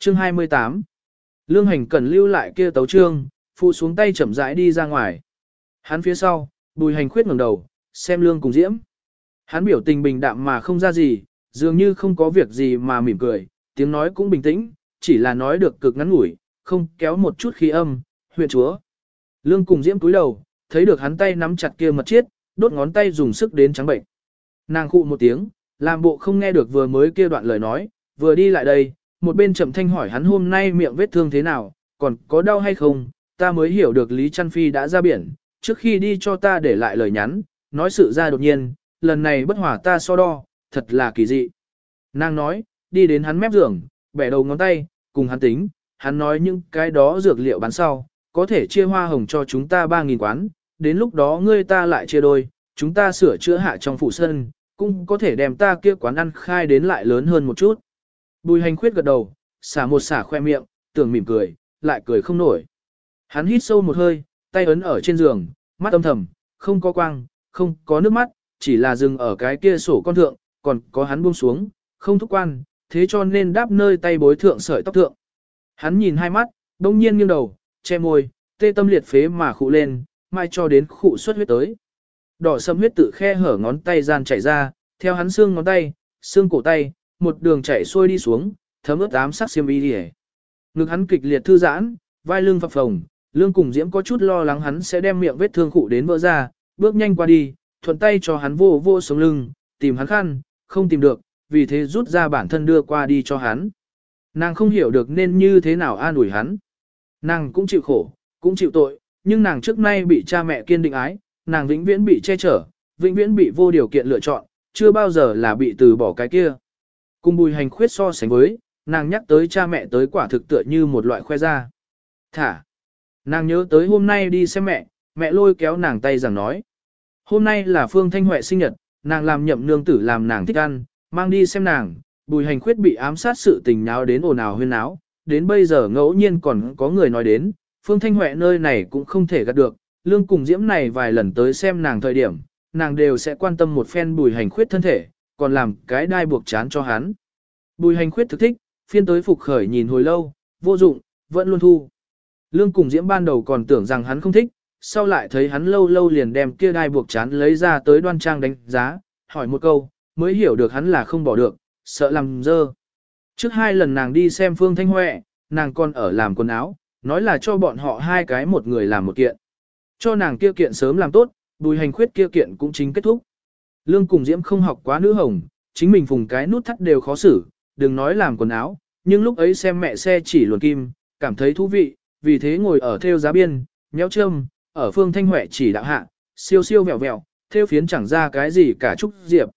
Chương 28 Lương hành cần lưu lại kia tấu trương, phụ xuống tay chậm rãi đi ra ngoài. Hắn phía sau, bùi hành khuyết ngẩng đầu, xem lương cùng diễm. Hắn biểu tình bình đạm mà không ra gì, dường như không có việc gì mà mỉm cười, tiếng nói cũng bình tĩnh, chỉ là nói được cực ngắn ngủi, không kéo một chút khí âm, huyện chúa. Lương cùng diễm cúi đầu, thấy được hắn tay nắm chặt kia mật chiết, đốt ngón tay dùng sức đến trắng bệnh. Nàng khụ một tiếng, làm bộ không nghe được vừa mới kia đoạn lời nói, vừa đi lại đây, một bên chậm thanh hỏi hắn hôm nay miệng vết thương thế nào, còn có đau hay không, ta mới hiểu được Lý Trăn Phi đã ra biển, trước khi đi cho ta để lại lời nhắn, nói sự ra đột nhiên, lần này bất hòa ta so đo, thật là kỳ dị. Nàng nói, đi đến hắn mép giường, bẻ đầu ngón tay, cùng hắn tính, hắn nói những cái đó dược liệu bán sau, có thể chia hoa hồng cho chúng ta 3.000 quán, đến lúc đó ngươi ta lại chia đôi, chúng ta sửa chữa hạ trong phủ sân, cũng có thể đem ta kia quán ăn khai đến lại lớn hơn một chút. Bùi hành khuyết gật đầu, xả một xả khoe miệng, tưởng mỉm cười, lại cười không nổi. Hắn hít sâu một hơi, tay ấn ở trên giường, mắt âm thầm, không có quang, không có nước mắt, chỉ là dừng ở cái kia sổ con thượng, còn có hắn buông xuống, không thúc quan, thế cho nên đáp nơi tay bối thượng sợi tóc thượng. Hắn nhìn hai mắt, đông nhiên nghiêng đầu, che môi, tê tâm liệt phế mà khụ lên, mai cho đến khụ xuất huyết tới. Đỏ sâm huyết tự khe hở ngón tay gian chảy ra, theo hắn xương ngón tay, xương cổ tay, một đường chảy xuôi đi xuống, thấm ướt ám sắc xiêm y đi Ngực hắn kịch liệt thư giãn, vai lưng phập phồng, lương cùng diễm có chút lo lắng hắn sẽ đem miệng vết thương cụ đến vỡ ra, bước nhanh qua đi, thuận tay cho hắn vô vô sống lưng, tìm hắn khăn, không tìm được, vì thế rút ra bản thân đưa qua đi cho hắn. Nàng không hiểu được nên như thế nào an ủi hắn. Nàng cũng chịu khổ, cũng chịu tội, nhưng nàng trước nay bị cha mẹ kiên định ái, nàng vĩnh viễn bị che chở, vĩnh viễn bị vô điều kiện lựa chọn, chưa bao giờ là bị từ bỏ cái kia. Cùng bùi hành khuyết so sánh với, nàng nhắc tới cha mẹ tới quả thực tựa như một loại khoe ra. Thả. Nàng nhớ tới hôm nay đi xem mẹ, mẹ lôi kéo nàng tay rằng nói. Hôm nay là Phương Thanh Huệ sinh nhật, nàng làm nhậm nương tử làm nàng thích ăn, mang đi xem nàng, bùi hành khuyết bị ám sát sự tình nháo đến ồn ào huyên náo, đến bây giờ ngẫu nhiên còn có người nói đến, Phương Thanh Huệ nơi này cũng không thể gạt được, lương cùng diễm này vài lần tới xem nàng thời điểm, nàng đều sẽ quan tâm một phen bùi hành khuyết thân thể, còn làm cái đai buộc chán cho hắn. Bùi hành khuyết thực thích, phiên tới phục khởi nhìn hồi lâu, vô dụng, vẫn luôn thu. Lương cùng diễm ban đầu còn tưởng rằng hắn không thích, sau lại thấy hắn lâu lâu liền đem kia đai buộc chán lấy ra tới đoan trang đánh giá, hỏi một câu, mới hiểu được hắn là không bỏ được, sợ làm dơ. Trước hai lần nàng đi xem Phương Thanh Huệ, nàng còn ở làm quần áo, nói là cho bọn họ hai cái một người làm một kiện. Cho nàng kia kiện sớm làm tốt, bùi hành khuyết kia kiện cũng chính kết thúc. Lương cùng Diễm không học quá nữ hồng, chính mình phùng cái nút thắt đều khó xử, đừng nói làm quần áo, nhưng lúc ấy xem mẹ xe chỉ luồn kim, cảm thấy thú vị, vì thế ngồi ở theo giá biên, nhéo châm, ở phương thanh huệ chỉ đạo hạ, siêu siêu vẹo vẹo, theo phiến chẳng ra cái gì cả trúc diệp.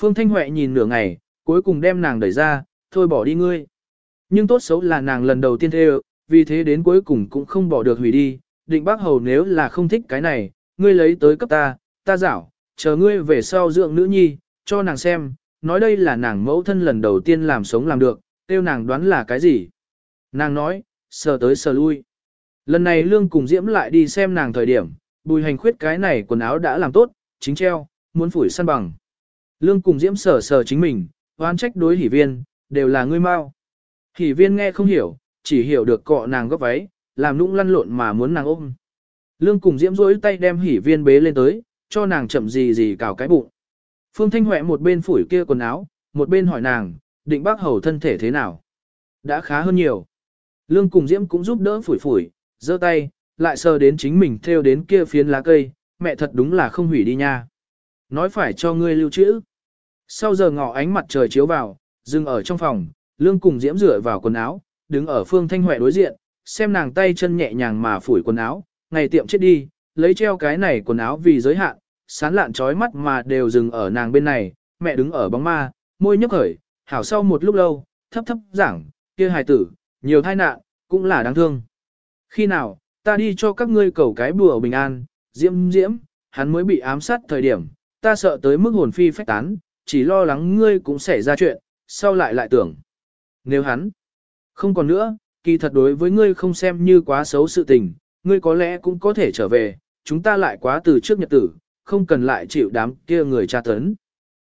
Phương thanh huệ nhìn nửa ngày, cuối cùng đem nàng đẩy ra, thôi bỏ đi ngươi. Nhưng tốt xấu là nàng lần đầu tiên theo, vì thế đến cuối cùng cũng không bỏ được hủy đi, định bác hầu nếu là không thích cái này, ngươi lấy tới cấp ta, ta giảo, chờ ngươi về sau dưỡng nữ nhi, cho nàng xem, nói đây là nàng mẫu thân lần đầu tiên làm sống làm được, tiêu nàng đoán là cái gì. Nàng nói, sờ tới sờ lui. Lần này Lương cùng Diễm lại đi xem nàng thời điểm, bùi hành khuyết cái này quần áo đã làm tốt, chính treo, muốn phủi săn bằng. Lương cùng Diễm sờ sờ chính mình, oán trách đối hỉ viên, đều là ngươi mau. Hỉ viên nghe không hiểu, chỉ hiểu được cọ nàng gấp váy, làm nũng lăn lộn mà muốn nàng ôm. Lương cùng Diễm rỗi tay đem hỉ viên bế lên tới, cho nàng chậm gì gì cào cái bụng. Phương Thanh Huệ một bên phủi kia quần áo, một bên hỏi nàng, định bác hầu thân thể thế nào? Đã khá hơn nhiều. Lương cùng Diễm cũng giúp đỡ phủi phủi, giơ tay, lại sờ đến chính mình theo đến kia phiến lá cây, mẹ thật đúng là không hủy đi nha. Nói phải cho ngươi lưu trữ. Sau giờ ngọ ánh mặt trời chiếu vào, dừng ở trong phòng, Lương cùng Diễm rửa vào quần áo, đứng ở Phương Thanh Huệ đối diện, xem nàng tay chân nhẹ nhàng mà phủi quần áo, ngày tiệm chết đi, lấy treo cái này quần áo vì giới hạn, sán lạn trói mắt mà đều dừng ở nàng bên này, mẹ đứng ở bóng ma, môi nhấp khởi, hảo sau một lúc lâu, thấp thấp giảng, kia hài tử, nhiều thai nạn, cũng là đáng thương. Khi nào, ta đi cho các ngươi cầu cái bùa bình an, diễm diễm, hắn mới bị ám sát thời điểm, ta sợ tới mức hồn phi phách tán, chỉ lo lắng ngươi cũng xảy ra chuyện, sau lại lại tưởng. Nếu hắn không còn nữa, kỳ thật đối với ngươi không xem như quá xấu sự tình, ngươi có lẽ cũng có thể trở về, chúng ta lại quá từ trước nhật tử, không cần lại chịu đám kia người tra tấn.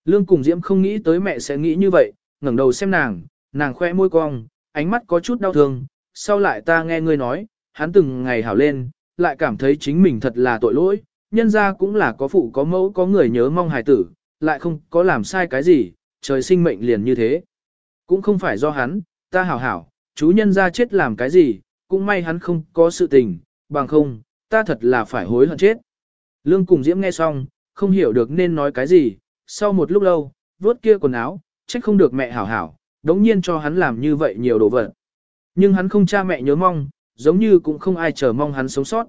Lương cùng Diễm không nghĩ tới mẹ sẽ nghĩ như vậy, ngẩng đầu xem nàng, nàng khoe môi cong, ánh mắt có chút đau thương, sau lại ta nghe ngươi nói, hắn từng ngày hảo lên, lại cảm thấy chính mình thật là tội lỗi, nhân ra cũng là có phụ có mẫu có người nhớ mong hài tử, lại không có làm sai cái gì, trời sinh mệnh liền như thế. Cũng không phải do hắn, ta hảo hảo, chú nhân ra chết làm cái gì, cũng may hắn không có sự tình, bằng không, ta thật là phải hối hận chết. Lương cùng Diễm nghe xong, không hiểu được nên nói cái gì, sau một lúc lâu, vớt kia quần áo, trách không được mẹ hảo hảo, đống nhiên cho hắn làm như vậy nhiều đồ vật. Nhưng hắn không cha mẹ nhớ mong, giống như cũng không ai chờ mong hắn sống sót.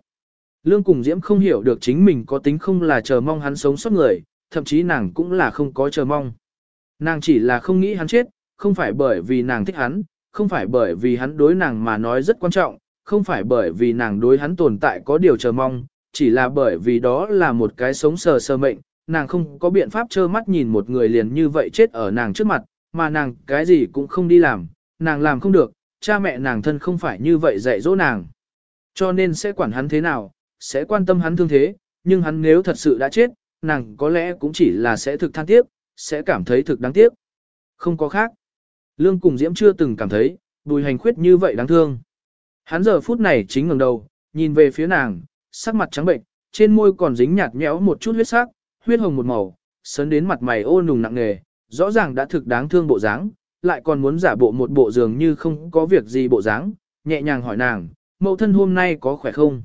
Lương cùng Diễm không hiểu được chính mình có tính không là chờ mong hắn sống sót người, thậm chí nàng cũng là không có chờ mong. Nàng chỉ là không nghĩ hắn chết, không phải bởi vì nàng thích hắn, không phải bởi vì hắn đối nàng mà nói rất quan trọng, không phải bởi vì nàng đối hắn tồn tại có điều chờ mong, chỉ là bởi vì đó là một cái sống sờ sờ mệnh, nàng không có biện pháp trơ mắt nhìn một người liền như vậy chết ở nàng trước mặt, mà nàng cái gì cũng không đi làm, nàng làm không được, cha mẹ nàng thân không phải như vậy dạy dỗ nàng. Cho nên sẽ quản hắn thế nào, sẽ quan tâm hắn thương thế, nhưng hắn nếu thật sự đã chết, nàng có lẽ cũng chỉ là sẽ thực than tiếc, sẽ cảm thấy thực đáng tiếc. Không có khác. Lương cùng Diễm chưa từng cảm thấy, bùi hành khuyết như vậy đáng thương. Hắn giờ phút này chính ngẩng đầu, nhìn về phía nàng, sắc mặt trắng bệnh, trên môi còn dính nhạt nhẽo một chút huyết sắc, huyết hồng một màu, sấn đến mặt mày ô nùng nặng nề, rõ ràng đã thực đáng thương bộ dáng, lại còn muốn giả bộ một bộ dường như không có việc gì bộ dáng, nhẹ nhàng hỏi nàng, mẫu thân hôm nay có khỏe không?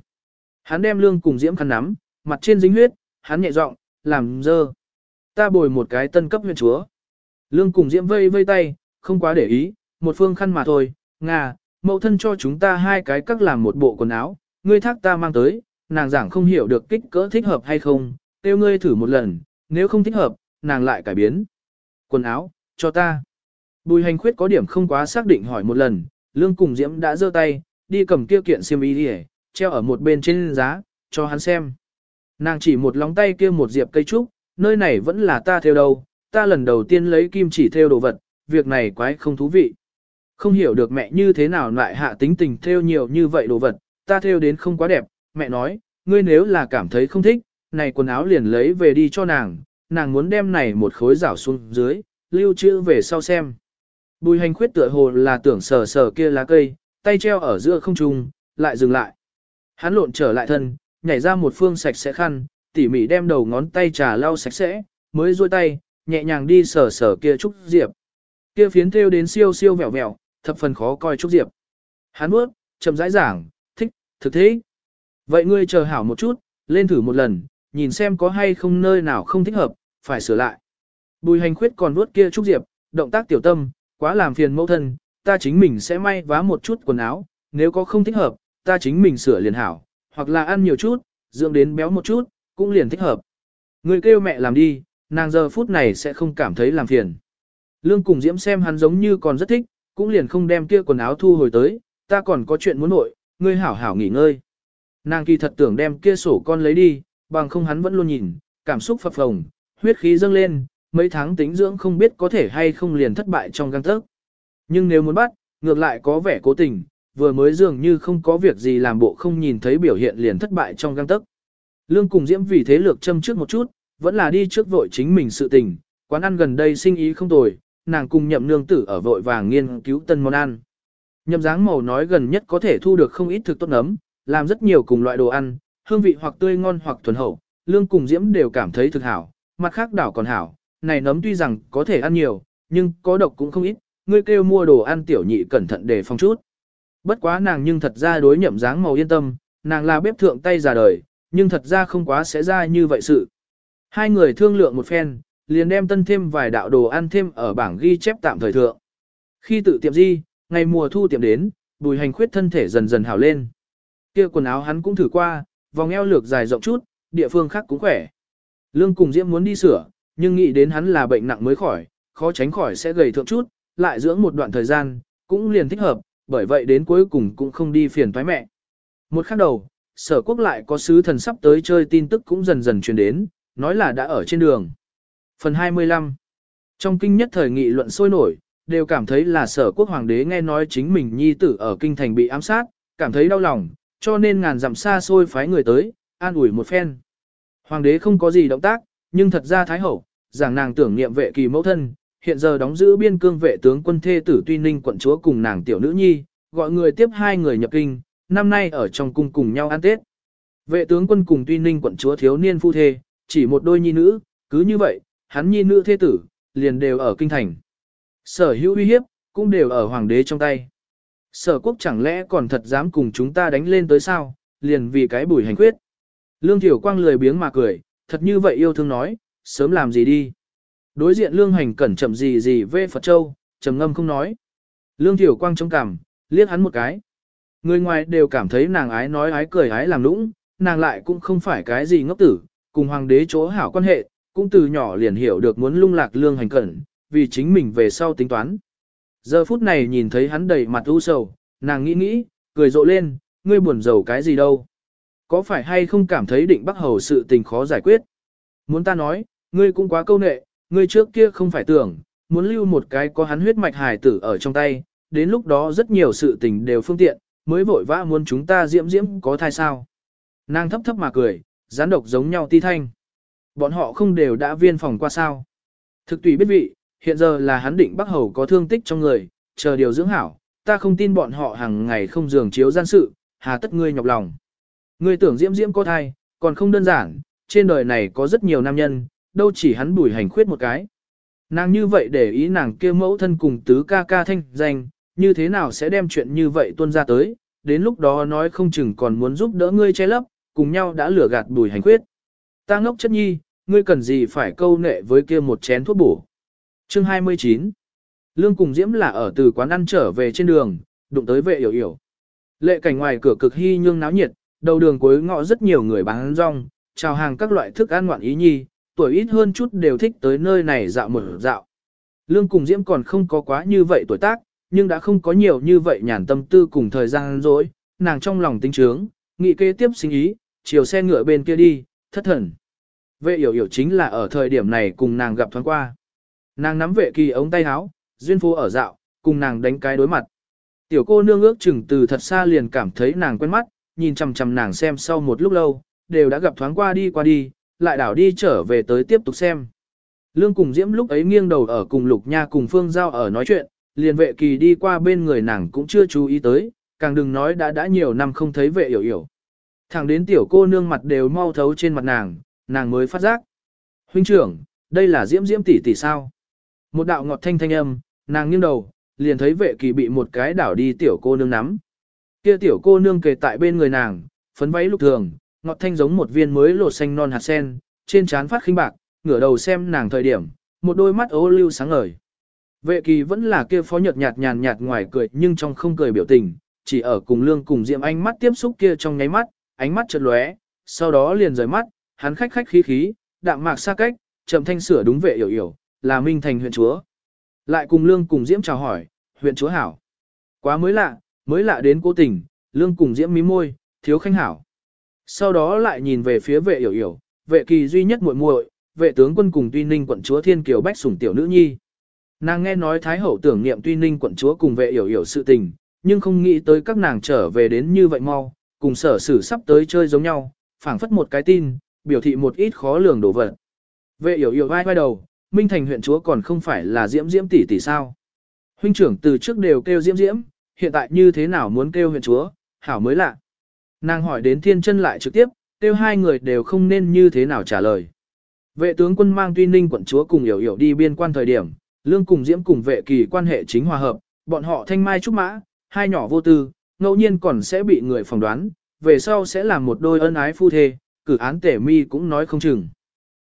Hắn đem lương cùng diễm khăn nắm, mặt trên dính huyết, hắn nhẹ giọng, làm dơ. Ta bồi một cái tân cấp huyện chúa. Lương cùng diễm vây vây tay, không quá để ý, một phương khăn mà thôi, Nga, mẫu thân cho chúng ta hai cái các làm một bộ quần áo, ngươi thác ta mang tới, nàng giảng không hiểu được kích cỡ thích hợp hay không, tiêu ngươi thử một lần, nếu không thích hợp, nàng lại cải biến. Quần áo, cho ta. Bùi hành khuyết có điểm không quá xác định hỏi một lần, lương cùng diễm đã giơ tay, đi cầm kia kiện xiêm y đi treo ở một bên trên giá, cho hắn xem. Nàng chỉ một lóng tay kia một diệp cây trúc, nơi này vẫn là ta theo đâu, ta lần đầu tiên lấy kim chỉ theo đồ vật, việc này quái không thú vị. Không hiểu được mẹ như thế nào lại hạ tính tình theo nhiều như vậy đồ vật, ta theo đến không quá đẹp, mẹ nói, ngươi nếu là cảm thấy không thích, này quần áo liền lấy về đi cho nàng, nàng muốn đem này một khối rảo xuống dưới, lưu trữ về sau xem. Bùi hành khuyết tựa hồ là tưởng sờ sờ kia lá cây, tay treo ở giữa không trung, lại dừng lại. Hắn lộn trở lại thân, nhảy ra một phương sạch sẽ khăn, tỉ mỉ đem đầu ngón tay trà lau sạch sẽ, mới duỗi tay, nhẹ nhàng đi sờ sờ kia trúc diệp. Kia phiến theo đến siêu siêu vẹo vẹo, thập phần khó coi trúc diệp. Hắn bước, chậm rãi giảng, thích, thực thế. Vậy ngươi chờ hảo một chút, lên thử một lần, nhìn xem có hay không nơi nào không thích hợp, phải sửa lại. Bùi hành khuyết còn vuốt kia trúc diệp, động tác tiểu tâm, quá làm phiền mẫu thân, ta chính mình sẽ may vá một chút quần áo, nếu có không thích hợp, ta chính mình sửa liền hảo, hoặc là ăn nhiều chút, dưỡng đến béo một chút, cũng liền thích hợp. Người kêu mẹ làm đi, nàng giờ phút này sẽ không cảm thấy làm phiền. Lương cùng Diễm xem hắn giống như còn rất thích, cũng liền không đem kia quần áo thu hồi tới, ta còn có chuyện muốn nội, ngươi hảo hảo nghỉ ngơi. Nàng kỳ thật tưởng đem kia sổ con lấy đi, bằng không hắn vẫn luôn nhìn, cảm xúc phập phồng, huyết khí dâng lên, mấy tháng tính dưỡng không biết có thể hay không liền thất bại trong găng tấc. Nhưng nếu muốn bắt, ngược lại có vẻ cố tình, vừa mới dường như không có việc gì làm bộ không nhìn thấy biểu hiện liền thất bại trong găng tấc. Lương cùng Diễm vì thế lược châm trước một chút, vẫn là đi trước vội chính mình sự tình, quán ăn gần đây sinh ý không tồi, nàng cùng nhậm nương tử ở vội vàng nghiên cứu tân món ăn. Nhậm dáng màu nói gần nhất có thể thu được không ít thực tốt nấm, làm rất nhiều cùng loại đồ ăn, hương vị hoặc tươi ngon hoặc thuần hậu, lương cùng diễm đều cảm thấy thực hảo, mặt khác đảo còn hảo, này nấm tuy rằng có thể ăn nhiều, nhưng có độc cũng không ít, ngươi kêu mua đồ ăn tiểu nhị cẩn thận để phòng chút. Bất quá nàng nhưng thật ra đối nhậm dáng màu yên tâm, nàng là bếp thượng tay già đời, nhưng thật ra không quá sẽ ra như vậy sự. Hai người thương lượng một phen, liền đem tân thêm vài đạo đồ ăn thêm ở bảng ghi chép tạm thời thượng. Khi tự tiệm di, ngày mùa thu tiệm đến, bùi hành khuyết thân thể dần dần hảo lên. Kia quần áo hắn cũng thử qua, vòng eo lược dài rộng chút, địa phương khác cũng khỏe. Lương cùng Diễm muốn đi sửa, nhưng nghĩ đến hắn là bệnh nặng mới khỏi, khó tránh khỏi sẽ gầy thượng chút, lại dưỡng một đoạn thời gian, cũng liền thích hợp, bởi vậy đến cuối cùng cũng không đi phiền toái mẹ. Một khắc đầu, sở quốc lại có sứ thần sắp tới chơi tin tức cũng dần dần truyền đến, nói là đã ở trên đường. Phần 25 Trong kinh nhất thời nghị luận sôi nổi, đều cảm thấy là sở quốc hoàng đế nghe nói chính mình nhi tử ở kinh thành bị ám sát, cảm thấy đau lòng, cho nên ngàn dặm xa xôi phái người tới, an ủi một phen. Hoàng đế không có gì động tác, nhưng thật ra thái hậu, rằng nàng tưởng niệm vệ kỳ mẫu thân, hiện giờ đóng giữ biên cương vệ tướng quân thê tử Tuy Ninh quận chúa cùng nàng tiểu nữ nhi, gọi người tiếp hai người nhập kinh, năm nay ở trong cung cùng nhau ăn Tết. Vệ tướng quân cùng Tuy Ninh quận chúa thiếu niên phu thê, chỉ một đôi nhi nữ, cứ như vậy, hắn nhi nữ thê tử, liền đều ở kinh thành. Sở hữu uy hiếp, cũng đều ở hoàng đế trong tay. Sở quốc chẳng lẽ còn thật dám cùng chúng ta đánh lên tới sao, liền vì cái bùi hành quyết. Lương Thiểu Quang lười biếng mà cười, thật như vậy yêu thương nói, sớm làm gì đi. Đối diện Lương Hành cẩn chậm gì gì về Phật Châu, trầm ngâm không nói. Lương Thiểu Quang chống cằm, liếc hắn một cái. Người ngoài đều cảm thấy nàng ái nói ái cười ái làm lũng, nàng lại cũng không phải cái gì ngốc tử, cùng hoàng đế chỗ hảo quan hệ, cũng từ nhỏ liền hiểu được muốn lung lạc Lương Hành cẩn, vì chính mình về sau tính toán. Giờ phút này nhìn thấy hắn đầy mặt u sầu, nàng nghĩ nghĩ, cười rộ lên, ngươi buồn rầu cái gì đâu. Có phải hay không cảm thấy định bắc hầu sự tình khó giải quyết? Muốn ta nói, ngươi cũng quá câu nệ, ngươi trước kia không phải tưởng, muốn lưu một cái có hắn huyết mạch hài tử ở trong tay, đến lúc đó rất nhiều sự tình đều phương tiện, mới vội vã muốn chúng ta diễm diễm có thai sao. Nàng thấp thấp mà cười, gián độc giống nhau ti thanh. Bọn họ không đều đã viên phòng qua sao. Thực tùy biết vị, hiện giờ là hắn định bắc hầu có thương tích trong người, chờ điều dưỡng hảo, ta không tin bọn họ hàng ngày không giường chiếu gian sự, hà tất ngươi nhọc lòng. Ngươi tưởng diễm diễm có thai, còn không đơn giản, trên đời này có rất nhiều nam nhân, đâu chỉ hắn bùi hành khuyết một cái. Nàng như vậy để ý nàng kia mẫu thân cùng tứ ca ca thanh danh, như thế nào sẽ đem chuyện như vậy tuôn ra tới, đến lúc đó nói không chừng còn muốn giúp đỡ ngươi che lấp, cùng nhau đã lừa gạt bùi hành khuyết. Ta ngốc chất nhi, ngươi cần gì phải câu nệ với kia một chén thuốc bổ. Chương 29 Lương cùng Diễm là ở từ quán ăn trở về trên đường, đụng tới vệ hiểu hiểu. Lệ cảnh ngoài cửa cực hy nhưng náo nhiệt, đầu đường cuối ngõ rất nhiều người bán rong, chào hàng các loại thức ăn ngoạn ý nhi, tuổi ít hơn chút đều thích tới nơi này dạo một dạo. Lương cùng Diễm còn không có quá như vậy tuổi tác, nhưng đã không có nhiều như vậy nhàn tâm tư cùng thời gian rồi, nàng trong lòng tinh trướng, nghị kế tiếp sinh ý, chiều xe ngựa bên kia đi, thất thần. Vệ hiểu hiểu chính là ở thời điểm này cùng nàng gặp thoáng qua. Nàng nắm vệ kỳ ống tay áo, duyên phố ở dạo, cùng nàng đánh cái đối mặt. Tiểu cô nương ước chừng từ thật xa liền cảm thấy nàng quen mắt, nhìn chằm chằm nàng xem sau một lúc lâu, đều đã gặp thoáng qua đi qua đi, lại đảo đi trở về tới tiếp tục xem. Lương cùng Diễm lúc ấy nghiêng đầu ở cùng Lục Nha cùng Phương Giao ở nói chuyện, liền vệ kỳ đi qua bên người nàng cũng chưa chú ý tới, càng đừng nói đã đã nhiều năm không thấy vệ hiểu hiểu. Thẳng đến tiểu cô nương mặt đều mau thấu trên mặt nàng, nàng mới phát giác. Huynh trưởng, đây là Diễm Diễm tỷ tỷ sao? Một đạo ngọt thanh thanh âm, nàng nghiêng đầu, liền thấy vệ kỳ bị một cái đảo đi tiểu cô nương nắm. Kia tiểu cô nương kề tại bên người nàng, phấn váy lục thường, ngọt thanh giống một viên mới lột xanh non hạt sen, trên trán phát khinh bạc, ngửa đầu xem nàng thời điểm, một đôi mắt ố lưu sáng ngời. Vệ kỳ vẫn là kia phó nhợt nhạt nhàn nhạt ngoài cười nhưng trong không cười biểu tình, chỉ ở cùng lương cùng diệm ánh mắt tiếp xúc kia trong nháy mắt, ánh mắt chợt lóe, sau đó liền rời mắt, hắn khách khách khí khí, đạm mạc xa cách, chậm thanh sửa đúng vệ hiểu hiểu, là Minh Thành huyện chúa. Lại cùng Lương cùng Diễm chào hỏi, huyện chúa hảo. Quá mới lạ, mới lạ đến cố tình, Lương cùng Diễm mí môi, thiếu khanh hảo. Sau đó lại nhìn về phía vệ hiểu hiểu, vệ kỳ duy nhất muội muội, vệ tướng quân cùng Tuy Ninh quận chúa Thiên Kiều Bách sủng tiểu nữ nhi. Nàng nghe nói Thái hậu tưởng niệm Tuy Ninh quận chúa cùng vệ hiểu hiểu sự tình, nhưng không nghĩ tới các nàng trở về đến như vậy mau, cùng sở sử sắp tới chơi giống nhau, phảng phất một cái tin, biểu thị một ít khó lường đồ vật. Vệ hiểu hiểu vai vai đầu, Minh Thành huyện chúa còn không phải là Diễm Diễm tỷ tỷ sao. Huynh trưởng từ trước đều kêu Diễm Diễm, hiện tại như thế nào muốn kêu huyện chúa, hảo mới lạ. Nàng hỏi đến thiên chân lại trực tiếp, kêu hai người đều không nên như thế nào trả lời. Vệ tướng quân mang tuy ninh quận chúa cùng hiểu hiểu đi biên quan thời điểm, lương cùng diễm cùng vệ kỳ quan hệ chính hòa hợp, bọn họ thanh mai trúc mã, hai nhỏ vô tư, ngẫu nhiên còn sẽ bị người phỏng đoán, về sau sẽ làm một đôi ân ái phu thê, cử án tể mi cũng nói không chừng.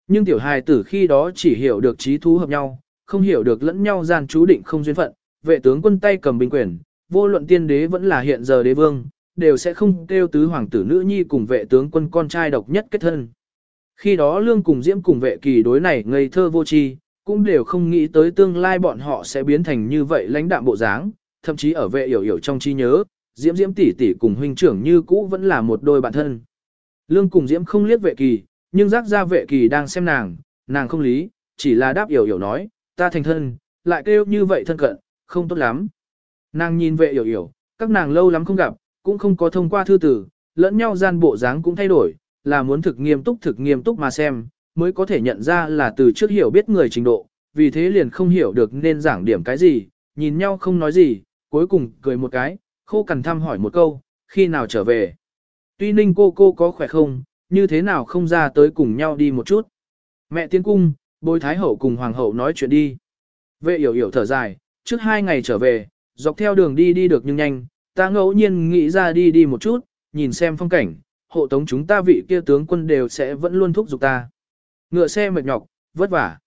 Nhưng tiểu hài tử khi đó chỉ hiểu được trí thú hợp nhau, không hiểu được lẫn nhau gian chú định không duyên phận, vệ tướng quân tay cầm binh quyền, vô luận tiên đế vẫn là hiện giờ đế vương, đều sẽ không kêu tứ hoàng tử nữ nhi cùng vệ tướng quân con trai độc nhất kết thân. Khi đó lương cùng diễm cùng vệ kỳ đối này ngây thơ vô tri, cũng đều không nghĩ tới tương lai bọn họ sẽ biến thành như vậy lãnh đạm bộ dáng, thậm chí ở vệ hiểu hiểu trong trí nhớ, diễm diễm tỷ tỷ cùng huynh trưởng như cũ vẫn là một đôi bạn thân. Lương cùng diễm không liếc vệ kỳ, nhưng giác gia vệ kỳ đang xem nàng, nàng không lý, chỉ là đáp hiểu hiểu nói, ta thành thân, lại kêu như vậy thân cận, không tốt lắm. Nàng nhìn vệ hiểu hiểu, các nàng lâu lắm không gặp, cũng không có thông qua thư tử, lẫn nhau gian bộ dáng cũng thay đổi, là muốn thực nghiêm túc thực nghiêm túc mà xem, mới có thể nhận ra là từ trước hiểu biết người trình độ, vì thế liền không hiểu được nên giảng điểm cái gì, nhìn nhau không nói gì, cuối cùng cười một cái, khô cằn thăm hỏi một câu, khi nào trở về. Tuy ninh cô cô có khỏe không, như thế nào không ra tới cùng nhau đi một chút. Mẹ tiến cung, bôi thái hậu cùng hoàng hậu nói chuyện đi. Vệ hiểu hiểu thở dài, trước hai ngày trở về, dọc theo đường đi đi được nhưng nhanh, ta ngẫu nhiên nghĩ ra đi đi một chút, nhìn xem phong cảnh, hộ tống chúng ta vị kia tướng quân đều sẽ vẫn luôn thúc giục ta. Ngựa xe mệt nhọc, vất vả.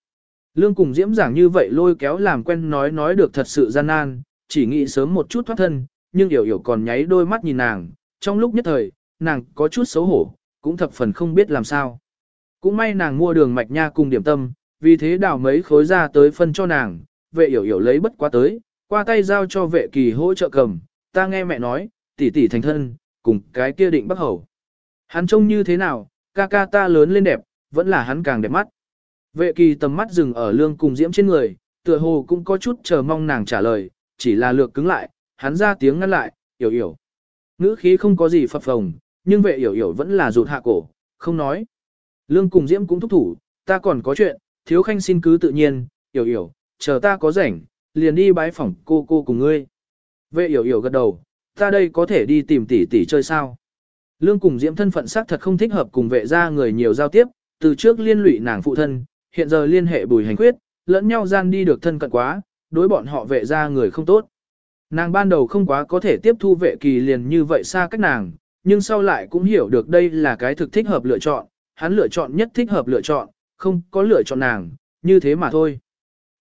Lương cùng diễm giảng như vậy lôi kéo làm quen nói nói được thật sự gian nan, chỉ nghĩ sớm một chút thoát thân, nhưng hiểu hiểu còn nháy đôi mắt nhìn nàng, trong lúc nhất thời, nàng có chút xấu hổ, cũng thập phần không biết làm sao. Cũng may nàng mua đường mạch nha cùng điểm tâm, vì thế đảo mấy khối ra tới phân cho nàng, vệ hiểu hiểu lấy bất quá tới, qua tay giao cho vệ kỳ hỗ trợ cầm, ta nghe mẹ nói, tỷ tỷ thành thân, cùng cái kia định bắc hầu. Hắn trông như thế nào, ca ca ta lớn lên đẹp, vẫn là hắn càng đẹp mắt. Vệ kỳ tầm mắt dừng ở lương cùng diễm trên người, tựa hồ cũng có chút chờ mong nàng trả lời, chỉ là lược cứng lại, hắn ra tiếng ngăn lại, hiểu hiểu. Ngữ khí không có gì phập phồng, nhưng vệ hiểu hiểu vẫn là rụt hạ cổ, không nói. Lương cùng diễm cũng thúc thủ, ta còn có chuyện, thiếu khanh xin cứ tự nhiên, hiểu hiểu, chờ ta có rảnh, liền đi bái phỏng cô cô cùng ngươi. Vệ hiểu hiểu gật đầu, ta đây có thể đi tìm tỷ tỷ chơi sao. Lương cùng diễm thân phận xác thật không thích hợp cùng vệ gia người nhiều giao tiếp, từ trước liên lụy nàng phụ thân, hiện giờ liên hệ bùi hành quyết, lẫn nhau gian đi được thân cận quá, đối bọn họ vệ gia người không tốt. Nàng ban đầu không quá có thể tiếp thu vệ kỳ liền như vậy xa cách nàng, nhưng sau lại cũng hiểu được đây là cái thực thích hợp lựa chọn, hắn lựa chọn nhất thích hợp lựa chọn, không có lựa chọn nàng, như thế mà thôi.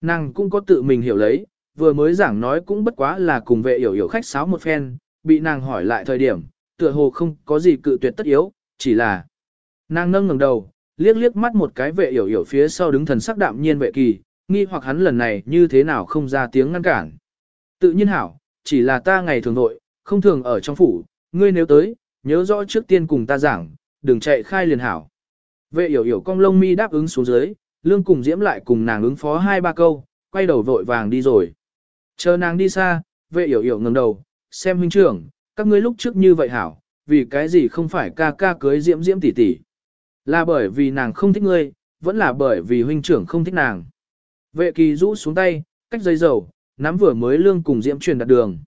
Nàng cũng có tự mình hiểu lấy, vừa mới giảng nói cũng bất quá là cùng vệ hiểu hiểu khách sáo một phen, bị nàng hỏi lại thời điểm, tựa hồ không có gì cự tuyệt tất yếu, chỉ là nàng nâng ngẩng đầu, liếc liếc mắt một cái vệ hiểu hiểu phía sau đứng thần sắc đạm nhiên vệ kỳ, nghi hoặc hắn lần này như thế nào không ra tiếng ngăn cản. Tự nhiên hảo, chỉ là ta ngày thường nội, không thường ở trong phủ, ngươi nếu tới, nhớ rõ trước tiên cùng ta giảng, đừng chạy khai liền hảo. Vệ hiểu hiểu cong lông mi đáp ứng xuống dưới, lương cùng diễm lại cùng nàng ứng phó hai ba câu, quay đầu vội vàng đi rồi. Chờ nàng đi xa, vệ hiểu hiểu ngẩng đầu, xem huynh trưởng, các ngươi lúc trước như vậy hảo, vì cái gì không phải ca ca cưới diễm diễm tỷ tỷ. Là bởi vì nàng không thích ngươi, vẫn là bởi vì huynh trưởng không thích nàng. Vệ kỳ rũ xuống tay, cách dây dầu, nắm vừa mới lương cùng diễm truyền đặt đường.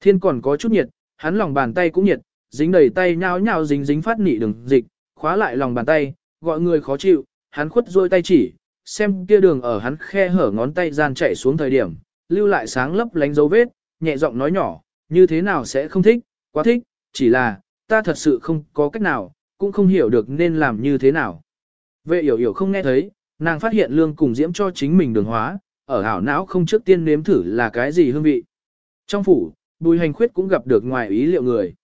Thiên còn có chút nhiệt, hắn lòng bàn tay cũng nhiệt, dính đầy tay nhao nhao dính dính phát nị đường dịch, khóa lại lòng bàn tay, gọi người khó chịu, hắn khuất rôi tay chỉ, xem kia đường ở hắn khe hở ngón tay gian chạy xuống thời điểm, lưu lại sáng lấp lánh dấu vết, nhẹ giọng nói nhỏ, như thế nào sẽ không thích, quá thích, chỉ là, ta thật sự không có cách nào, cũng không hiểu được nên làm như thế nào. Vệ hiểu hiểu không nghe thấy, nàng phát hiện lương cùng diễm cho chính mình đường hóa, ở hảo não không trước tiên nếm thử là cái gì hương vị. Trong phủ, bùi hành khuyết cũng gặp được ngoài ý liệu người.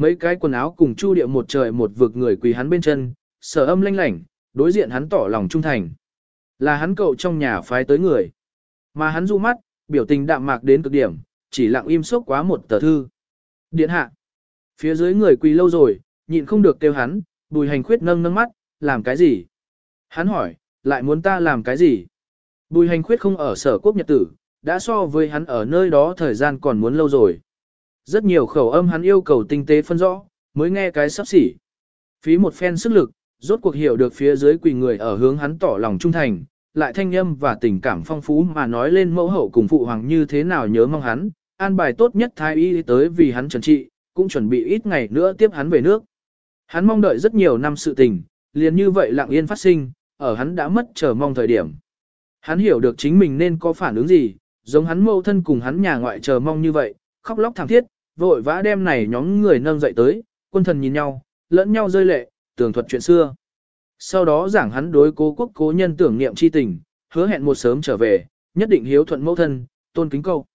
Mấy cái quần áo cùng chu điệu một trời một vực người quỳ hắn bên chân, sở âm lanh lảnh, đối diện hắn tỏ lòng trung thành. Là hắn cậu trong nhà phái tới người. Mà hắn du mắt, biểu tình đạm mạc đến cực điểm, chỉ lặng im sốc quá một tờ thư. Điện hạ. Phía dưới người quỳ lâu rồi, nhịn không được kêu hắn, bùi hành khuyết nâng nâng mắt, làm cái gì? Hắn hỏi, lại muốn ta làm cái gì? Bùi hành khuyết không ở sở quốc nhật tử, đã so với hắn ở nơi đó thời gian còn muốn lâu rồi. Rất nhiều khẩu âm hắn yêu cầu tinh tế phân rõ, mới nghe cái sắp xỉ. Phí một phen sức lực, rốt cuộc hiểu được phía dưới quỳ người ở hướng hắn tỏ lòng trung thành, lại thanh âm và tình cảm phong phú mà nói lên mẫu hậu cùng phụ hoàng như thế nào nhớ mong hắn, an bài tốt nhất thái y tới vì hắn trần trị, cũng chuẩn bị ít ngày nữa tiếp hắn về nước. Hắn mong đợi rất nhiều năm sự tình, liền như vậy lặng yên phát sinh, ở hắn đã mất chờ mong thời điểm. Hắn hiểu được chính mình nên có phản ứng gì, giống hắn mâu thân cùng hắn nhà ngoại chờ mong như vậy, khóc lóc thảm thiết, vội vã đem này nhóm người nâng dậy tới, quân thần nhìn nhau, lẫn nhau rơi lệ, tường thuật chuyện xưa. Sau đó giảng hắn đối cố quốc cố nhân tưởng niệm chi tình, hứa hẹn một sớm trở về, nhất định hiếu thuận mẫu thân, tôn kính câu.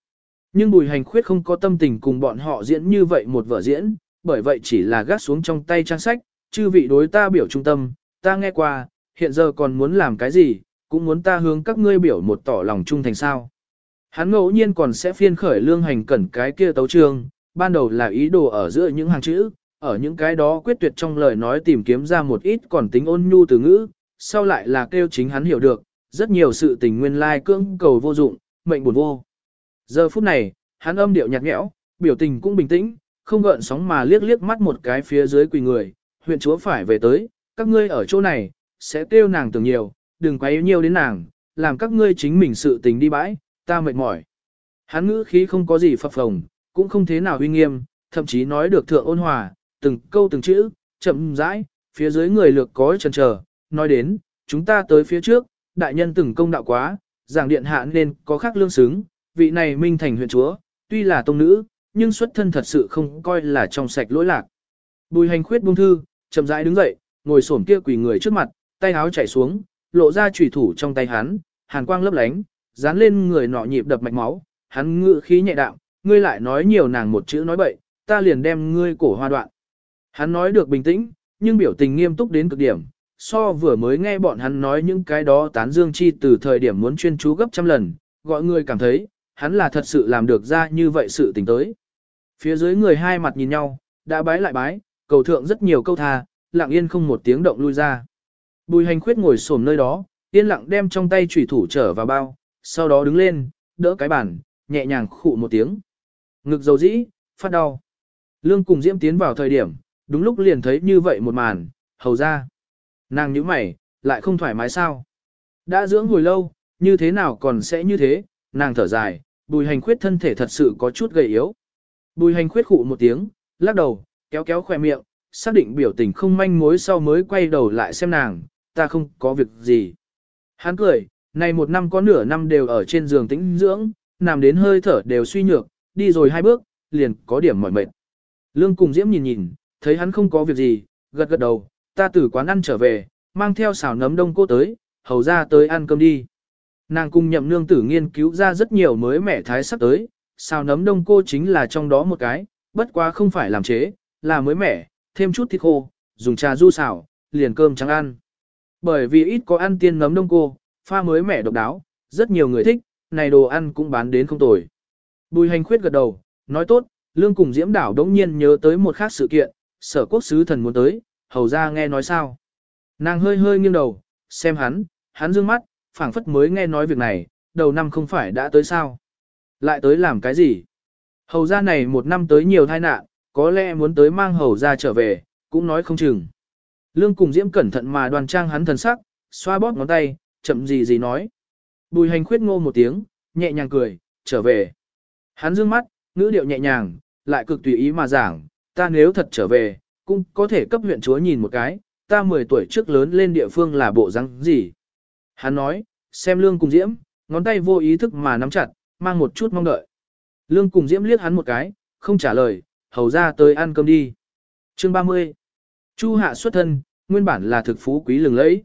Nhưng bùi hành khuyết không có tâm tình cùng bọn họ diễn như vậy một vở diễn, bởi vậy chỉ là gác xuống trong tay trang sách, chư vị đối ta biểu trung tâm, ta nghe qua, hiện giờ còn muốn làm cái gì, cũng muốn ta hướng các ngươi biểu một tỏ lòng trung thành sao. Hắn ngẫu nhiên còn sẽ phiên khởi lương hành cẩn cái kia tấu trương, ban đầu là ý đồ ở giữa những hàng chữ, ở những cái đó quyết tuyệt trong lời nói tìm kiếm ra một ít còn tính ôn nhu từ ngữ, sau lại là kêu chính hắn hiểu được, rất nhiều sự tình nguyên lai cưỡng cầu vô dụng, mệnh buồn vô. Giờ phút này, hắn âm điệu nhạt nhẽo, biểu tình cũng bình tĩnh, không gợn sóng mà liếc liếc mắt một cái phía dưới quỳ người, huyện chúa phải về tới, các ngươi ở chỗ này, sẽ kêu nàng tưởng nhiều, đừng quấy nhiều đến nàng, làm các ngươi chính mình sự tình đi bãi, ta mệt mỏi. Hắn ngữ khí không có gì phập phồng, cũng không thế nào uy nghiêm, thậm chí nói được thượng ôn hòa, từng câu từng chữ, chậm rãi, phía dưới người lược có chần chờ, nói đến, chúng ta tới phía trước, đại nhân từng công đạo quá, giảng điện hạ nên có khác lương xứng, vị này minh thành huyện chúa, tuy là tông nữ, nhưng xuất thân thật sự không coi là trong sạch lỗi lạc. Bùi hành khuyết buông thư, chậm rãi đứng dậy, ngồi xổm kia quỳ người trước mặt, tay áo chảy xuống, lộ ra chủy thủ trong tay hắn, hàn quang lấp lánh, dán lên người nọ nhịp đập mạch máu, hắn ngự khí nhẹ đạm, ngươi lại nói nhiều nàng một chữ nói bậy, ta liền đem ngươi cổ hoa đoạn. Hắn nói được bình tĩnh, nhưng biểu tình nghiêm túc đến cực điểm, so vừa mới nghe bọn hắn nói những cái đó tán dương chi từ thời điểm muốn chuyên chú gấp trăm lần, gọi người cảm thấy, hắn là thật sự làm được ra như vậy sự tình tới. Phía dưới người hai mặt nhìn nhau, đã bái lại bái, cầu thượng rất nhiều câu tha, lặng yên không một tiếng động lui ra. Bùi hành khuyết ngồi xổm nơi đó, yên lặng đem trong tay chủy thủ trở vào bao, sau đó đứng lên, đỡ cái bàn, nhẹ nhàng khụ một tiếng. Ngực dầu dĩ, phát đau. Lương cùng Diễm tiến vào thời điểm, đúng lúc liền thấy như vậy một màn, hầu ra. Nàng nhíu mày, lại không thoải mái sao. Đã dưỡng hồi lâu, như thế nào còn sẽ như thế, nàng thở dài, bùi hành khuyết thân thể thật sự có chút gầy yếu. Bùi hành khuyết khụ một tiếng, lắc đầu, kéo kéo khỏe miệng, xác định biểu tình không manh mối sau mới quay đầu lại xem nàng, ta không có việc gì. Hắn cười, này một năm có nửa năm đều ở trên giường tĩnh dưỡng, nằm đến hơi thở đều suy nhược, đi rồi hai bước, liền có điểm mỏi mệt. Lương cùng Diễm nhìn nhìn, thấy hắn không có việc gì, gật gật đầu, ta từ quán ăn trở về, mang theo xào nấm đông cô tới, hầu ra tới ăn cơm đi. Nàng cùng nhậm nương tử nghiên cứu ra rất nhiều mới mẻ thái sắp tới, xào nấm đông cô chính là trong đó một cái, bất quá không phải làm chế, là mới mẻ, thêm chút thịt khô, dùng trà du xào, liền cơm trắng ăn. Bởi vì ít có ăn tiên nấm đông cô, pha mới mẻ độc đáo, rất nhiều người thích, này đồ ăn cũng bán đến không tồi. Bùi hành khuyết gật đầu, nói tốt, lương cùng diễm đảo đống nhiên nhớ tới một khác sự kiện, sở quốc sứ thần muốn tới, hầu ra nghe nói sao. Nàng hơi hơi nghiêng đầu, xem hắn, hắn dương mắt, phảng phất mới nghe nói việc này, đầu năm không phải đã tới sao. Lại tới làm cái gì? Hầu ra này một năm tới nhiều tai nạn, có lẽ muốn tới mang hầu ra trở về, cũng nói không chừng. Lương cùng diễm cẩn thận mà đoàn trang hắn thần sắc, xoa bóp ngón tay, chậm gì gì nói. Bùi hành khuyết ngô một tiếng, nhẹ nhàng cười, trở về. Hắn dương mắt, ngữ điệu nhẹ nhàng, lại cực tùy ý mà giảng, ta nếu thật trở về, cũng có thể cấp huyện chúa nhìn một cái, ta 10 tuổi trước lớn lên địa phương là bộ răng gì. Hắn nói, xem lương cùng diễm, ngón tay vô ý thức mà nắm chặt, mang một chút mong đợi. Lương cùng diễm liếc hắn một cái, không trả lời, hầu ra tới ăn cơm đi. Chương 30 Chu hạ xuất thân, nguyên bản là thực phú quý lừng lẫy.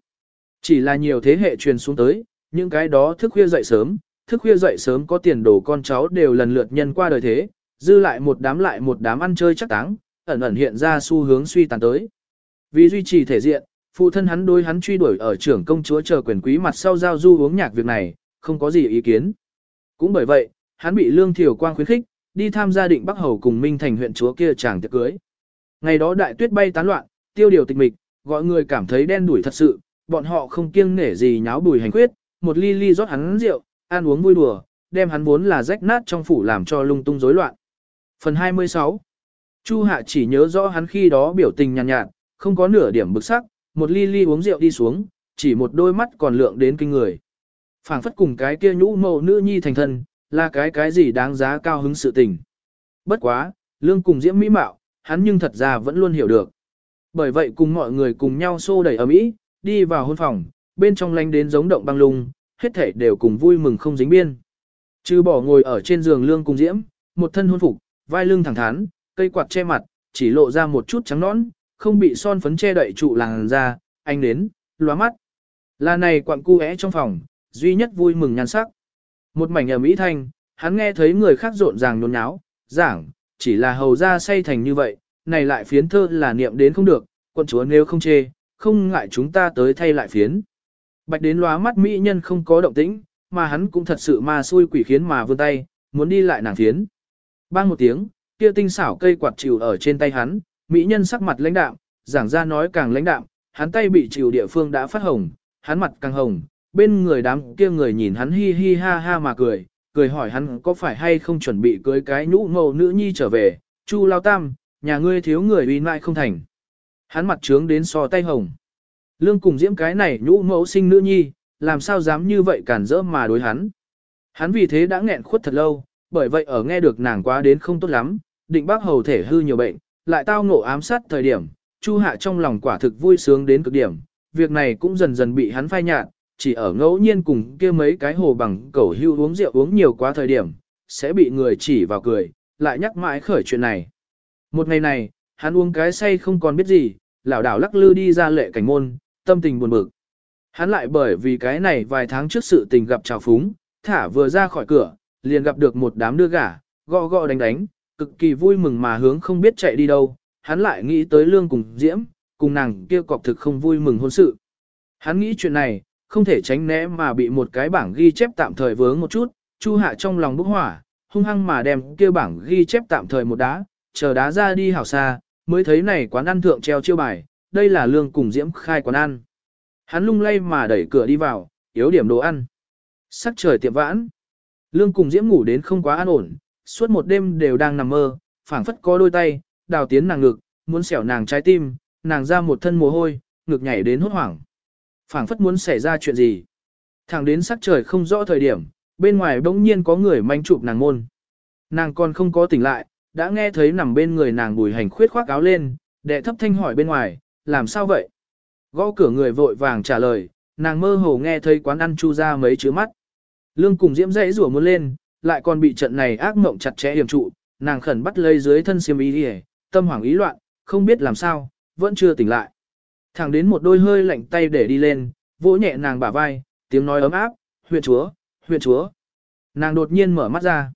Chỉ là nhiều thế hệ truyền xuống tới, những cái đó thức khuya dậy sớm, thức khuya dậy sớm có tiền đồ con cháu đều lần lượt nhân qua đời thế, dư lại một đám lại một đám ăn chơi chắc táng, ẩn ẩn hiện ra xu hướng suy tàn tới. Vì duy trì thể diện, phụ thân hắn đối hắn truy đuổi ở trưởng công chúa chờ quyền quý mặt sau giao du uống nhạc việc này, không có gì ý kiến. Cũng bởi vậy, hắn bị Lương Thiều Quang khuyến khích, đi tham gia định Bắc Hầu cùng Minh Thành huyện chúa kia chàng tiệc cưới. Ngày đó đại tuyết bay tán loạn, tiêu điều tịch mịch, gọi người cảm thấy đen đủi thật sự, bọn họ không kiêng nể gì nháo bùi hành quyết, một ly ly rót hắn rượu, ăn uống vui đùa, đem hắn vốn là rách nát trong phủ làm cho lung tung rối loạn. Phần 26 Chu Hạ chỉ nhớ rõ hắn khi đó biểu tình nhàn nhạt, nhạt, không có nửa điểm bực sắc, một ly ly uống rượu đi xuống, chỉ một đôi mắt còn lượng đến kinh người. phảng phất cùng cái kia nhũ mẫu nữ nhi thành thân, là cái cái gì đáng giá cao hứng sự tình. Bất quá, lương cùng diễm mỹ mạo, hắn nhưng thật ra vẫn luôn hiểu được. Bởi vậy cùng mọi người cùng nhau xô đẩy ở mỹ, đi vào hôn phòng, bên trong lanh đến giống động băng lung, hết thảy đều cùng vui mừng không dính biên. Trừ bỏ ngồi ở trên giường lương cùng diễm, một thân hôn phục, vai lưng thẳng thắn, cây quạt che mặt, chỉ lộ ra một chút trắng nõn, không bị son phấn che đậy trụ làn da, anh đến, lóa mắt. Là này quặng cu é trong phòng, duy nhất vui mừng nhan sắc. Một mảnh ở Mỹ thanh, hắn nghe thấy người khác rộn ràng nhốn nháo, giảng, chỉ là hầu ra say thành như vậy, này lại phiến thơ là niệm đến không được, quân chúa nếu không chê, không ngại chúng ta tới thay lại phiến. Bạch đến lóa mắt Mỹ nhân không có động tĩnh, mà hắn cũng thật sự ma xui quỷ khiến mà vươn tay, muốn đi lại nàng phiến. Bang một tiếng, kia tinh xảo cây quạt chịu ở trên tay hắn, Mỹ nhân sắc mặt lãnh đạm, giảng ra nói càng lãnh đạm, hắn tay bị chịu địa phương đã phát hồng, hắn mặt càng hồng, bên người đám kia người nhìn hắn hi hi ha ha mà cười, cười hỏi hắn có phải hay không chuẩn bị cưới cái nhũ ngầu nữ nhi trở về, chu lao tam, nhà ngươi thiếu người uy mại không thành. Hắn mặt trướng đến so tay hồng. Lương cùng diễm cái này nhũ mẫu sinh nữ nhi, làm sao dám như vậy cản rỡ mà đối hắn. Hắn vì thế đã nghẹn khuất thật lâu, bởi vậy ở nghe được nàng quá đến không tốt lắm, định bác hầu thể hư nhiều bệnh, lại tao ngộ ám sát thời điểm, Chu Hạ trong lòng quả thực vui sướng đến cực điểm, việc này cũng dần dần bị hắn phai nhạt, chỉ ở ngẫu nhiên cùng kia mấy cái hồ bằng cẩu hưu uống rượu uống nhiều quá thời điểm, sẽ bị người chỉ vào cười, lại nhắc mãi khởi chuyện này. Một ngày này, hắn uống cái say không còn biết gì, lảo đảo lắc lư đi ra lệ cảnh môn, tâm tình buồn bực. Hắn lại bởi vì cái này vài tháng trước sự tình gặp trào phúng, thả vừa ra khỏi cửa, liền gặp được một đám đưa gả, gõ gõ đánh đánh, cực kỳ vui mừng mà hướng không biết chạy đi đâu, hắn lại nghĩ tới lương cùng diễm, cùng nàng kia cọc thực không vui mừng hôn sự. Hắn nghĩ chuyện này, không thể tránh né mà bị một cái bảng ghi chép tạm thời vướng một chút, chu hạ trong lòng bốc hỏa, hung hăng mà đem kia bảng ghi chép tạm thời một đá, chờ đá ra đi hảo xa, mới thấy này quán ăn thượng treo chiêu bài, đây là lương cùng diễm khai quán ăn. Hắn lung lay mà đẩy cửa đi vào, yếu điểm đồ ăn. Sắc trời tiệm vãn. Lương cùng diễm ngủ đến không quá an ổn, suốt một đêm đều đang nằm mơ, phảng phất có đôi tay, đào tiến nàng ngực, muốn xẻo nàng trái tim, nàng ra một thân mồ hôi, ngực nhảy đến hốt hoảng. phảng phất muốn xảy ra chuyện gì. Thẳng đến sắc trời không rõ thời điểm, bên ngoài bỗng nhiên có người manh chụp nàng môn. Nàng còn không có tỉnh lại, đã nghe thấy nằm bên người nàng bùi hành khuyết khoác áo lên, đệ thấp thanh hỏi bên ngoài, làm sao vậy? Gõ cửa người vội vàng trả lời, nàng mơ hồ nghe thấy quán ăn chu ra mấy chứa mắt. Lương cùng diễm dãy rủa muốn lên, lại còn bị trận này ác mộng chặt chẽ hiểm trụ, nàng khẩn bắt lấy dưới thân xiêm ý đi tâm hoảng ý loạn, không biết làm sao, vẫn chưa tỉnh lại. Thẳng đến một đôi hơi lạnh tay để đi lên, vỗ nhẹ nàng bả vai, tiếng nói ấm áp, huyện chúa, huyện chúa. Nàng đột nhiên mở mắt ra.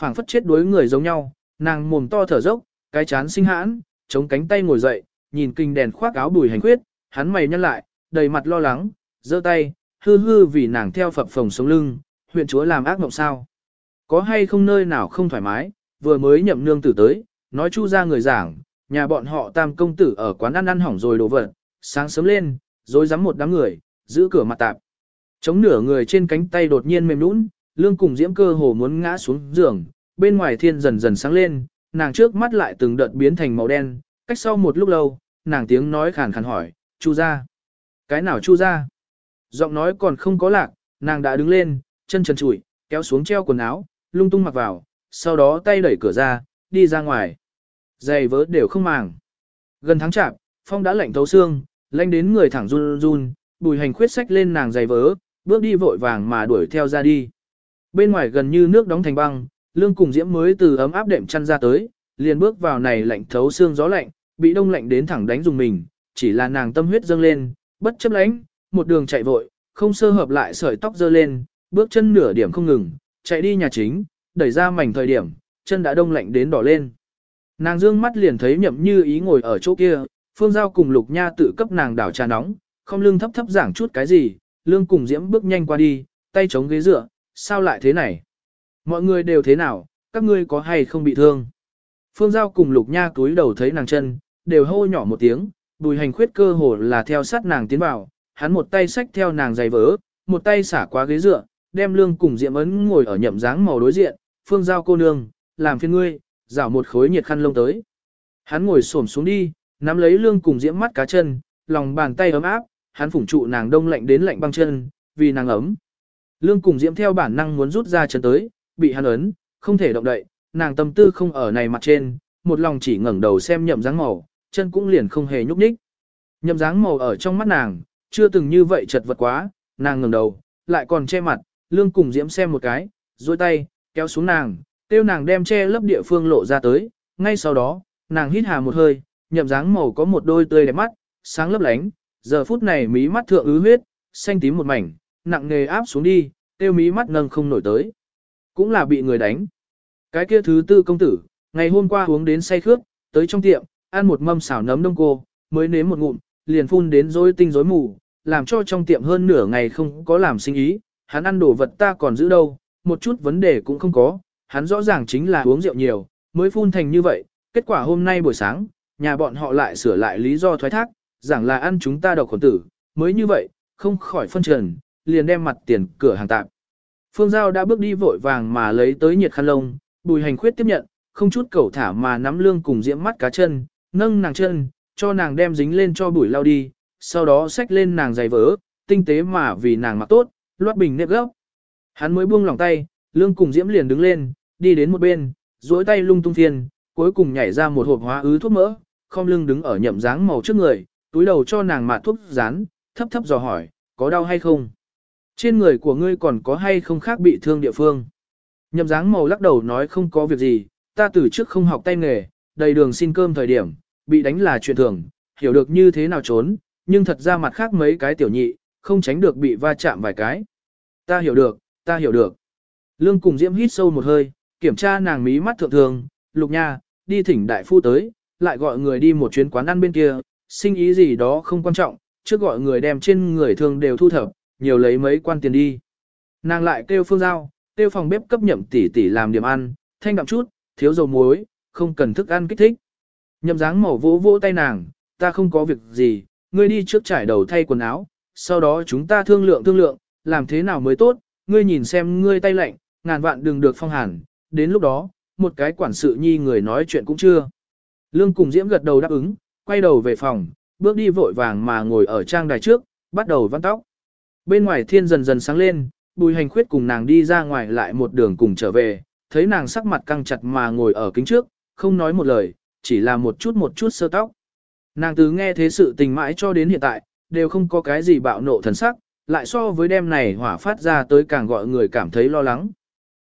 phảng phất chết đuối người giống nhau, nàng mồm to thở dốc, cái chán sinh hãn, chống cánh tay ngồi dậy, nhìn kinh đèn khoác áo bùi hành khuyết, hắn mày nhăn lại, đầy mặt lo lắng, giơ tay, hư hư vì nàng theo phập phồng sống lưng, huyện chúa làm ác mộng sao. Có hay không nơi nào không thoải mái, vừa mới nhậm nương tử tới, nói chu ra người giảng, nhà bọn họ tam công tử ở quán ăn ăn hỏng rồi đổ vật, sáng sớm lên, rồi dám một đám người, giữ cửa mặt tạp. Chống nửa người trên cánh tay đột nhiên mềm nũng, lương cùng diễm cơ hồ muốn ngã xuống giường, bên ngoài thiên dần dần sáng lên, nàng trước mắt lại từng đợt biến thành màu đen, cách sau một lúc lâu, nàng tiếng nói khàn khàn hỏi, chu ra. Cái nào chu ra? Giọng nói còn không có lạc, nàng đã đứng lên, chân trần trụi, kéo xuống treo quần áo, lung tung mặc vào, sau đó tay đẩy cửa ra, đi ra ngoài. Giày vớ đều không màng. Gần tháng chạp, phong đã lạnh thấu xương, lạnh đến người thẳng run run, bùi hành khuyết sách lên nàng giày vớ, bước đi vội vàng mà đuổi theo ra đi. Bên ngoài gần như nước đóng thành băng, lương cùng diễm mới từ ấm áp đệm chăn ra tới, liền bước vào này lạnh thấu xương gió lạnh, bị đông lạnh đến thẳng đánh dùng mình, chỉ là nàng tâm huyết dâng lên, bất chấp lãnh, một đường chạy vội, không sơ hợp lại sợi tóc dơ lên, bước chân nửa điểm không ngừng, chạy đi nhà chính, đẩy ra mảnh thời điểm, chân đã đông lạnh đến đỏ lên. Nàng dương mắt liền thấy nhậm như ý ngồi ở chỗ kia, phương giao cùng lục nha tự cấp nàng đảo trà nóng, không lương thấp thấp giảng chút cái gì, lương cùng diễm bước nhanh qua đi, tay chống ghế dựa, sao lại thế này? Mọi người đều thế nào, các ngươi có hay không bị thương? Phương giao cùng lục nha túi đầu thấy nàng chân, đều hô nhỏ một tiếng, bùi hành khuyết cơ hồ là theo sát nàng tiến vào, hắn một tay xách theo nàng giày vỡ, một tay xả qua ghế dựa, đem lương cùng diễm ấn ngồi ở nhậm dáng màu đối diện, phương giao cô nương, làm phiên ngươi, rảo một khối nhiệt khăn lông tới. Hắn ngồi xổm xuống đi, nắm lấy lương cùng diễm mắt cá chân, lòng bàn tay ấm áp, hắn phủng trụ nàng đông lạnh đến lạnh băng chân, vì nàng ấm. Lương cùng diễm theo bản năng muốn rút ra chân tới, bị hắn ấn, không thể động đậy, nàng tâm tư không ở này mặt trên, một lòng chỉ ngẩng đầu xem nhậm dáng màu, chân cũng liền không hề nhúc nhích. Nhậm dáng màu ở trong mắt nàng, chưa từng như vậy chật vật quá, nàng ngẩng đầu, lại còn che mặt, lương cùng diễm xem một cái, duỗi tay, kéo xuống nàng, tiêu nàng đem che lấp địa phương lộ ra tới, ngay sau đó, nàng hít hà một hơi, nhậm dáng màu có một đôi tươi đẹp mắt, sáng lấp lánh, giờ phút này mí mắt thượng ứ huyết, xanh tím một mảnh, nặng nghề áp xuống đi, tiêu mí mắt nâng không nổi tới. Cũng là bị người đánh. Cái kia thứ tư công tử, ngày hôm qua uống đến say khước, tới trong tiệm, ăn một mâm xào nấm đông cô, mới nếm một ngụm, liền phun đến rối tinh rối mù, làm cho trong tiệm hơn nửa ngày không có làm sinh ý, hắn ăn đồ vật ta còn giữ đâu, một chút vấn đề cũng không có, hắn rõ ràng chính là uống rượu nhiều, mới phun thành như vậy, kết quả hôm nay buổi sáng, nhà bọn họ lại sửa lại lý do thoái thác, rằng là ăn chúng ta độc khuẩn tử, mới như vậy, không khỏi phân trần, liền đem mặt tiền cửa hàng tạm. Phương Giao đã bước đi vội vàng mà lấy tới nhiệt khăn lông, bùi hành khuyết tiếp nhận, không chút cầu thả mà nắm lương cùng diễm mắt cá chân, nâng nàng chân, cho nàng đem dính lên cho bùi lao đi, sau đó xách lên nàng giày vỡ, tinh tế mà vì nàng mặc tốt, loát bình nếp gốc. Hắn mới buông lòng tay, lương cùng diễm liền đứng lên, đi đến một bên, duỗi tay lung tung thiên, cuối cùng nhảy ra một hộp hóa ứ thuốc mỡ, không lưng đứng ở nhậm dáng màu trước người, túi đầu cho nàng mạ thuốc rán, thấp thấp dò hỏi, có đau hay không? Trên người của ngươi còn có hay không khác bị thương địa phương? Nhậm dáng màu lắc đầu nói không có việc gì, ta từ trước không học tay nghề, đầy đường xin cơm thời điểm, bị đánh là chuyện thường, hiểu được như thế nào trốn, nhưng thật ra mặt khác mấy cái tiểu nhị, không tránh được bị va chạm vài cái. Ta hiểu được, ta hiểu được. Lương cùng Diễm hít sâu một hơi, kiểm tra nàng mí mắt thượng thường, lục nha, đi thỉnh đại phu tới, lại gọi người đi một chuyến quán ăn bên kia, sinh ý gì đó không quan trọng, trước gọi người đem trên người thường đều thu thập, nhiều lấy mấy quan tiền đi. Nàng lại kêu phương giao, kêu phòng bếp cấp nhậm tỷ tỷ làm điểm ăn, thanh đậm chút, thiếu dầu muối, không cần thức ăn kích thích. Nhậm dáng màu vỗ vỗ tay nàng, ta không có việc gì, ngươi đi trước trải đầu thay quần áo, sau đó chúng ta thương lượng thương lượng, làm thế nào mới tốt, ngươi nhìn xem ngươi tay lạnh, ngàn vạn đừng được phong hàn, đến lúc đó, một cái quản sự nhi người nói chuyện cũng chưa. Lương cùng Diễm gật đầu đáp ứng, quay đầu về phòng, bước đi vội vàng mà ngồi ở trang đài trước, bắt đầu văn tóc. Bên ngoài thiên dần dần sáng lên, bùi hành khuyết cùng nàng đi ra ngoài lại một đường cùng trở về, thấy nàng sắc mặt căng chặt mà ngồi ở kính trước, không nói một lời, chỉ là một chút một chút sơ tóc. Nàng từ nghe thế sự tình mãi cho đến hiện tại, đều không có cái gì bạo nộ thần sắc, lại so với đêm này hỏa phát ra tới càng gọi người cảm thấy lo lắng.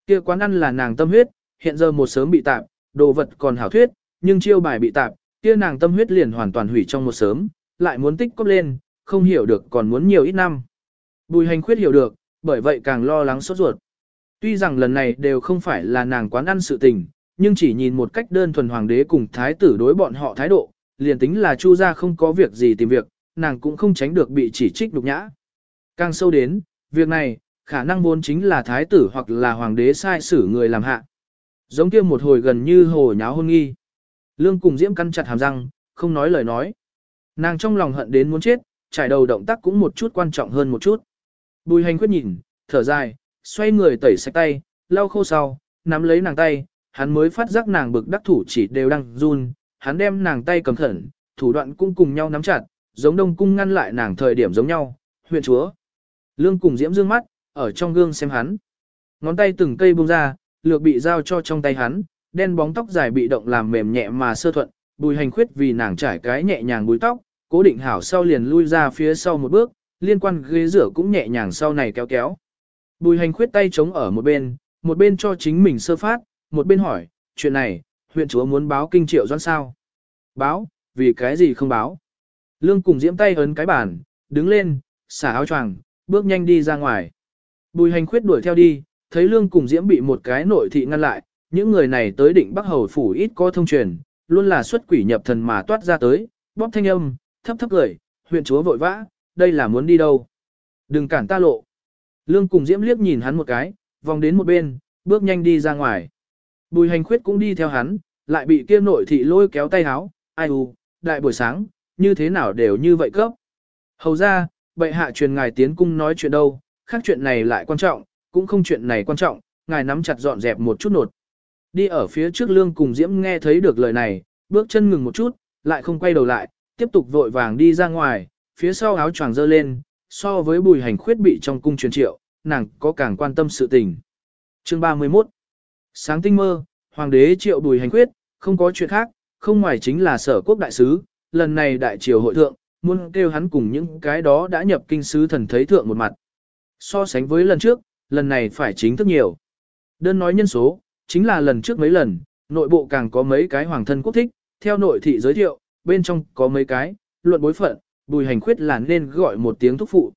Kia quán ăn là nàng tâm huyết, hiện giờ một sớm bị tạp, đồ vật còn hảo thuyết, nhưng chiêu bài bị tạp, kia nàng tâm huyết liền hoàn toàn hủy trong một sớm, lại muốn tích cóp lên, không hiểu được còn muốn nhiều ít năm. Bùi hành khuyết hiểu được, bởi vậy càng lo lắng sốt ruột. Tuy rằng lần này đều không phải là nàng quán ăn sự tình, nhưng chỉ nhìn một cách đơn thuần hoàng đế cùng thái tử đối bọn họ thái độ, liền tính là chu gia không có việc gì tìm việc, nàng cũng không tránh được bị chỉ trích đục nhã. Càng sâu đến, việc này, khả năng vốn chính là thái tử hoặc là hoàng đế sai xử người làm hạ. Giống kia một hồi gần như hồ nháo hôn nghi. Lương cùng diễm căn chặt hàm răng, không nói lời nói. Nàng trong lòng hận đến muốn chết, trải đầu động tác cũng một chút quan trọng hơn một chút. Bùi hành quyết nhìn, thở dài, xoay người tẩy sạch tay, lau khô sau, nắm lấy nàng tay, hắn mới phát giác nàng bực đắc thủ chỉ đều đang run, hắn đem nàng tay cầm khẩn, thủ đoạn cũng cùng nhau nắm chặt, giống đông cung ngăn lại nàng thời điểm giống nhau, huyện chúa. Lương cùng diễm dương mắt, ở trong gương xem hắn. Ngón tay từng cây buông ra, lược bị giao cho trong tay hắn, đen bóng tóc dài bị động làm mềm nhẹ mà sơ thuận, bùi hành khuyết vì nàng trải cái nhẹ nhàng bùi tóc, cố định hảo sau liền lui ra phía sau một bước, liên quan ghế rửa cũng nhẹ nhàng sau này kéo kéo. Bùi hành khuyết tay chống ở một bên, một bên cho chính mình sơ phát, một bên hỏi, chuyện này, huyện chúa muốn báo kinh triệu doan sao? Báo, vì cái gì không báo? Lương cùng diễm tay ấn cái bàn, đứng lên, xả áo choàng, bước nhanh đi ra ngoài. Bùi hành khuyết đuổi theo đi, thấy lương cùng diễm bị một cái nội thị ngăn lại, những người này tới định Bắc Hầu phủ ít có thông truyền, luôn là xuất quỷ nhập thần mà toát ra tới, bóp thanh âm, thấp thấp cười, huyện chúa vội vã, đây là muốn đi đâu? Đừng cản ta lộ. Lương cùng diễm liếc nhìn hắn một cái, vòng đến một bên, bước nhanh đi ra ngoài. Bùi hành khuyết cũng đi theo hắn, lại bị kia nội thị lôi kéo tay háo, ai u, đại buổi sáng, như thế nào đều như vậy cấp. Hầu ra, bệ hạ truyền ngài tiến cung nói chuyện đâu, khác chuyện này lại quan trọng, cũng không chuyện này quan trọng, ngài nắm chặt dọn dẹp một chút nột. Đi ở phía trước lương cùng Diễm nghe thấy được lời này, bước chân ngừng một chút, lại không quay đầu lại, tiếp tục vội vàng đi ra ngoài, phía sau áo choàng dơ lên, so với bùi hành khuyết bị trong cung truyền triệu, nàng có càng quan tâm sự tình. Chương 31 Sáng tinh mơ, hoàng đế triệu bùi hành khuyết, không có chuyện khác, không ngoài chính là sở quốc đại sứ, lần này đại triều hội thượng, muốn kêu hắn cùng những cái đó đã nhập kinh sứ thần thấy thượng một mặt. So sánh với lần trước, lần này phải chính thức nhiều. Đơn nói nhân số, chính là lần trước mấy lần, nội bộ càng có mấy cái hoàng thân quốc thích, theo nội thị giới thiệu, bên trong có mấy cái, luận bối phận, bùi hành khuyết là nên gọi một tiếng thúc phụ.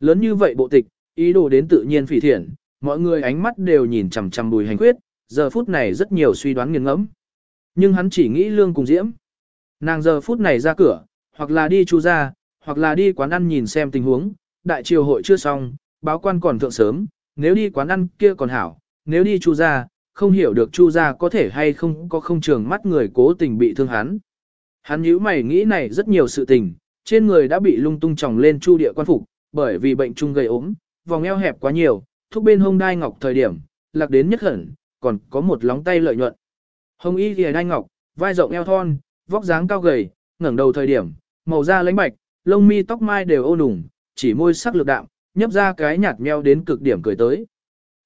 Lớn như vậy bộ tịch, ý đồ đến tự nhiên phỉ thiện, mọi người ánh mắt đều nhìn chằm chằm bùi hành khuyết, giờ phút này rất nhiều suy đoán nghiêng ngẫm. Nhưng hắn chỉ nghĩ lương cùng diễm. Nàng giờ phút này ra cửa, hoặc là đi chu ra, hoặc là đi quán ăn nhìn xem tình huống, đại triều hội chưa xong, báo quan còn thượng sớm, nếu đi quán ăn kia còn hảo, nếu đi chu ra, không hiểu được chu ra có thể hay không có không trường mắt người cố tình bị thương hắn. Hắn nhíu mày nghĩ này rất nhiều sự tình, trên người đã bị lung tung tròng lên chu địa quan phục, bởi vì bệnh chung gây ốm, vòng eo hẹp quá nhiều, thúc bên hông đai ngọc thời điểm, lạc đến nhất hẳn, còn có một lóng tay lợi nhuận. Hồng y lìa đai ngọc, vai rộng eo thon, vóc dáng cao gầy, ngẩng đầu thời điểm, màu da lãnh bạch, lông mi tóc mai đều ô nùng, chỉ môi sắc lực đạm, nhấp ra cái nhạt meo đến cực điểm cười tới.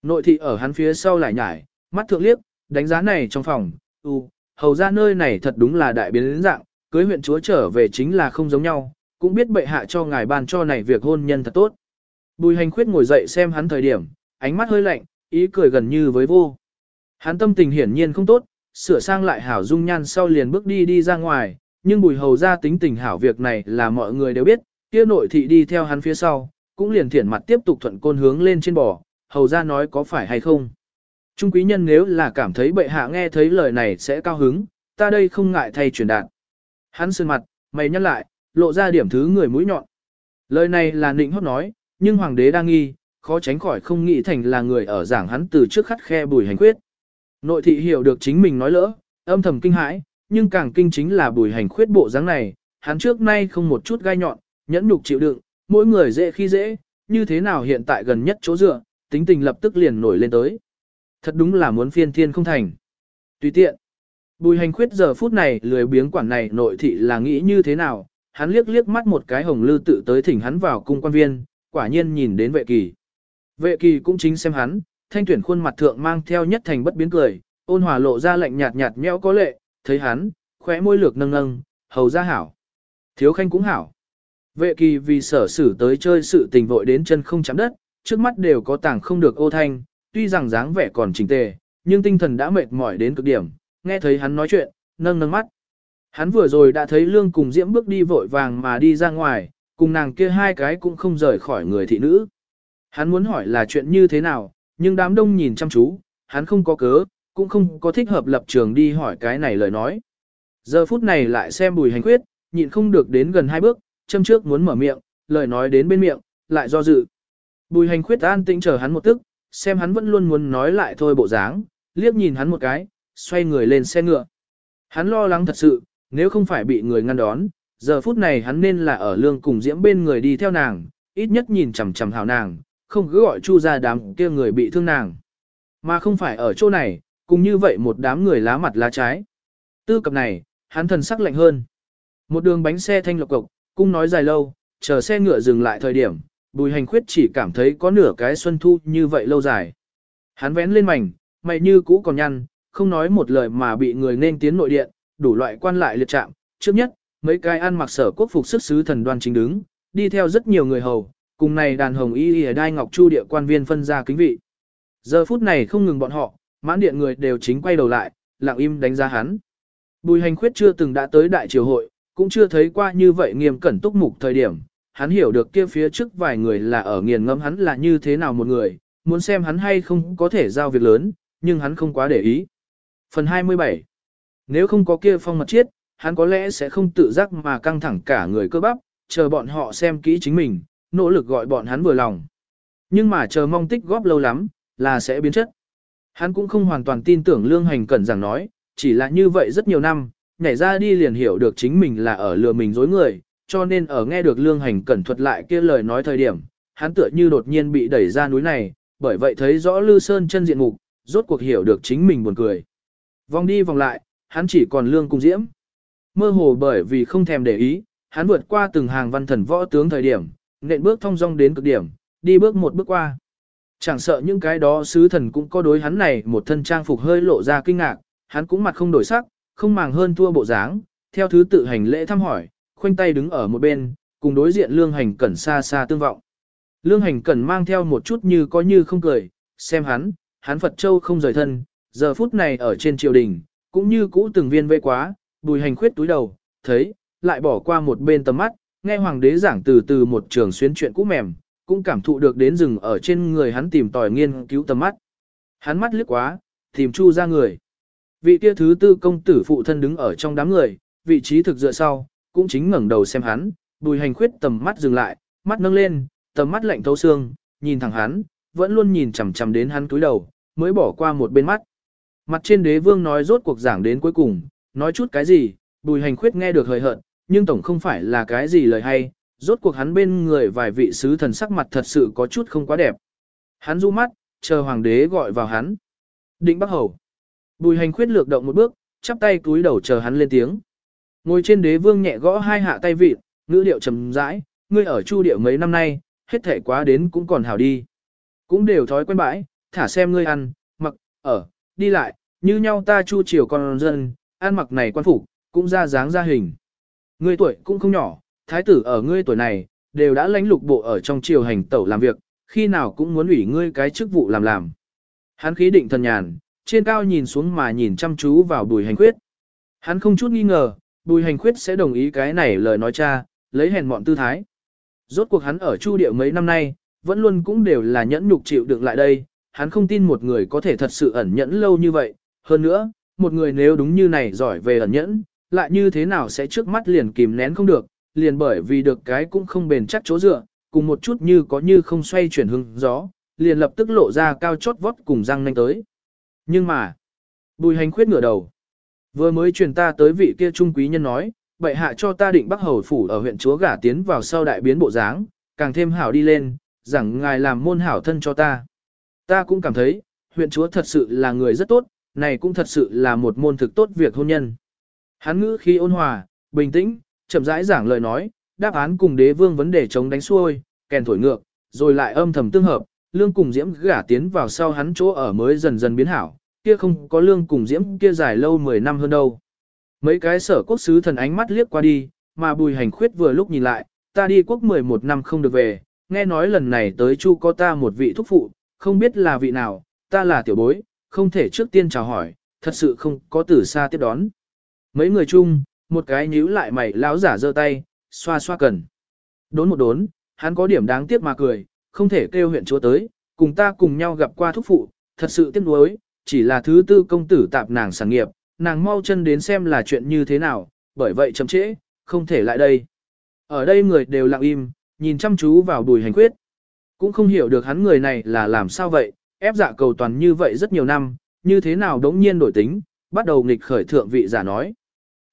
Nội thị ở hắn phía sau lại nhải, mắt thượng liếc, đánh giá này trong phòng, u, hầu ra nơi này thật đúng là đại biến dạng, cưới huyện chúa trở về chính là không giống nhau, cũng biết bệ hạ cho ngài ban cho này việc hôn nhân thật tốt. Bùi hành khuyết ngồi dậy xem hắn thời điểm, ánh mắt hơi lạnh, ý cười gần như với vô. Hắn tâm tình hiển nhiên không tốt, sửa sang lại hảo dung nhan sau liền bước đi đi ra ngoài, nhưng bùi hầu ra tính tình hảo việc này là mọi người đều biết, kia nội thị đi theo hắn phía sau, cũng liền thiển mặt tiếp tục thuận côn hướng lên trên bò, hầu ra nói có phải hay không. Trung quý nhân nếu là cảm thấy bệ hạ nghe thấy lời này sẽ cao hứng, ta đây không ngại thay truyền đạt. Hắn sơn mặt, mày nhắc lại, lộ ra điểm thứ người mũi nhọn. Lời này là nịnh hót nói, nhưng hoàng đế đang nghi, khó tránh khỏi không nghĩ thành là người ở giảng hắn từ trước khắt khe bùi hành quyết. Nội thị hiểu được chính mình nói lỡ, âm thầm kinh hãi, nhưng càng kinh chính là bùi hành khuyết bộ dáng này, hắn trước nay không một chút gai nhọn, nhẫn nhục chịu đựng, mỗi người dễ khi dễ, như thế nào hiện tại gần nhất chỗ dựa, tính tình lập tức liền nổi lên tới. Thật đúng là muốn phiên thiên không thành. Tùy tiện. Bùi hành khuyết giờ phút này lười biếng quản này nội thị là nghĩ như thế nào, hắn liếc liếc mắt một cái hồng lư tự tới thỉnh hắn vào cung quan viên, quả nhiên nhìn đến vệ kỳ. Vệ kỳ cũng chính xem hắn, thanh tuyển khuôn mặt thượng mang theo nhất thành bất biến cười, ôn hòa lộ ra lạnh nhạt nhạt nhẽo có lệ, thấy hắn, khóe môi lược nâng nâng, hầu ra hảo. Thiếu khanh cũng hảo. Vệ kỳ vì sở xử tới chơi sự tình vội đến chân không chạm đất, trước mắt đều có tảng không được ô thanh, tuy rằng dáng vẻ còn chỉnh tề, nhưng tinh thần đã mệt mỏi đến cực điểm, nghe thấy hắn nói chuyện, nâng nâng mắt. Hắn vừa rồi đã thấy Lương cùng Diễm bước đi vội vàng mà đi ra ngoài, cùng nàng kia hai cái cũng không rời khỏi người thị nữ. Hắn muốn hỏi là chuyện như thế nào, nhưng đám đông nhìn chăm chú, hắn không có cớ, cũng không có thích hợp lập trường đi hỏi cái này lời nói. Giờ phút này lại xem bùi hành quyết, nhịn không được đến gần hai bước, châm trước muốn mở miệng, lời nói đến bên miệng, lại do dự. Bùi hành khuyết an tĩnh chờ hắn một tức, xem hắn vẫn luôn muốn nói lại thôi bộ dáng, liếc nhìn hắn một cái, xoay người lên xe ngựa. Hắn lo lắng thật sự, nếu không phải bị người ngăn đón, giờ phút này hắn nên là ở lương cùng diễm bên người đi theo nàng, ít nhất nhìn chằm chằm hào nàng, không cứ gọi chu ra đám kia người bị thương nàng. Mà không phải ở chỗ này, cùng như vậy một đám người lá mặt lá trái. Tư cập này, hắn thần sắc lạnh hơn. Một đường bánh xe thanh lộc cộc, cung nói dài lâu, chờ xe ngựa dừng lại thời điểm, bùi hành khuyết chỉ cảm thấy có nửa cái xuân thu như vậy lâu dài. Hắn vén lên mảnh, mày như cũ còn nhăn, không nói một lời mà bị người nên tiến nội điện, đủ loại quan lại liệt trạm, Trước nhất, mấy cái ăn mặc sở quốc phục sức sứ thần đoan chính đứng, đi theo rất nhiều người hầu, cùng này đàn hồng y y đai ngọc chu địa quan viên phân ra kính vị. Giờ phút này không ngừng bọn họ, mãn điện người đều chính quay đầu lại, lặng im đánh giá hắn. Bùi hành khuyết chưa từng đã tới đại triều hội, cũng chưa thấy qua như vậy nghiêm cẩn túc mục thời điểm, hắn hiểu được kia phía trước vài người là ở nghiền ngẫm hắn là như thế nào một người, muốn xem hắn hay không có thể giao việc lớn, nhưng hắn không quá để ý. Phần 27 Nếu không có kia phong mật chiết, hắn có lẽ sẽ không tự giác mà căng thẳng cả người cơ bắp, chờ bọn họ xem kỹ chính mình, nỗ lực gọi bọn hắn vừa lòng. Nhưng mà chờ mong tích góp lâu lắm, là sẽ biến chất. Hắn cũng không hoàn toàn tin tưởng lương hành cẩn rằng nói, chỉ là như vậy rất nhiều năm, nhảy ra đi liền hiểu được chính mình là ở lừa mình dối người, cho nên ở nghe được lương hành cẩn thuật lại kia lời nói thời điểm, hắn tựa như đột nhiên bị đẩy ra núi này, bởi vậy thấy rõ Lư Sơn chân diện mục, rốt cuộc hiểu được chính mình buồn cười. Vòng đi vòng lại, hắn chỉ còn lương cùng diễm. Mơ hồ bởi vì không thèm để ý, hắn vượt qua từng hàng văn thần võ tướng thời điểm, nện bước thong dong đến cực điểm, đi bước một bước qua. Chẳng sợ những cái đó sứ thần cũng có đối hắn này một thân trang phục hơi lộ ra kinh ngạc, hắn cũng mặt không đổi sắc, không màng hơn thua bộ dáng, theo thứ tự hành lễ thăm hỏi, khoanh tay đứng ở một bên, cùng đối diện lương hành cẩn xa xa tương vọng. Lương hành cẩn mang theo một chút như có như không cười, xem hắn, hắn Phật Châu không rời thân, giờ phút này ở trên triều đình, cũng như cũ từng viên vây quá, bùi hành khuyết túi đầu, thấy, lại bỏ qua một bên tầm mắt, nghe hoàng đế giảng từ từ một trường xuyên chuyện cũ mềm, cũng cảm thụ được đến rừng ở trên người hắn tìm tòi nghiên cứu tầm mắt. Hắn mắt liếc quá, tìm chu ra người. Vị kia thứ tư công tử phụ thân đứng ở trong đám người, vị trí thực dựa sau, cũng chính ngẩng đầu xem hắn, bùi hành khuyết tầm mắt dừng lại, mắt nâng lên, tầm mắt lạnh thấu xương, nhìn thẳng hắn, vẫn luôn nhìn chằm chằm đến hắn túi đầu, mới bỏ qua một bên mắt. Mặt trên đế vương nói rốt cuộc giảng đến cuối cùng, nói chút cái gì, bùi hành khuyết nghe được hơi hợt, nhưng tổng không phải là cái gì lời hay, rốt cuộc hắn bên người vài vị sứ thần sắc mặt thật sự có chút không quá đẹp. Hắn du mắt, chờ hoàng đế gọi vào hắn. Định bắc hầu. Bùi hành khuyết lược động một bước, chắp tay túi đầu chờ hắn lên tiếng. Ngồi trên đế vương nhẹ gõ hai hạ tay vịt, ngữ điệu trầm rãi, ngươi ở chu địa mấy năm nay, hết thể quá đến cũng còn hảo đi. Cũng đều thói quen bãi, thả xem ngươi ăn, mặc, ở, đi lại, như nhau ta chu chiều con dân, ăn mặc này quan phục, cũng ra dáng ra hình. Ngươi tuổi cũng không nhỏ, thái tử ở ngươi tuổi này, đều đã lãnh lục bộ ở trong triều hành tẩu làm việc, khi nào cũng muốn ủy ngươi cái chức vụ làm làm. Hắn khí định thần nhàn, trên cao nhìn xuống mà nhìn chăm chú vào bùi hành khuyết. Hắn không chút nghi ngờ, bùi hành khuyết sẽ đồng ý cái này lời nói cha, lấy hèn mọn tư thái. Rốt cuộc hắn ở chu địa mấy năm nay, vẫn luôn cũng đều là nhẫn nhục chịu đựng lại đây, hắn không tin một người có thể thật sự ẩn nhẫn lâu như vậy, hơn nữa, một người nếu đúng như này giỏi về ẩn nhẫn, lại như thế nào sẽ trước mắt liền kìm nén không được, liền bởi vì được cái cũng không bền chắc chỗ dựa, cùng một chút như có như không xoay chuyển hưng gió, liền lập tức lộ ra cao chót vót cùng răng nanh tới. Nhưng mà, bùi hành khuyết ngửa đầu. Vừa mới truyền ta tới vị kia trung quý nhân nói, bệ hạ cho ta định bắc hầu phủ ở huyện chúa gả tiến vào sau đại biến bộ dáng, càng thêm hảo đi lên, rằng ngài làm môn hảo thân cho ta. Ta cũng cảm thấy, huyện chúa thật sự là người rất tốt, này cũng thật sự là một môn thực tốt việc hôn nhân. Hắn ngữ khi ôn hòa, bình tĩnh, chậm rãi giảng lời nói, đáp án cùng đế vương vấn đề chống đánh xuôi, kèn thổi ngược, rồi lại âm thầm tương hợp, lương cùng diễm gả tiến vào sau hắn chỗ ở mới dần dần biến hảo, kia không có lương cùng diễm kia dài lâu 10 năm hơn đâu. Mấy cái sở quốc sứ thần ánh mắt liếc qua đi, mà bùi hành khuyết vừa lúc nhìn lại, ta đi quốc 11 năm không được về, nghe nói lần này tới chu có ta một vị thúc phụ, không biết là vị nào, ta là tiểu bối, không thể trước tiên chào hỏi, thật sự không có từ xa tiếp đón. Mấy người chung, một cái nhíu lại mày lão giả giơ tay, xoa xoa cần. Đốn một đốn, hắn có điểm đáng tiếc mà cười, không thể kêu huyện chúa tới, cùng ta cùng nhau gặp qua thúc phụ, thật sự tiếc nuối, chỉ là thứ tư công tử tạp nàng sản nghiệp, nàng mau chân đến xem là chuyện như thế nào, bởi vậy chậm trễ, không thể lại đây. Ở đây người đều lặng im, nhìn chăm chú vào bùi hành quyết. Cũng không hiểu được hắn người này là làm sao vậy, ép dạ cầu toàn như vậy rất nhiều năm, như thế nào đống nhiên đổi tính, bắt đầu nghịch khởi thượng vị giả nói.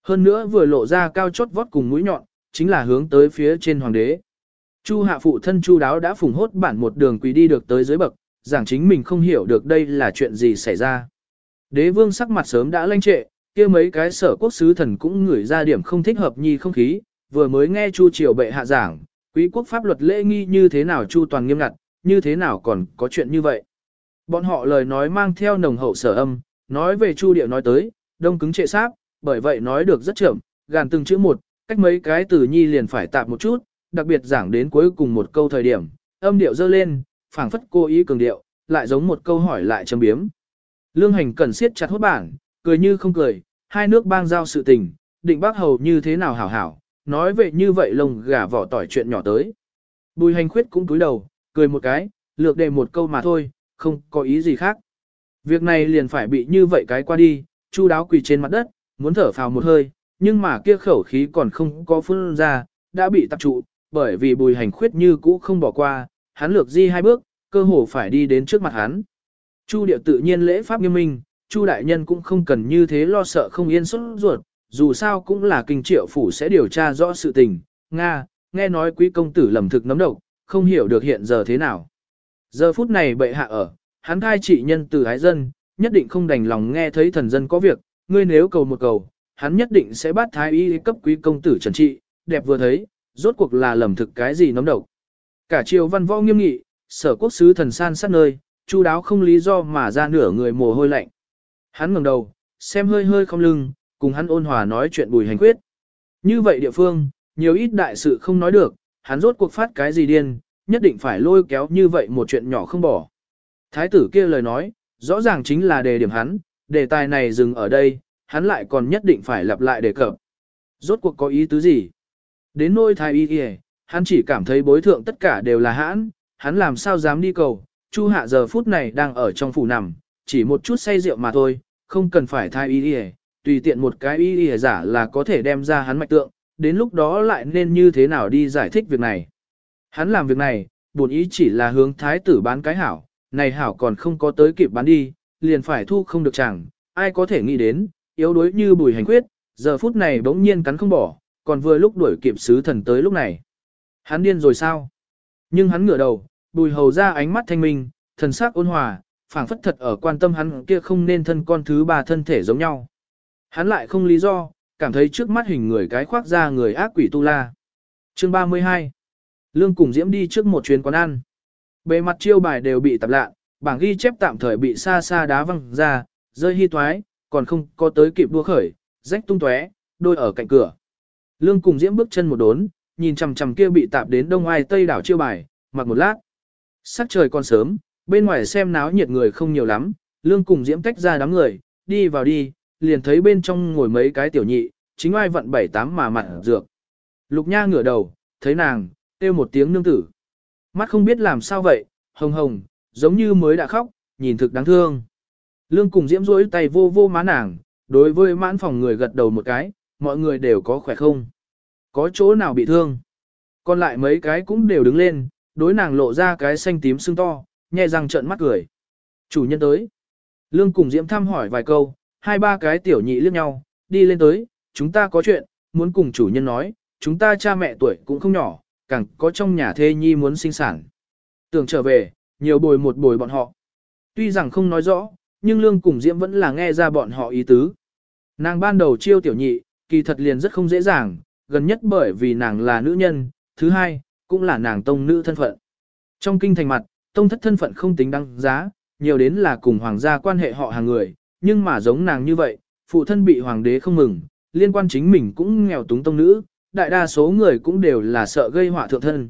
Hơn nữa vừa lộ ra cao chót vót cùng mũi nhọn, chính là hướng tới phía trên hoàng đế. Chu hạ phụ thân chu đáo đã phùng hốt bản một đường quỳ đi được tới dưới bậc, giảng chính mình không hiểu được đây là chuyện gì xảy ra. Đế vương sắc mặt sớm đã lanh trệ, kia mấy cái sở quốc sứ thần cũng ngửi ra điểm không thích hợp nhi không khí, vừa mới nghe chu triều bệ hạ giảng, quý quốc pháp luật lễ nghi như thế nào chu toàn nghiêm ngặt, như thế nào còn có chuyện như vậy. Bọn họ lời nói mang theo nồng hậu sở âm, nói về chu điệu nói tới, đông cứng trệ sáp, bởi vậy nói được rất chậm, gàn từng chữ một, cách mấy cái từ nhi liền phải tạp một chút, đặc biệt giảng đến cuối cùng một câu thời điểm, âm điệu dơ lên, phảng phất cố ý cường điệu, lại giống một câu hỏi lại châm biếm. Lương hành cần siết chặt hốt bảng, cười như không cười, hai nước bang giao sự tình, định bác hầu như thế nào hảo hảo, nói vậy như vậy lồng gà vỏ tỏi chuyện nhỏ tới. Bùi hành khuyết cũng cúi đầu, cười một cái, lược đề một câu mà thôi, không có ý gì khác. Việc này liền phải bị như vậy cái qua đi, chu đáo quỳ trên mặt đất, muốn thở phào một hơi, nhưng mà kia khẩu khí còn không có phun ra, đã bị tập trụ, bởi vì bùi hành khuyết như cũ không bỏ qua, hắn lược di hai bước, cơ hồ phải đi đến trước mặt hắn. Chu điệu tự nhiên lễ pháp nghiêm minh, Chu đại nhân cũng không cần như thế lo sợ không yên xuất ruột, dù sao cũng là kinh triệu phủ sẽ điều tra rõ sự tình. Nga, nghe nói quý công tử lầm thực nấm độc, không hiểu được hiện giờ thế nào. Giờ phút này bệ hạ ở, hắn thai trị nhân từ ái dân, nhất định không đành lòng nghe thấy thần dân có việc, ngươi nếu cầu một cầu, hắn nhất định sẽ bắt thái y cấp quý công tử trần trị, đẹp vừa thấy, rốt cuộc là lầm thực cái gì nấm độc. Cả triều văn võ nghiêm nghị, sở quốc sứ thần san sát nơi, chu đáo không lý do mà ra nửa người mồ hôi lạnh. Hắn ngẩng đầu, xem hơi hơi không lưng, cùng hắn ôn hòa nói chuyện bùi hành quyết. Như vậy địa phương, nhiều ít đại sự không nói được, hắn rốt cuộc phát cái gì điên, nhất định phải lôi kéo như vậy một chuyện nhỏ không bỏ. Thái tử kia lời nói, rõ ràng chính là đề điểm hắn, đề tài này dừng ở đây, hắn lại còn nhất định phải lặp lại đề cập. Rốt cuộc có ý tứ gì? Đến nôi thái y kìa, hắn chỉ cảm thấy bối thượng tất cả đều là hãn, hắn làm sao dám đi cầu, Chu hạ giờ phút này đang ở trong phủ nằm, chỉ một chút say rượu mà thôi, không cần phải thái y kìa, tùy tiện một cái y kìa giả là có thể đem ra hắn mạch tượng, đến lúc đó lại nên như thế nào đi giải thích việc này. Hắn làm việc này, buồn ý chỉ là hướng thái tử bán cái hảo, này hảo còn không có tới kịp bán đi, liền phải thu không được chẳng, ai có thể nghĩ đến, yếu đuối như bùi hành quyết, giờ phút này bỗng nhiên cắn không bỏ, còn vừa lúc đuổi kịp sứ thần tới lúc này. Hắn điên rồi sao? Nhưng hắn ngửa đầu, bùi hầu ra ánh mắt thanh minh, thần sắc ôn hòa, phảng phất thật ở quan tâm hắn kia không nên thân con thứ ba thân thể giống nhau. Hắn lại không lý do, cảm thấy trước mắt hình người cái khoác ra người ác quỷ tu la. Chương 32 Lương cùng Diễm đi trước một chuyến quán ăn. Bề mặt chiêu bài đều bị tạp lạ, bảng ghi chép tạm thời bị xa xa đá văng ra, rơi hy toái, còn không có tới kịp đua khởi, rách tung tóe, đôi ở cạnh cửa. Lương cùng Diễm bước chân một đốn, nhìn chằm chằm kia bị tạp đến đông ai tây đảo chiêu bài, mặc một lát. Sắc trời còn sớm, bên ngoài xem náo nhiệt người không nhiều lắm, Lương cùng Diễm tách ra đám người, đi vào đi, liền thấy bên trong ngồi mấy cái tiểu nhị, chính ai vận bảy tám mà mặt dược. Lục Nha ngửa đầu, thấy nàng, kêu một tiếng nương tử. Mắt không biết làm sao vậy, hồng hồng, giống như mới đã khóc, nhìn thực đáng thương. Lương cùng diễm rỗi tay vô vô má nàng, đối với mãn phòng người gật đầu một cái, mọi người đều có khỏe không? Có chỗ nào bị thương? Còn lại mấy cái cũng đều đứng lên, đối nàng lộ ra cái xanh tím sưng to, nhẹ răng trợn mắt cười. Chủ nhân tới. Lương cùng diễm thăm hỏi vài câu, hai ba cái tiểu nhị liếc nhau, đi lên tới, chúng ta có chuyện, muốn cùng chủ nhân nói, chúng ta cha mẹ tuổi cũng không nhỏ, càng có trong nhà thê nhi muốn sinh sản. Tưởng trở về, nhiều bồi một bồi bọn họ. Tuy rằng không nói rõ, nhưng Lương cùng Diễm vẫn là nghe ra bọn họ ý tứ. Nàng ban đầu chiêu tiểu nhị, kỳ thật liền rất không dễ dàng, gần nhất bởi vì nàng là nữ nhân, thứ hai, cũng là nàng tông nữ thân phận. Trong kinh thành mặt, tông thất thân phận không tính đăng giá, nhiều đến là cùng hoàng gia quan hệ họ hàng người, nhưng mà giống nàng như vậy, phụ thân bị hoàng đế không mừng, liên quan chính mình cũng nghèo túng tông nữ, đại đa số người cũng đều là sợ gây họa thượng thân.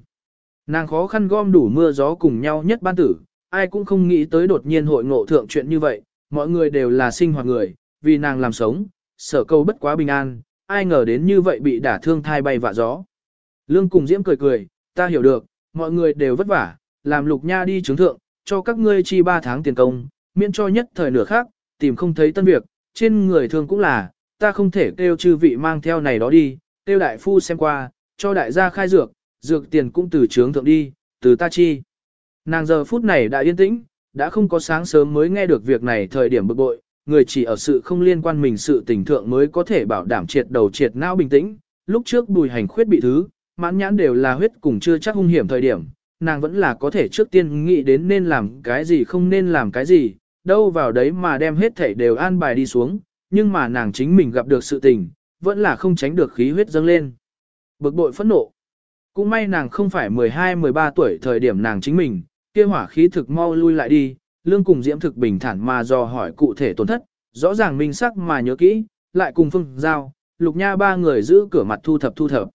Nàng khó khăn gom đủ mưa gió cùng nhau nhất ban tử, ai cũng không nghĩ tới đột nhiên hội ngộ thượng chuyện như vậy, mọi người đều là sinh hoạt người, vì nàng làm sống, sở câu bất quá bình an, ai ngờ đến như vậy bị đả thương thai bay vạ gió. Lương cùng Diễm cười cười, ta hiểu được, mọi người đều vất vả, làm lục nha đi chứng thượng, cho các ngươi chi 3 tháng tiền công, miễn cho nhất thời nửa khác, tìm không thấy tân việc, trên người thương cũng là, ta không thể kêu chư vị mang theo này đó đi, kêu đại phu xem qua, cho đại gia khai dược, dược tiền cũng từ trướng thượng đi, từ ta chi. Nàng giờ phút này đã yên tĩnh, đã không có sáng sớm mới nghe được việc này thời điểm bực bội, người chỉ ở sự không liên quan mình sự tình thượng mới có thể bảo đảm triệt đầu triệt não bình tĩnh. Lúc trước bùi hành khuyết bị thứ, mãn nhãn đều là huyết cùng chưa chắc hung hiểm thời điểm, nàng vẫn là có thể trước tiên nghĩ đến nên làm cái gì không nên làm cái gì, đâu vào đấy mà đem hết thảy đều an bài đi xuống, nhưng mà nàng chính mình gặp được sự tình, vẫn là không tránh được khí huyết dâng lên. Bực bội phẫn nộ. Cũng may nàng không phải 12-13 tuổi thời điểm nàng chính mình, kia hỏa khí thực mau lui lại đi, lương cùng diễm thực bình thản mà dò hỏi cụ thể tổn thất, rõ ràng minh sắc mà nhớ kỹ, lại cùng phương giao, lục nha ba người giữ cửa mặt thu thập thu thập.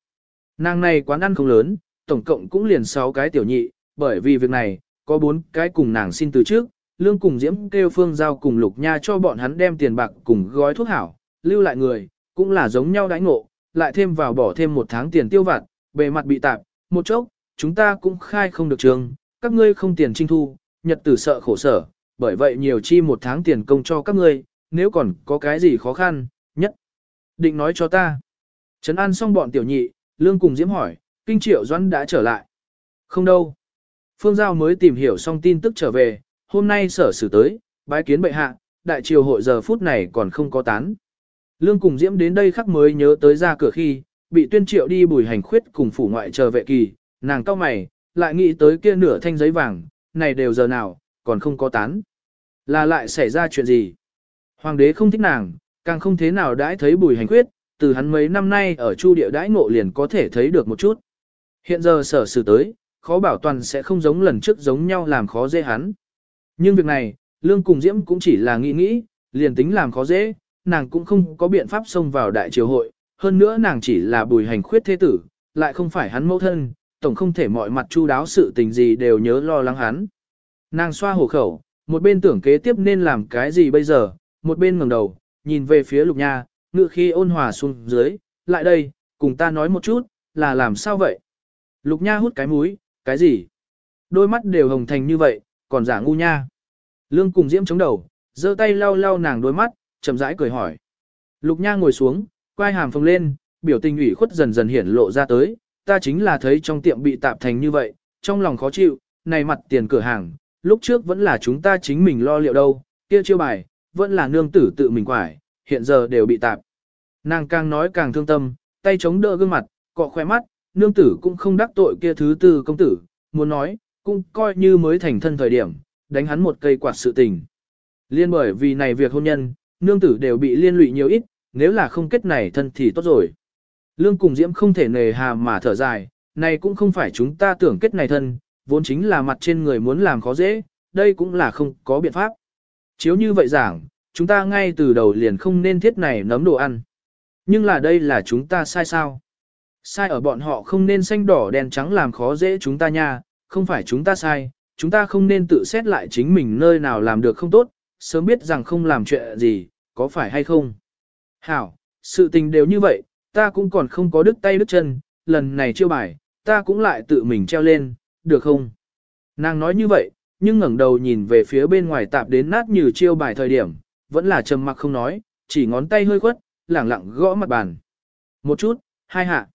Nàng này quán ăn không lớn, tổng cộng cũng liền 6 cái tiểu nhị, bởi vì việc này, có 4 cái cùng nàng xin từ trước, lương cùng diễm kêu phương giao cùng lục nha cho bọn hắn đem tiền bạc cùng gói thuốc hảo, lưu lại người, cũng là giống nhau đãi ngộ, lại thêm vào bỏ thêm một tháng tiền tiêu vặt, bề mặt bị tạp, một chốc, chúng ta cũng khai không được trường, các ngươi không tiền trinh thu, nhật tử sợ khổ sở, bởi vậy nhiều chi một tháng tiền công cho các ngươi, nếu còn có cái gì khó khăn, nhất định nói cho ta. Trấn an xong bọn tiểu nhị, Lương cùng Diễm hỏi, Kinh Triệu Doãn đã trở lại. Không đâu. Phương Giao mới tìm hiểu xong tin tức trở về, hôm nay sở xử tới, bái kiến bệ hạ, đại triều hội giờ phút này còn không có tán. Lương cùng Diễm đến đây khắc mới nhớ tới ra cửa khi, bị tuyên triệu đi bùi hành khuyết cùng phủ ngoại chờ vệ kỳ, nàng cao mày, lại nghĩ tới kia nửa thanh giấy vàng, này đều giờ nào, còn không có tán. Là lại xảy ra chuyện gì? Hoàng đế không thích nàng, càng không thế nào đãi thấy bùi hành khuyết, từ hắn mấy năm nay ở chu địa đãi ngộ liền có thể thấy được một chút. Hiện giờ sở xử tới, khó bảo toàn sẽ không giống lần trước giống nhau làm khó dễ hắn. Nhưng việc này, Lương cùng Diễm cũng chỉ là nghĩ nghĩ, liền tính làm khó dễ, nàng cũng không có biện pháp xông vào đại triều hội, hơn nữa nàng chỉ là bùi hành khuyết thế tử, lại không phải hắn mẫu thân, tổng không thể mọi mặt chu đáo sự tình gì đều nhớ lo lắng hắn. Nàng xoa hổ khẩu, một bên tưởng kế tiếp nên làm cái gì bây giờ, một bên ngẩng đầu, nhìn về phía lục nha, ngựa khi ôn hòa xuống dưới, lại đây, cùng ta nói một chút, là làm sao vậy? Lục nha hút cái mũi, cái gì? Đôi mắt đều hồng thành như vậy, còn giả ngu nha. Lương cùng diễm chống đầu, giơ tay lau lau nàng đôi mắt, chậm rãi cười hỏi. Lục Nha ngồi xuống, quay hàm phồng lên, biểu tình ủy khuất dần dần hiển lộ ra tới, ta chính là thấy trong tiệm bị tạp thành như vậy, trong lòng khó chịu, này mặt tiền cửa hàng, lúc trước vẫn là chúng ta chính mình lo liệu đâu, kia chiêu bài, vẫn là nương tử tự mình quải, hiện giờ đều bị tạp. Nàng càng nói càng thương tâm, tay chống đỡ gương mặt, cọ khoe mắt, nương tử cũng không đắc tội kia thứ tư công tử, muốn nói, cũng coi như mới thành thân thời điểm, đánh hắn một cây quạt sự tình. Liên bởi vì này việc hôn nhân, nương tử đều bị liên lụy nhiều ít, nếu là không kết này thân thì tốt rồi. Lương cùng Diễm không thể nề hà mà thở dài, này cũng không phải chúng ta tưởng kết này thân, vốn chính là mặt trên người muốn làm khó dễ, đây cũng là không có biện pháp. Chiếu như vậy giảng, chúng ta ngay từ đầu liền không nên thiết này nấm đồ ăn. Nhưng là đây là chúng ta sai sao? Sai ở bọn họ không nên xanh đỏ đen trắng làm khó dễ chúng ta nha, không phải chúng ta sai, chúng ta không nên tự xét lại chính mình nơi nào làm được không tốt, sớm biết rằng không làm chuyện gì, có phải hay không? Hảo, sự tình đều như vậy, ta cũng còn không có đứt tay đứt chân, lần này chiêu bài, ta cũng lại tự mình treo lên, được không? Nàng nói như vậy, nhưng ngẩng đầu nhìn về phía bên ngoài tạp đến nát như chiêu bài thời điểm, vẫn là trầm mặc không nói, chỉ ngón tay hơi khuất, lẳng lặng gõ mặt bàn. Một chút, hai hạ.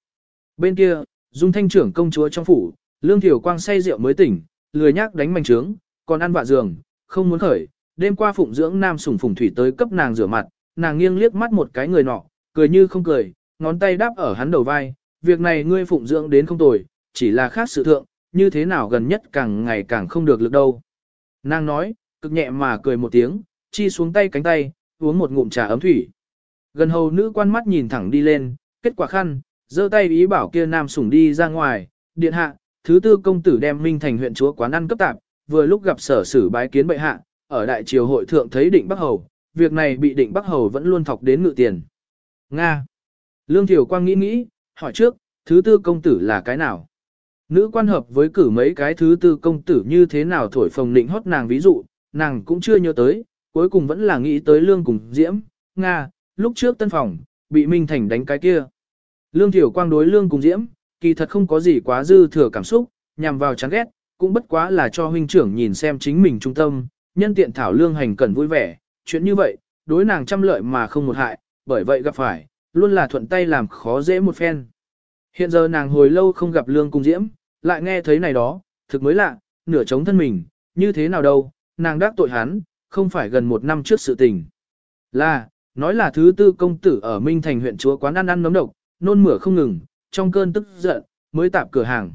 Bên kia, Dung Thanh trưởng công chúa trong phủ, Lương Thiểu Quang say rượu mới tỉnh, lười nhác đánh mảnh trướng, còn ăn vạ giường, không muốn khởi. Đêm qua phụng dưỡng nam sủng phùng thủy tới cấp nàng rửa mặt, nàng nghiêng liếc mắt một cái người nọ, cười như không cười, ngón tay đáp ở hắn đầu vai, việc này ngươi phụng dưỡng đến không tồi, chỉ là khác sự thượng, như thế nào gần nhất càng ngày càng không được lực đâu. Nàng nói, cực nhẹ mà cười một tiếng, chi xuống tay cánh tay, uống một ngụm trà ấm thủy. Gần hầu nữ quan mắt nhìn thẳng đi lên, kết quả khăn, giơ tay ý bảo kia nam sủng đi ra ngoài, điện hạ, thứ tư công tử đem Minh Thành huyện chúa quán ăn cấp tạp, vừa lúc gặp sở sử bái kiến bệ hạ, ở đại triều hội thượng thấy định Bắc Hầu, việc này bị định Bắc Hầu vẫn luôn thọc đến ngự tiền. Nga. Lương Thiều Quang nghĩ nghĩ, hỏi trước, thứ tư công tử là cái nào? Nữ quan hợp với cử mấy cái thứ tư công tử như thế nào thổi phồng định hót nàng ví dụ, nàng cũng chưa nhớ tới, cuối cùng vẫn là nghĩ tới lương cùng diễm, Nga, lúc trước tân phòng, bị Minh Thành đánh cái kia. Lương Thiểu Quang đối lương cùng diễm, kỳ thật không có gì quá dư thừa cảm xúc, nhằm vào chán ghét, cũng bất quá là cho huynh trưởng nhìn xem chính mình trung tâm, nhân tiện thảo lương hành cần vui vẻ, chuyện như vậy, đối nàng trăm lợi mà không một hại, bởi vậy gặp phải, luôn là thuận tay làm khó dễ một phen. Hiện giờ nàng hồi lâu không gặp lương cung diễm, lại nghe thấy này đó, thực mới lạ, nửa chống thân mình, như thế nào đâu, nàng đắc tội hắn, không phải gần một năm trước sự tình. Là, nói là thứ tư công tử ở Minh Thành huyện chúa quán ăn ăn nấm độc, nôn mửa không ngừng, trong cơn tức giận, mới tạp cửa hàng.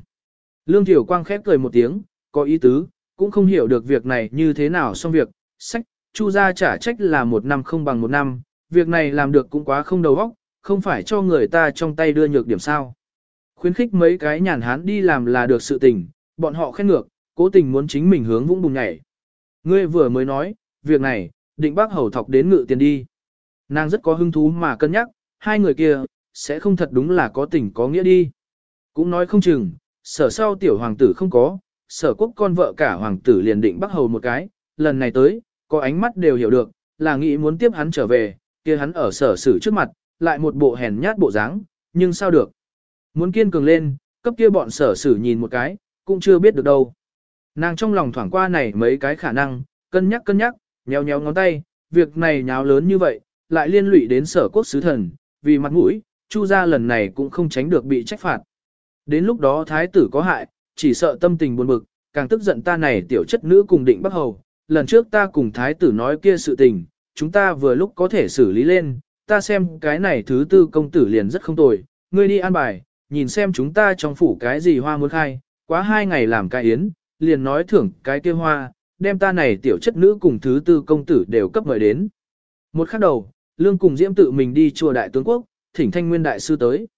Lương Thiểu Quang khép cười một tiếng, có ý tứ, cũng không hiểu được việc này như thế nào xong việc, sách, chu gia trả trách là một năm không bằng một năm, việc này làm được cũng quá không đầu óc, không phải cho người ta trong tay đưa nhược điểm sao. Khuyến khích mấy cái nhàn hán đi làm là được sự tình, bọn họ khen ngược, cố tình muốn chính mình hướng vũng bùng nhảy. Ngươi vừa mới nói, việc này, định bác hầu thọc đến ngự tiền đi. Nàng rất có hứng thú mà cân nhắc, hai người kia, sẽ không thật đúng là có tình có nghĩa đi. Cũng nói không chừng, sở sau tiểu hoàng tử không có, sở quốc con vợ cả hoàng tử liền định bắt hầu một cái, lần này tới, có ánh mắt đều hiểu được, là nghĩ muốn tiếp hắn trở về, kia hắn ở sở sử trước mặt, lại một bộ hèn nhát bộ dáng, nhưng sao được. Muốn kiên cường lên, cấp kia bọn sở sử nhìn một cái, cũng chưa biết được đâu. Nàng trong lòng thoảng qua này mấy cái khả năng, cân nhắc cân nhắc, nhéo nhéo ngón tay, việc này nháo lớn như vậy, lại liên lụy đến sở quốc sứ thần, vì mặt mũi, Chu gia lần này cũng không tránh được bị trách phạt. Đến lúc đó thái tử có hại, chỉ sợ tâm tình buồn bực, càng tức giận ta này tiểu chất nữ cùng định bắc hầu. Lần trước ta cùng thái tử nói kia sự tình, chúng ta vừa lúc có thể xử lý lên, ta xem cái này thứ tư công tử liền rất không tồi, ngươi đi an bài, nhìn xem chúng ta trong phủ cái gì hoa muốn khai, quá hai ngày làm cái yến, liền nói thưởng cái kia hoa, đem ta này tiểu chất nữ cùng thứ tư công tử đều cấp mời đến. Một khắc đầu, Lương cùng Diễm tự mình đi chùa đại tướng quốc, thỉnh thanh nguyên đại sư tới.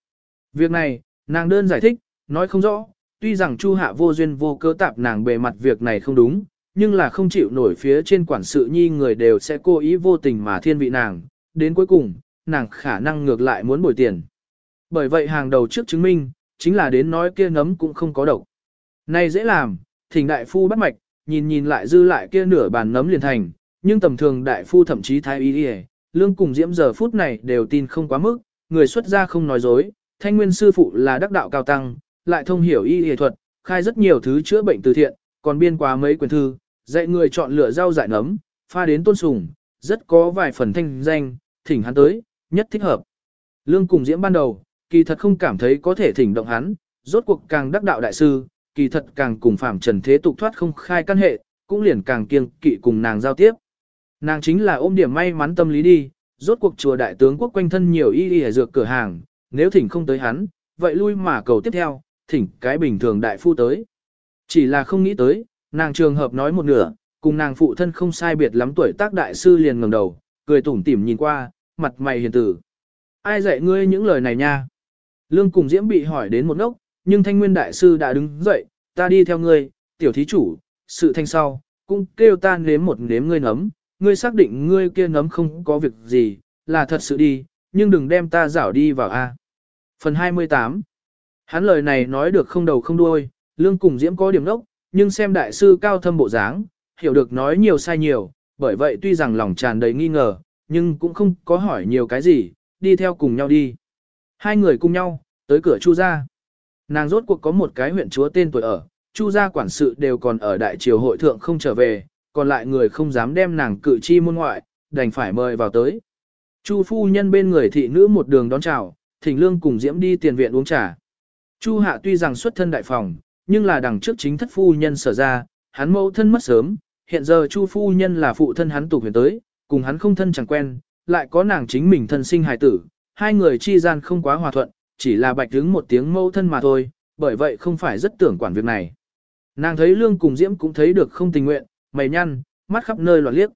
Việc này, nàng đơn giải thích, nói không rõ, tuy rằng Chu Hạ vô duyên vô cớ tạp nàng bề mặt việc này không đúng, nhưng là không chịu nổi phía trên quản sự nhi người đều sẽ cố ý vô tình mà thiên vị nàng, đến cuối cùng, nàng khả năng ngược lại muốn bồi tiền. Bởi vậy hàng đầu trước chứng minh, chính là đến nói kia nấm cũng không có độc. Này dễ làm, thỉnh đại phu bắt mạch, nhìn nhìn lại dư lại kia nửa bàn nấm liền thành, nhưng tầm thường đại phu thậm chí thái y đi lương cùng diễm giờ phút này đều tin không quá mức, người xuất gia không nói dối, thanh nguyên sư phụ là đắc đạo cao tăng, lại thông hiểu y y thuật, khai rất nhiều thứ chữa bệnh từ thiện, còn biên quá mấy quyển thư, dạy người chọn lựa rau dại nấm, pha đến tôn sùng, rất có vài phần thanh danh, thỉnh hắn tới, nhất thích hợp. Lương cùng diễm ban đầu, kỳ thật không cảm thấy có thể thỉnh động hắn, rốt cuộc càng đắc đạo đại sư, kỳ thật càng cùng phạm trần thế tục thoát không khai căn hệ, cũng liền càng kiêng kỵ cùng nàng giao tiếp. Nàng chính là ôm điểm may mắn tâm lý đi, rốt cuộc chùa đại tướng quốc quanh thân nhiều y y dược cửa hàng, nếu thỉnh không tới hắn, vậy lui mà cầu tiếp theo, thỉnh cái bình thường đại phu tới. Chỉ là không nghĩ tới, nàng trường hợp nói một nửa, cùng nàng phụ thân không sai biệt lắm tuổi tác đại sư liền ngẩng đầu, cười tủm tỉm nhìn qua, mặt mày hiền tử. Ai dạy ngươi những lời này nha? Lương cùng Diễm bị hỏi đến một ngốc, nhưng thanh nguyên đại sư đã đứng dậy, ta đi theo ngươi, tiểu thí chủ, sự thanh sau, cũng kêu ta nếm một nếm ngươi nấm, ngươi xác định ngươi kia nấm không có việc gì, là thật sự đi, nhưng đừng đem ta rảo đi vào A. Phần 28 Hắn lời này nói được không đầu không đuôi, lương cùng diễm có điểm đốc, nhưng xem đại sư cao thâm bộ dáng, hiểu được nói nhiều sai nhiều, bởi vậy tuy rằng lòng tràn đầy nghi ngờ, nhưng cũng không có hỏi nhiều cái gì, đi theo cùng nhau đi. Hai người cùng nhau, tới cửa Chu gia. Nàng rốt cuộc có một cái huyện chúa tên tuổi ở, Chu gia quản sự đều còn ở đại triều hội thượng không trở về, còn lại người không dám đem nàng cự chi môn ngoại, đành phải mời vào tới. Chu phu nhân bên người thị nữ một đường đón chào, thỉnh lương cùng diễm đi tiền viện uống trà. Chu hạ tuy rằng xuất thân đại phòng, nhưng là đằng trước chính thất phu nhân sở ra, hắn mẫu thân mất sớm, hiện giờ chu phu nhân là phụ thân hắn tục huyền tới, cùng hắn không thân chẳng quen, lại có nàng chính mình thân sinh hài tử, hai người chi gian không quá hòa thuận, chỉ là bạch đứng một tiếng mẫu thân mà thôi, bởi vậy không phải rất tưởng quản việc này. Nàng thấy lương cùng diễm cũng thấy được không tình nguyện, mày nhăn, mắt khắp nơi loạn liếc.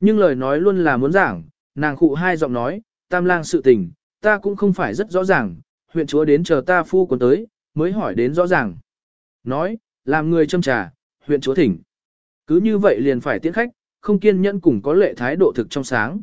Nhưng lời nói luôn là muốn giảng, nàng khụ hai giọng nói, tam lang sự tình, ta cũng không phải rất rõ ràng, huyện chúa đến chờ ta phu quân tới, mới hỏi đến rõ ràng. Nói, làm người châm trà, huyện chúa thỉnh. Cứ như vậy liền phải tiễn khách, không kiên nhẫn cùng có lệ thái độ thực trong sáng.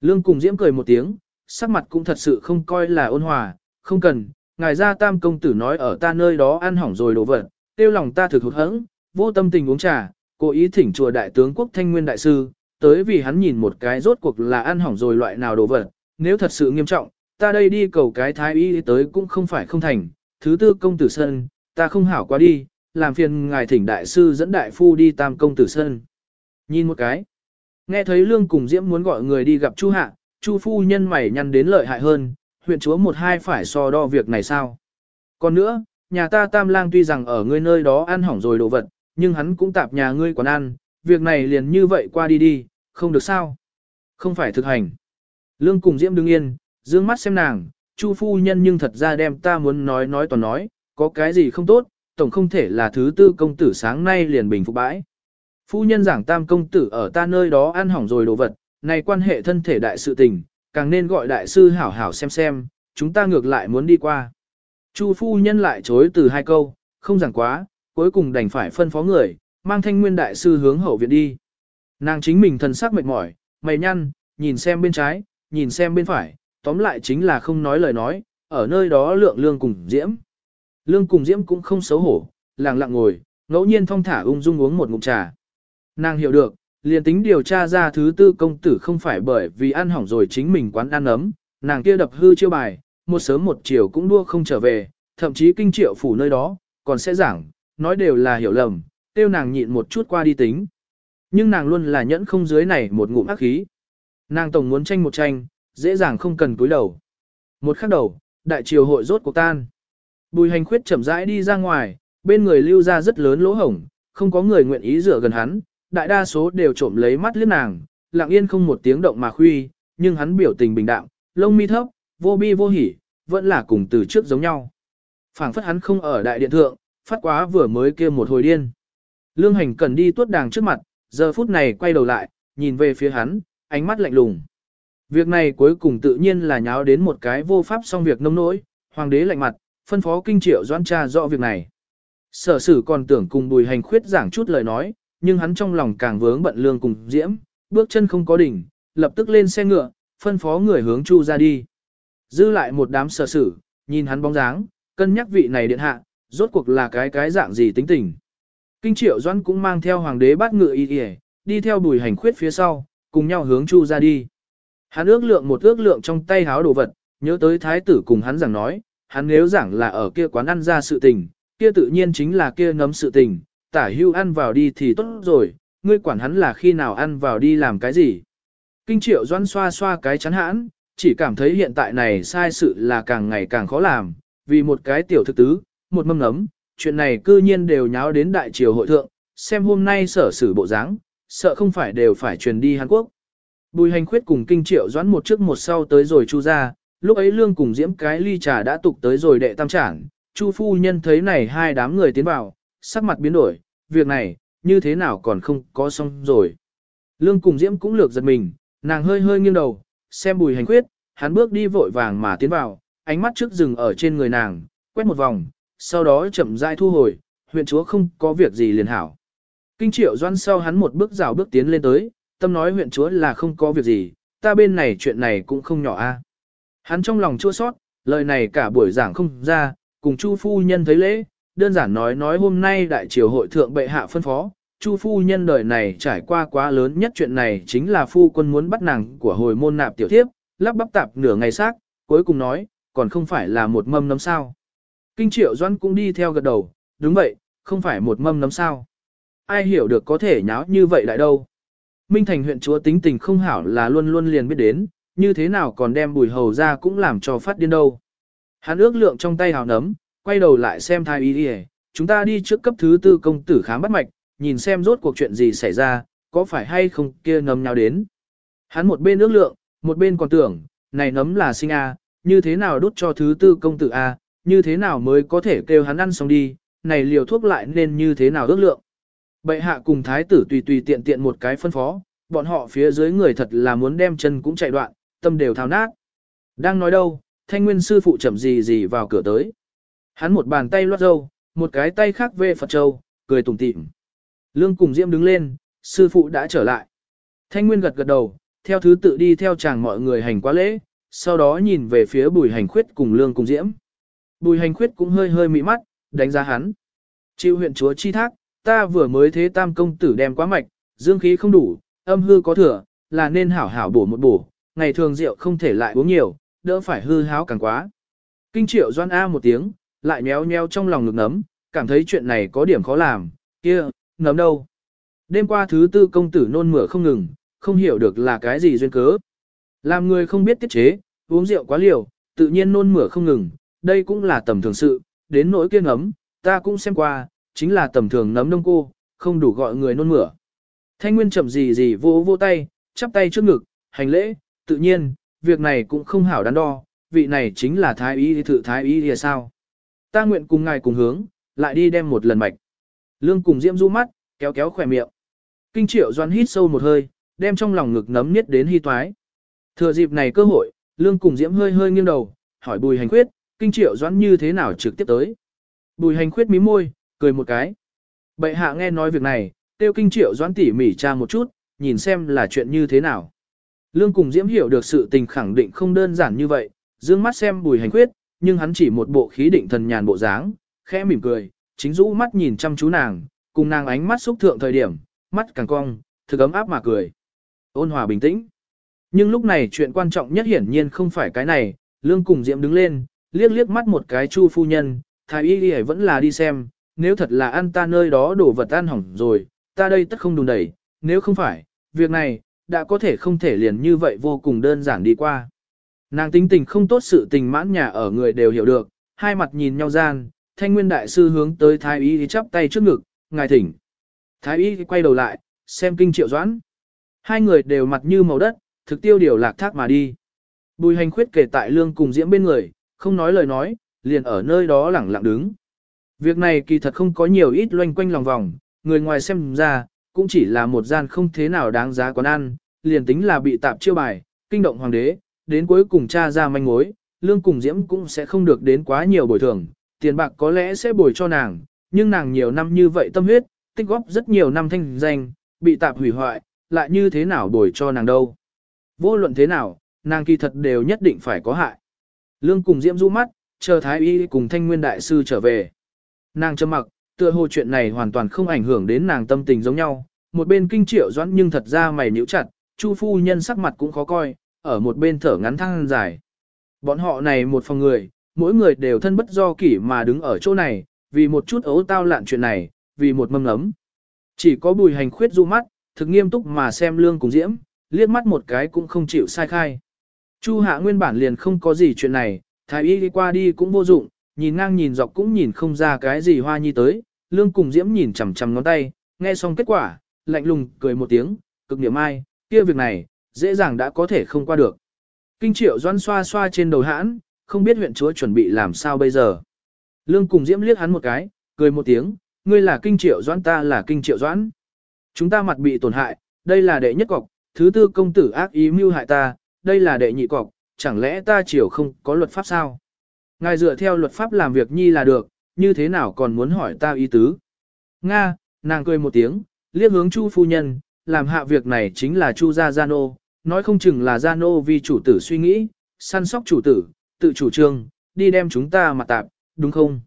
Lương cùng diễm cười một tiếng, sắc mặt cũng thật sự không coi là ôn hòa, không cần, ngài ra tam công tử nói ở ta nơi đó ăn hỏng rồi đổ vật, tiêu lòng ta thực hụt hẫng, vô tâm tình uống trà, cố ý thỉnh chùa đại tướng quốc thanh nguyên đại sư, tới vì hắn nhìn một cái rốt cuộc là ăn hỏng rồi loại nào đồ vật, nếu thật sự nghiêm trọng, ta đây đi cầu cái thái y tới cũng không phải không thành, thứ tư công tử sân, ta không hảo quá đi, làm phiền ngài thỉnh đại sư dẫn đại phu đi tam công tử sân. Nhìn một cái, nghe thấy lương cùng diễm muốn gọi người đi gặp chu hạ, chu phu nhân mày nhăn đến lợi hại hơn, huyện chúa một hai phải so đo việc này sao. Còn nữa, nhà ta tam lang tuy rằng ở ngươi nơi đó ăn hỏng rồi đồ vật, nhưng hắn cũng tạp nhà ngươi quán ăn, việc này liền như vậy qua đi đi, không được sao. Không phải thực hành. Lương cùng Diễm đứng yên, dương mắt xem nàng, Chu phu nhân nhưng thật ra đem ta muốn nói nói toàn nói, có cái gì không tốt, tổng không thể là thứ tư công tử sáng nay liền bình phục bãi. Phu nhân giảng tam công tử ở ta nơi đó ăn hỏng rồi đồ vật, này quan hệ thân thể đại sự tình, càng nên gọi đại sư hảo hảo xem xem, chúng ta ngược lại muốn đi qua. Chu phu nhân lại chối từ hai câu, không giảng quá, cuối cùng đành phải phân phó người, mang thanh nguyên đại sư hướng hậu viện đi. Nàng chính mình thần sắc mệt mỏi, mày nhăn, nhìn xem bên trái, nhìn xem bên phải, tóm lại chính là không nói lời nói, ở nơi đó lượng lương cùng diễm. Lương cùng diễm cũng không xấu hổ, lặng lặng ngồi, ngẫu nhiên thong thả ung dung uống một ngụm trà. Nàng hiểu được, liền tính điều tra ra thứ tư công tử không phải bởi vì ăn hỏng rồi chính mình quán ăn ấm, nàng kia đập hư chiêu bài, một sớm một chiều cũng đua không trở về, thậm chí kinh triệu phủ nơi đó, còn sẽ giảng, nói đều là hiểu lầm, tiêu nàng nhịn một chút qua đi tính. Nhưng nàng luôn là nhẫn không dưới này một ngụm ác khí. Nàng tổng muốn tranh một tranh, dễ dàng không cần cúi đầu. Một khắc đầu, đại triều hội rốt cuộc tan. Bùi hành khuyết chậm rãi đi ra ngoài, bên người lưu ra rất lớn lỗ hổng, không có người nguyện ý rửa gần hắn, đại đa số đều trộm lấy mắt liếc nàng, lặng yên không một tiếng động mà khuy, nhưng hắn biểu tình bình đạm, lông mi thấp, vô bi vô hỉ, vẫn là cùng từ trước giống nhau. phảng phất hắn không ở đại điện thượng, phát quá vừa mới kia một hồi điên. Lương hành cần đi tuốt đàng trước mặt, giờ phút này quay đầu lại, nhìn về phía hắn, ánh mắt lạnh lùng. Việc này cuối cùng tự nhiên là nháo đến một cái vô pháp xong việc nông nỗi, hoàng đế lạnh mặt, phân phó kinh triệu doan tra rõ việc này. Sở sử còn tưởng cùng bùi hành khuyết giảng chút lời nói, nhưng hắn trong lòng càng vướng bận lương cùng diễm, bước chân không có đỉnh, lập tức lên xe ngựa, phân phó người hướng chu ra đi. Dư lại một đám sở sử, nhìn hắn bóng dáng, cân nhắc vị này điện hạ, rốt cuộc là cái cái dạng gì tính tình. Kinh triệu doãn cũng mang theo hoàng đế bát ngựa y y, đi theo bùi hành khuyết phía sau, cùng nhau hướng chu ra đi. Hắn ước lượng một ước lượng trong tay háo đồ vật, nhớ tới thái tử cùng hắn rằng nói, hắn nếu giảng là ở kia quán ăn ra sự tình, kia tự nhiên chính là kia nấm sự tình, tả hưu ăn vào đi thì tốt rồi, ngươi quản hắn là khi nào ăn vào đi làm cái gì. Kinh triệu doan xoa xoa cái chắn hãn, chỉ cảm thấy hiện tại này sai sự là càng ngày càng khó làm, vì một cái tiểu thực tứ, một mâm nấm, chuyện này cư nhiên đều nháo đến đại triều hội thượng, xem hôm nay sở xử bộ dáng, sợ không phải đều phải truyền đi Hàn Quốc. Bùi hành khuyết cùng kinh triệu doãn một trước một sau tới rồi chu ra, lúc ấy lương cùng diễm cái ly trà đã tục tới rồi đệ tam trảng, chu phu nhân thấy này hai đám người tiến vào, sắc mặt biến đổi, việc này, như thế nào còn không có xong rồi. Lương cùng diễm cũng lược giật mình, nàng hơi hơi nghiêng đầu, xem bùi hành khuyết, hắn bước đi vội vàng mà tiến vào, ánh mắt trước rừng ở trên người nàng, quét một vòng, sau đó chậm rãi thu hồi, huyện chúa không có việc gì liền hảo. Kinh triệu doan sau hắn một bước rào bước tiến lên tới, tâm nói huyện chúa là không có việc gì, ta bên này chuyện này cũng không nhỏ a. Hắn trong lòng chua sót, lời này cả buổi giảng không ra, cùng Chu phu nhân thấy lễ, đơn giản nói nói hôm nay đại triều hội thượng bệ hạ phân phó, Chu phu nhân đời này trải qua quá lớn nhất chuyện này chính là phu quân muốn bắt nàng của hồi môn nạp tiểu thiếp, lắp bắp tạp nửa ngày xác, cuối cùng nói, còn không phải là một mâm nấm sao. Kinh triệu doan cũng đi theo gật đầu, đúng vậy, không phải một mâm nấm sao. Ai hiểu được có thể nháo như vậy lại đâu. Minh Thành huyện chúa tính tình không hảo là luôn luôn liền biết đến, như thế nào còn đem bùi hầu ra cũng làm cho phát điên đâu. Hắn ước lượng trong tay hào nấm, quay đầu lại xem thai y đi chúng ta đi trước cấp thứ tư công tử khám bắt mạch, nhìn xem rốt cuộc chuyện gì xảy ra, có phải hay không kia nấm nhau đến. Hắn một bên ước lượng, một bên còn tưởng, này nấm là sinh A, như thế nào đút cho thứ tư công tử A, như thế nào mới có thể kêu hắn ăn xong đi, này liều thuốc lại nên như thế nào ước lượng. Bệ hạ cùng thái tử tùy tùy tiện tiện một cái phân phó, bọn họ phía dưới người thật là muốn đem chân cũng chạy đoạn, tâm đều thao nát. Đang nói đâu, thanh nguyên sư phụ chậm gì gì vào cửa tới. Hắn một bàn tay loát dâu, một cái tay khác về Phật Châu, cười tủm tỉm. Lương cùng Diễm đứng lên, sư phụ đã trở lại. Thanh nguyên gật gật đầu, theo thứ tự đi theo chàng mọi người hành quá lễ, sau đó nhìn về phía bùi hành khuyết cùng lương cùng Diễm. Bùi hành khuyết cũng hơi hơi mị mắt, đánh giá hắn. Chịu huyện chúa chi thác, ta vừa mới thế tam công tử đem quá mạch, dương khí không đủ, âm hư có thừa, là nên hảo hảo bổ một bổ, ngày thường rượu không thể lại uống nhiều, đỡ phải hư háo càng quá. Kinh triệu doan A một tiếng, lại nhéo nhéo trong lòng ngực nấm, cảm thấy chuyện này có điểm khó làm, kia, nấm đâu. Đêm qua thứ tư công tử nôn mửa không ngừng, không hiểu được là cái gì duyên cớ. Làm người không biết tiết chế, uống rượu quá liều, tự nhiên nôn mửa không ngừng, đây cũng là tầm thường sự, đến nỗi kia ngấm, ta cũng xem qua, chính là tầm thường nấm đông cô, không đủ gọi người nôn mửa. Thanh Nguyên chậm gì gì vô vô tay, chắp tay trước ngực, hành lễ, tự nhiên, việc này cũng không hảo đắn đo, vị này chính là thái y thự thái y thì sao. Ta nguyện cùng ngài cùng hướng, lại đi đem một lần mạch. Lương cùng diễm du mắt, kéo kéo khỏe miệng. Kinh triệu doan hít sâu một hơi, đem trong lòng ngực nấm niết đến hy toái. Thừa dịp này cơ hội, lương cùng diễm hơi hơi nghiêng đầu, hỏi bùi hành khuyết, kinh triệu doan như thế nào trực tiếp tới. Bùi hành khuyết mí môi, cười một cái. Bệ hạ nghe nói việc này, tiêu kinh triệu doãn tỉ mỉ tra một chút, nhìn xem là chuyện như thế nào. Lương cùng Diễm hiểu được sự tình khẳng định không đơn giản như vậy, dương mắt xem bùi hành khuyết, nhưng hắn chỉ một bộ khí định thần nhàn bộ dáng, khẽ mỉm cười, chính rũ mắt nhìn chăm chú nàng, cùng nàng ánh mắt xúc thượng thời điểm, mắt càng cong, thực ấm áp mà cười. Ôn hòa bình tĩnh. Nhưng lúc này chuyện quan trọng nhất hiển nhiên không phải cái này, Lương cùng Diễm đứng lên, liếc liếc mắt một cái chu phu nhân, thái y y vẫn là đi xem, nếu thật là ăn ta nơi đó đổ vật ăn hỏng rồi, ta đây tất không đùn đẩy, nếu không phải, việc này, đã có thể không thể liền như vậy vô cùng đơn giản đi qua. Nàng tính tình không tốt sự tình mãn nhà ở người đều hiểu được, hai mặt nhìn nhau gian, thanh nguyên đại sư hướng tới thái y chắp tay trước ngực, ngài thỉnh. Thái y quay đầu lại, xem kinh triệu doãn. Hai người đều mặt như màu đất, thực tiêu điều lạc thác mà đi. Bùi hành khuyết kể tại lương cùng diễm bên người, không nói lời nói, liền ở nơi đó lẳng lặng đứng. Việc này kỳ thật không có nhiều ít loanh quanh lòng vòng, người ngoài xem ra, cũng chỉ là một gian không thế nào đáng giá quán ăn, liền tính là bị tạp chiêu bài, kinh động hoàng đế, đến cuối cùng cha ra manh mối, lương cùng diễm cũng sẽ không được đến quá nhiều bồi thường, tiền bạc có lẽ sẽ bồi cho nàng, nhưng nàng nhiều năm như vậy tâm huyết, tích góp rất nhiều năm thanh danh, bị tạp hủy hoại, lại như thế nào bồi cho nàng đâu. Vô luận thế nào, nàng kỳ thật đều nhất định phải có hại. Lương cùng diễm du mắt, chờ thái y cùng thanh nguyên đại sư trở về. Nàng trầm mặc, tựa hồ chuyện này hoàn toàn không ảnh hưởng đến nàng tâm tình giống nhau. Một bên kinh triệu doãn nhưng thật ra mày nhíu chặt, Chu phu nhân sắc mặt cũng khó coi, ở một bên thở ngắn thăng dài. Bọn họ này một phòng người, mỗi người đều thân bất do kỷ mà đứng ở chỗ này, vì một chút ấu tao lạn chuyện này, vì một mâm lấm. Chỉ có bùi hành khuyết du mắt, thực nghiêm túc mà xem lương cùng diễm, liếc mắt một cái cũng không chịu sai khai. Chu hạ nguyên bản liền không có gì chuyện này, thái y đi qua đi cũng vô dụng, nhìn ngang nhìn dọc cũng nhìn không ra cái gì hoa nhi tới, lương cùng diễm nhìn chằm chằm ngón tay, nghe xong kết quả, lạnh lùng cười một tiếng, cực niệm ai, kia việc này, dễ dàng đã có thể không qua được. Kinh triệu doan xoa xoa trên đầu hãn, không biết huyện chúa chuẩn bị làm sao bây giờ. Lương cùng diễm liếc hắn một cái, cười một tiếng, ngươi là kinh triệu doãn ta là kinh triệu doãn. Chúng ta mặt bị tổn hại, đây là đệ nhất cọc, thứ tư công tử ác ý mưu hại ta, đây là đệ nhị cọc, chẳng lẽ ta triều không có luật pháp sao? Ngài dựa theo luật pháp làm việc nhi là được, như thế nào còn muốn hỏi ta ý tứ. Nga, nàng cười một tiếng, liếc hướng Chu phu nhân, làm hạ việc này chính là Chu gia Gia Nô, nói không chừng là Gia Nô vì chủ tử suy nghĩ, săn sóc chủ tử, tự chủ trương, đi đem chúng ta mà tạp, đúng không?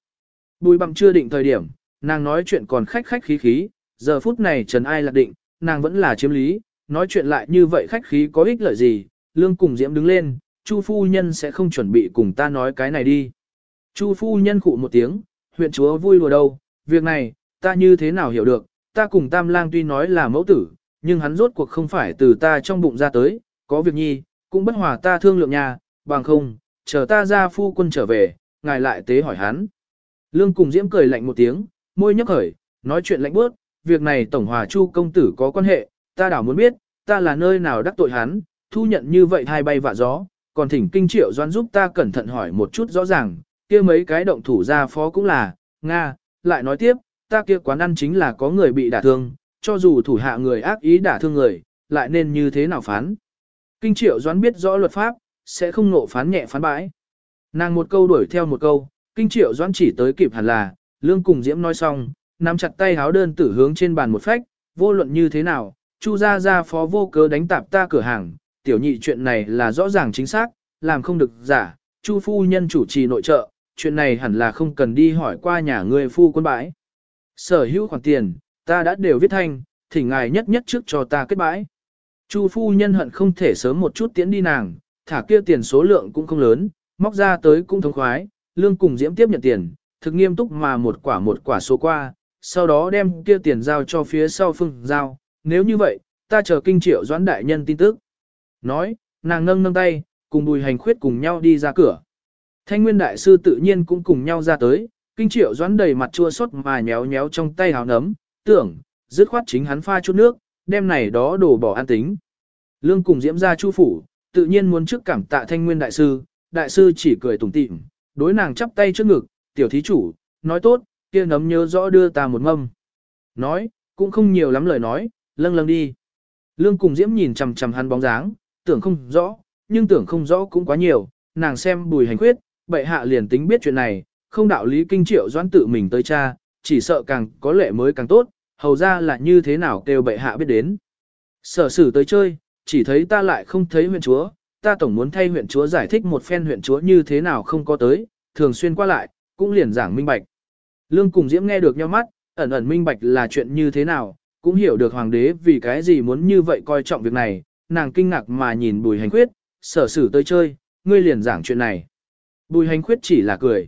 Bùi bằng chưa định thời điểm, nàng nói chuyện còn khách khách khí khí, giờ phút này trần ai lạc định, nàng vẫn là chiếm lý, nói chuyện lại như vậy khách khí có ích lợi gì, lương cùng diễm đứng lên, Chu phu nhân sẽ không chuẩn bị cùng ta nói cái này đi. Chu phu nhân khụ một tiếng, huyện chúa vui lùa đâu, việc này, ta như thế nào hiểu được, ta cùng tam lang tuy nói là mẫu tử, nhưng hắn rốt cuộc không phải từ ta trong bụng ra tới, có việc nhi, cũng bất hòa ta thương lượng nhà, bằng không, chờ ta ra phu quân trở về, ngài lại tế hỏi hắn. Lương cùng diễm cười lạnh một tiếng, môi nhấp khởi, nói chuyện lạnh bước, việc này tổng hòa chu công tử có quan hệ, ta đảo muốn biết, ta là nơi nào đắc tội hắn, thu nhận như vậy hai bay vạ gió, còn thỉnh kinh triệu doan giúp ta cẩn thận hỏi một chút rõ ràng, kia mấy cái động thủ ra phó cũng là, Nga, lại nói tiếp, ta kia quán ăn chính là có người bị đả thương, cho dù thủ hạ người ác ý đả thương người, lại nên như thế nào phán. Kinh triệu doãn biết rõ luật pháp, sẽ không nộ phán nhẹ phán bãi. Nàng một câu đuổi theo một câu, kinh triệu doãn chỉ tới kịp hẳn là, lương cùng diễm nói xong, nắm chặt tay háo đơn tử hướng trên bàn một phách, vô luận như thế nào, chu gia gia phó vô cớ đánh tạp ta cửa hàng, tiểu nhị chuyện này là rõ ràng chính xác, làm không được giả, chu phu nhân chủ trì nội trợ, chuyện này hẳn là không cần đi hỏi qua nhà người phu quân bãi. Sở hữu khoản tiền, ta đã đều viết thanh, thỉnh ngài nhất nhất trước cho ta kết bãi. Chu phu nhân hận không thể sớm một chút tiễn đi nàng, thả kia tiền số lượng cũng không lớn, móc ra tới cũng thống khoái, lương cùng diễm tiếp nhận tiền, thực nghiêm túc mà một quả một quả số qua, sau đó đem kia tiền giao cho phía sau phương giao, nếu như vậy, ta chờ kinh triệu doãn đại nhân tin tức. Nói, nàng nâng nâng tay, cùng bùi hành khuyết cùng nhau đi ra cửa. Thanh nguyên đại sư tự nhiên cũng cùng nhau ra tới, kinh triệu doãn đầy mặt chua xót mà nhéo nhéo trong tay hào nấm, tưởng, dứt khoát chính hắn pha chút nước, đem này đó đổ bỏ an tính. Lương cùng diễm ra chu phủ, tự nhiên muốn trước cảm tạ thanh nguyên đại sư, đại sư chỉ cười tủm tỉm, đối nàng chắp tay trước ngực, tiểu thí chủ, nói tốt, kia nấm nhớ rõ đưa ta một mâm. Nói, cũng không nhiều lắm lời nói, lâng lâng đi. Lương cùng diễm nhìn chằm chằm hắn bóng dáng, tưởng không rõ, nhưng tưởng không rõ cũng quá nhiều, nàng xem bùi hành khuyết, bệ hạ liền tính biết chuyện này, không đạo lý kinh triệu doãn tự mình tới cha, chỉ sợ càng có lệ mới càng tốt, hầu ra là như thế nào kêu bệ hạ biết đến. Sở sử tới chơi, chỉ thấy ta lại không thấy huyện chúa, ta tổng muốn thay huyện chúa giải thích một phen huyện chúa như thế nào không có tới, thường xuyên qua lại, cũng liền giảng minh bạch. Lương cùng Diễm nghe được nhau mắt, ẩn ẩn minh bạch là chuyện như thế nào, cũng hiểu được hoàng đế vì cái gì muốn như vậy coi trọng việc này, nàng kinh ngạc mà nhìn bùi hành khuyết, sở sử tới chơi, ngươi liền giảng chuyện này. Bùi hành khuyết chỉ là cười.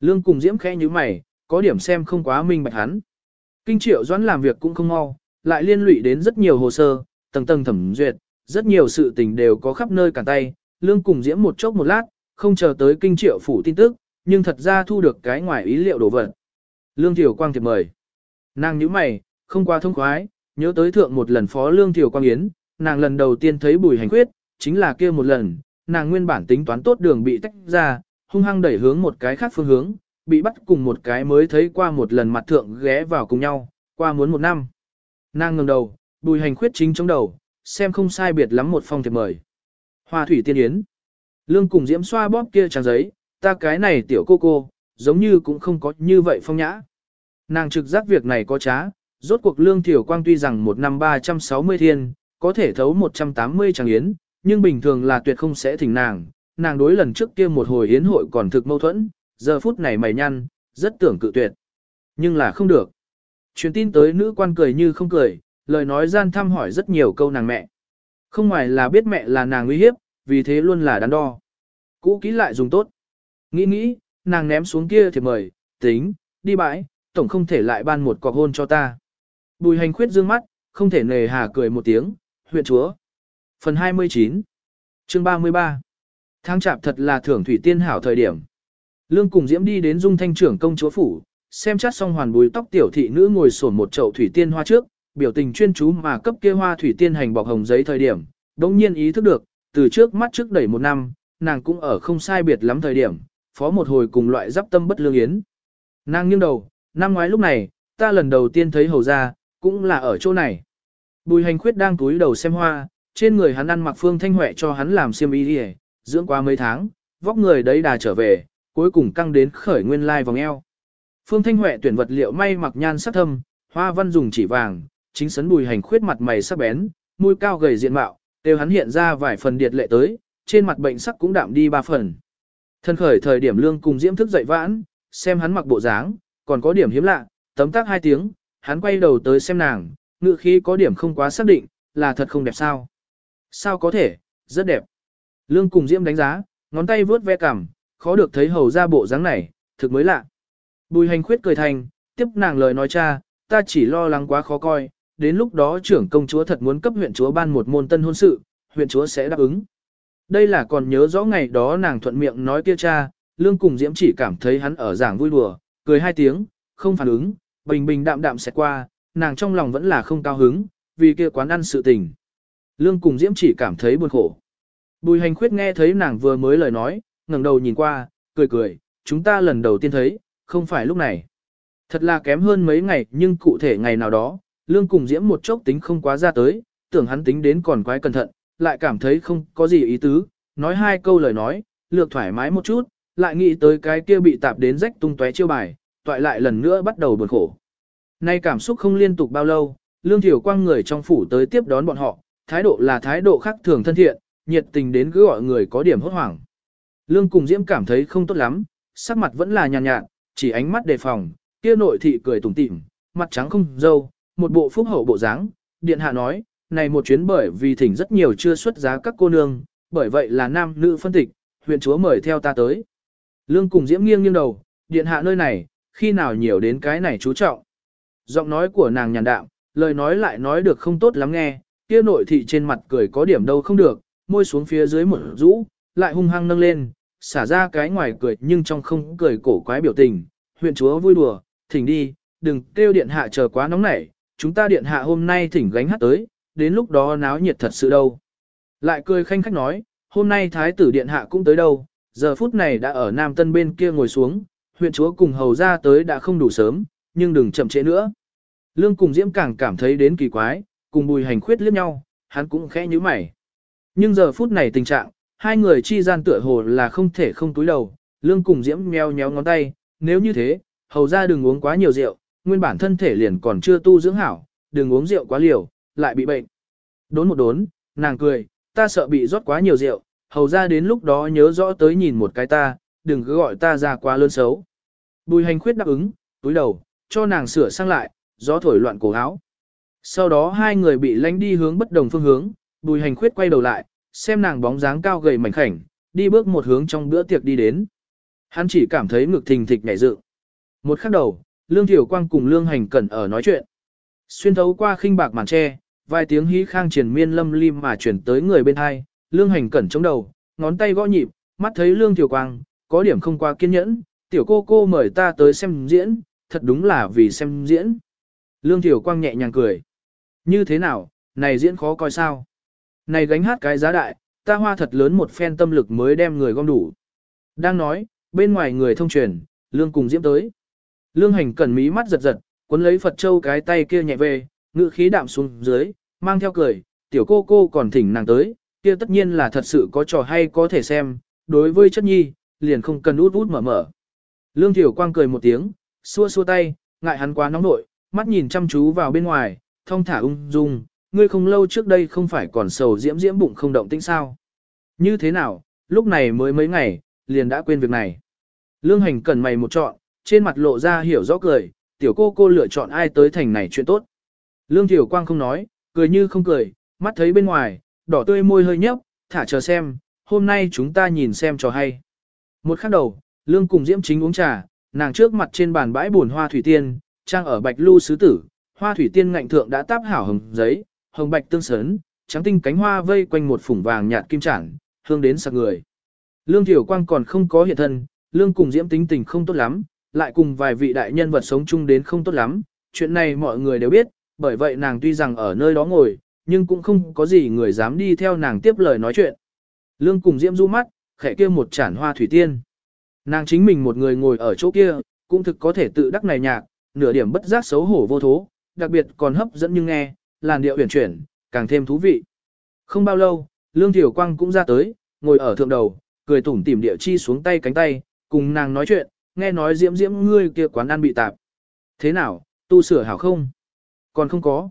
Lương cùng Diễm khẽ như mày, có điểm xem không quá minh bạch hắn. Kinh triệu doãn làm việc cũng không mau, lại liên lụy đến rất nhiều hồ sơ, tầng tầng thẩm duyệt, rất nhiều sự tình đều có khắp nơi cả tay, lương cùng diễm một chốc một lát, không chờ tới kinh triệu phủ tin tức, nhưng thật ra thu được cái ngoài ý liệu đồ vật. Lương Thiều Quang thiệp mời. Nàng nhíu mày, không qua thông khoái, nhớ tới thượng một lần phó Lương Thiều Quang Yến, nàng lần đầu tiên thấy bùi hành quyết, chính là kia một lần, nàng nguyên bản tính toán tốt đường bị tách ra, hung hăng đẩy hướng một cái khác phương hướng, bị bắt cùng một cái mới thấy qua một lần mặt thượng ghé vào cùng nhau, qua muốn một năm. Nàng ngẩng đầu, bùi hành khuyết chính trong đầu, xem không sai biệt lắm một phong thiệp mời. Hoa thủy tiên yến. Lương cùng diễm xoa bóp kia trang giấy, ta cái này tiểu cô cô, giống như cũng không có như vậy phong nhã. Nàng trực giác việc này có trá, rốt cuộc lương tiểu quang tuy rằng một năm 360 thiên, có thể thấu 180 trang yến, nhưng bình thường là tuyệt không sẽ thỉnh nàng, nàng đối lần trước kia một hồi yến hội còn thực mâu thuẫn, giờ phút này mày nhăn, rất tưởng cự tuyệt. Nhưng là không được. Truyền tin tới nữ quan cười như không cười, lời nói gian thăm hỏi rất nhiều câu nàng mẹ. Không ngoài là biết mẹ là nàng uy hiếp, vì thế luôn là đắn đo. Cũ kỹ lại dùng tốt. Nghĩ nghĩ, nàng ném xuống kia thì mời, tính, đi bãi, tổng không thể lại ban một cọc hôn cho ta. Bùi hành khuyết dương mắt, không thể nề hà cười một tiếng, huyện chúa. Phần 29 Chương 33 Tháng chạp thật là thưởng thủy tiên hảo thời điểm. Lương cùng Diễm đi đến dung thanh trưởng công chúa phủ, xem chát xong hoàn bùi tóc tiểu thị nữ ngồi sổn một chậu thủy tiên hoa trước, biểu tình chuyên chú mà cấp kia hoa thủy tiên hành bọc hồng giấy thời điểm, đống nhiên ý thức được, từ trước mắt trước đẩy một năm, nàng cũng ở không sai biệt lắm thời điểm, phó một hồi cùng loại giáp tâm bất lương yến. Nàng nghiêng đầu, năm ngoái lúc này, ta lần đầu tiên thấy hầu ra, cũng là ở chỗ này. Bùi hành khuyết đang túi đầu xem hoa, trên người hắn ăn mặc phương thanh huệ cho hắn làm xiêm y đi dưỡng qua mấy tháng, vóc người đấy đà trở về, cuối cùng căng đến khởi nguyên lai vòng eo. Phương Thanh Huệ tuyển vật liệu may mặc nhan sắc thâm, hoa văn dùng chỉ vàng, chính sấn bùi hành khuyết mặt mày sắc bén, mũi cao gầy diện mạo, đều hắn hiện ra vài phần điệt lệ tới, trên mặt bệnh sắc cũng đạm đi ba phần. Thân khởi thời điểm lương cùng diễm thức dậy vãn, xem hắn mặc bộ dáng, còn có điểm hiếm lạ, tấm tác hai tiếng, hắn quay đầu tới xem nàng, ngự khí có điểm không quá xác định, là thật không đẹp sao. Sao có thể, rất đẹp. Lương cùng diễm đánh giá, ngón tay vướt ve cằm, khó được thấy hầu ra bộ dáng này, thực mới lạ. Bùi hành khuyết cười thành, tiếp nàng lời nói cha, ta chỉ lo lắng quá khó coi, đến lúc đó trưởng công chúa thật muốn cấp huyện chúa ban một môn tân hôn sự, huyện chúa sẽ đáp ứng. Đây là còn nhớ rõ ngày đó nàng thuận miệng nói kia cha, lương cùng diễm chỉ cảm thấy hắn ở giảng vui đùa, cười hai tiếng, không phản ứng, bình bình đạm đạm sẽ qua, nàng trong lòng vẫn là không cao hứng, vì kia quán ăn sự tình. Lương cùng diễm chỉ cảm thấy buồn khổ. Bùi hành khuyết nghe thấy nàng vừa mới lời nói, ngẩng đầu nhìn qua, cười cười, chúng ta lần đầu tiên thấy, không phải lúc này. Thật là kém hơn mấy ngày nhưng cụ thể ngày nào đó, lương cùng diễm một chốc tính không quá ra tới, tưởng hắn tính đến còn quái cẩn thận, lại cảm thấy không có gì ý tứ, nói hai câu lời nói, lược thoải mái một chút, lại nghĩ tới cái kia bị tạp đến rách tung tóe chiêu bài, toại lại lần nữa bắt đầu buồn khổ. Nay cảm xúc không liên tục bao lâu, lương thiểu quang người trong phủ tới tiếp đón bọn họ, thái độ là thái độ khác thường thân thiện, nhiệt tình đến cứ gọi người có điểm hốt hoảng. Lương cùng diễm cảm thấy không tốt lắm, sắc mặt vẫn là nhàn nhạt, nhạt, chỉ ánh mắt đề phòng, kia nội thị cười tủm tỉm, mặt trắng không dâu, một bộ phúc hậu bộ dáng. Điện hạ nói, này một chuyến bởi vì thỉnh rất nhiều chưa xuất giá các cô nương, bởi vậy là nam nữ phân tịch, huyện chúa mời theo ta tới. Lương cùng diễm nghiêng nghiêng đầu, điện hạ nơi này, khi nào nhiều đến cái này chú trọng. Giọng nói của nàng nhàn đạm, lời nói lại nói được không tốt lắm nghe, kia nội thị trên mặt cười có điểm đâu không được, môi xuống phía dưới một rũ, lại hung hăng nâng lên, xả ra cái ngoài cười nhưng trong không cười cổ quái biểu tình, huyện chúa vui đùa, thỉnh đi, đừng kêu điện hạ chờ quá nóng nảy, chúng ta điện hạ hôm nay thỉnh gánh hát tới, đến lúc đó náo nhiệt thật sự đâu. Lại cười khanh khách nói, hôm nay thái tử điện hạ cũng tới đâu, giờ phút này đã ở Nam Tân bên kia ngồi xuống, huyện chúa cùng hầu ra tới đã không đủ sớm, nhưng đừng chậm trễ nữa. Lương cùng Diễm càng cảm thấy đến kỳ quái, cùng bùi hành khuyết liếc nhau, hắn cũng khẽ nhíu mày. Nhưng giờ phút này tình trạng, hai người chi gian tựa hồ là không thể không túi đầu, Lương cùng Diễm meo nhéo ngón tay, nếu như thế, hầu ra đừng uống quá nhiều rượu, nguyên bản thân thể liền còn chưa tu dưỡng hảo, đừng uống rượu quá liều, lại bị bệnh. Đốn một đốn, nàng cười, ta sợ bị rót quá nhiều rượu, hầu ra đến lúc đó nhớ rõ tới nhìn một cái ta, đừng cứ gọi ta ra quá lớn xấu. Bùi hành khuyết đáp ứng, túi đầu, cho nàng sửa sang lại, gió thổi loạn cổ áo. Sau đó hai người bị lánh đi hướng bất đồng phương hướng, bùi hành khuyết quay đầu lại, xem nàng bóng dáng cao gầy mảnh khảnh, đi bước một hướng trong bữa tiệc đi đến. Hắn chỉ cảm thấy ngực thình thịch nhảy dựng. Một khắc đầu, Lương Thiểu Quang cùng Lương Hành Cẩn ở nói chuyện. Xuyên thấu qua khinh bạc màn tre, vài tiếng hí khang triển miên lâm lim mà chuyển tới người bên hai, Lương Hành Cẩn chống đầu, ngón tay gõ nhịp, mắt thấy Lương Thiểu Quang, có điểm không qua kiên nhẫn, tiểu cô cô mời ta tới xem diễn, thật đúng là vì xem diễn. Lương Thiểu Quang nhẹ nhàng cười. Như thế nào, này diễn khó coi sao? Này gánh hát cái giá đại, ta hoa thật lớn một phen tâm lực mới đem người gom đủ. Đang nói, bên ngoài người thông truyền, Lương cùng Diễm tới. Lương hành cẩn mí mắt giật giật, cuốn lấy Phật Châu cái tay kia nhẹ về, ngự khí đạm xuống dưới, mang theo cười, tiểu cô cô còn thỉnh nàng tới, kia tất nhiên là thật sự có trò hay có thể xem, đối với chất nhi, liền không cần út út mở mở. Lương Tiểu Quang cười một tiếng, xua xua tay, ngại hắn quá nóng nội, mắt nhìn chăm chú vào bên ngoài, thông thả ung dung, ngươi không lâu trước đây không phải còn sầu diễm diễm bụng không động tĩnh sao. Như thế nào, lúc này mới mấy ngày, liền đã quên việc này. Lương hành cần mày một chọn, trên mặt lộ ra hiểu rõ cười, tiểu cô cô lựa chọn ai tới thành này chuyện tốt. Lương Tiểu Quang không nói, cười như không cười, mắt thấy bên ngoài, đỏ tươi môi hơi nhấp, thả chờ xem, hôm nay chúng ta nhìn xem trò hay. Một khắc đầu, Lương cùng Diễm chính uống trà, nàng trước mặt trên bàn bãi buồn hoa thủy tiên, trang ở bạch lưu sứ tử, hoa thủy tiên ngạnh thượng đã táp hảo hồng giấy, hồng bạch tương sấn, trắng tinh cánh hoa vây quanh một phủng vàng nhạt kim chản, hương đến sạc người. Lương Tiểu Quang còn không có hiện thân, Lương cùng Diễm tính tình không tốt lắm, lại cùng vài vị đại nhân vật sống chung đến không tốt lắm, chuyện này mọi người đều biết, bởi vậy nàng tuy rằng ở nơi đó ngồi, nhưng cũng không có gì người dám đi theo nàng tiếp lời nói chuyện. Lương cùng Diễm du mắt, khẽ kia một chản hoa thủy tiên. Nàng chính mình một người ngồi ở chỗ kia, cũng thực có thể tự đắc này nhạc, nửa điểm bất giác xấu hổ vô thố, đặc biệt còn hấp dẫn nhưng nghe, làn điệu huyền chuyển, càng thêm thú vị. Không bao lâu, Lương Tiểu Quang cũng ra tới, ngồi ở thượng đầu, cười tủm tỉm địa chi xuống tay cánh tay, cùng nàng nói chuyện, nghe nói diễm diễm ngươi kia quán ăn bị tạp. Thế nào, tu sửa hảo không? Còn không có.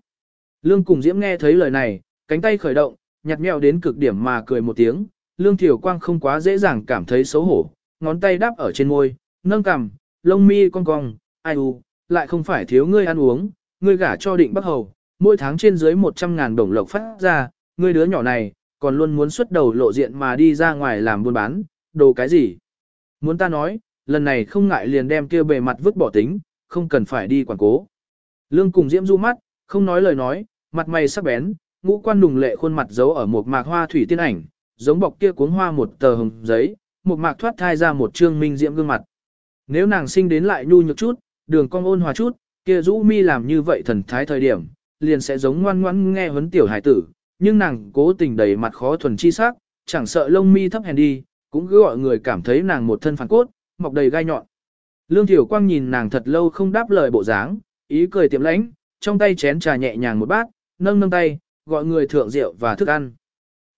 Lương cùng diễm nghe thấy lời này, cánh tay khởi động, nhặt mèo đến cực điểm mà cười một tiếng, lương thiểu quang không quá dễ dàng cảm thấy xấu hổ, ngón tay đáp ở trên môi, nâng cằm, lông mi cong cong, ai u, lại không phải thiếu ngươi ăn uống, ngươi gả cho định bắc hầu, mỗi tháng trên dưới 100 ngàn đồng lộc phát ra, ngươi đứa nhỏ này, còn luôn muốn xuất đầu lộ diện mà đi ra ngoài làm buôn bán, đồ cái gì. Muốn ta nói, lần này không ngại liền đem kia bề mặt vứt bỏ tính, không cần phải đi quảng cố. Lương cùng diễm du mắt, không nói lời nói, mặt mày sắc bén, ngũ quan nùng lệ khuôn mặt giấu ở một mạc hoa thủy tiên ảnh, giống bọc kia cuốn hoa một tờ hồng giấy, một mạc thoát thai ra một trương minh diễm gương mặt. Nếu nàng sinh đến lại nhu nhược chút, đường cong ôn hòa chút, kia rũ mi làm như vậy thần thái thời điểm, liền sẽ giống ngoan ngoãn nghe huấn tiểu hải tử, nhưng nàng cố tình đầy mặt khó thuần chi sắc, chẳng sợ lông mi thấp hèn đi, cũng cứ gọi người cảm thấy nàng một thân phản cốt, mọc đầy gai nhọn. Lương Tiểu Quang nhìn nàng thật lâu không đáp lời bộ dáng, ý cười tiệm lãnh, trong tay chén trà nhẹ nhàng một bát, nâng nâng tay, gọi người thượng rượu và thức ăn.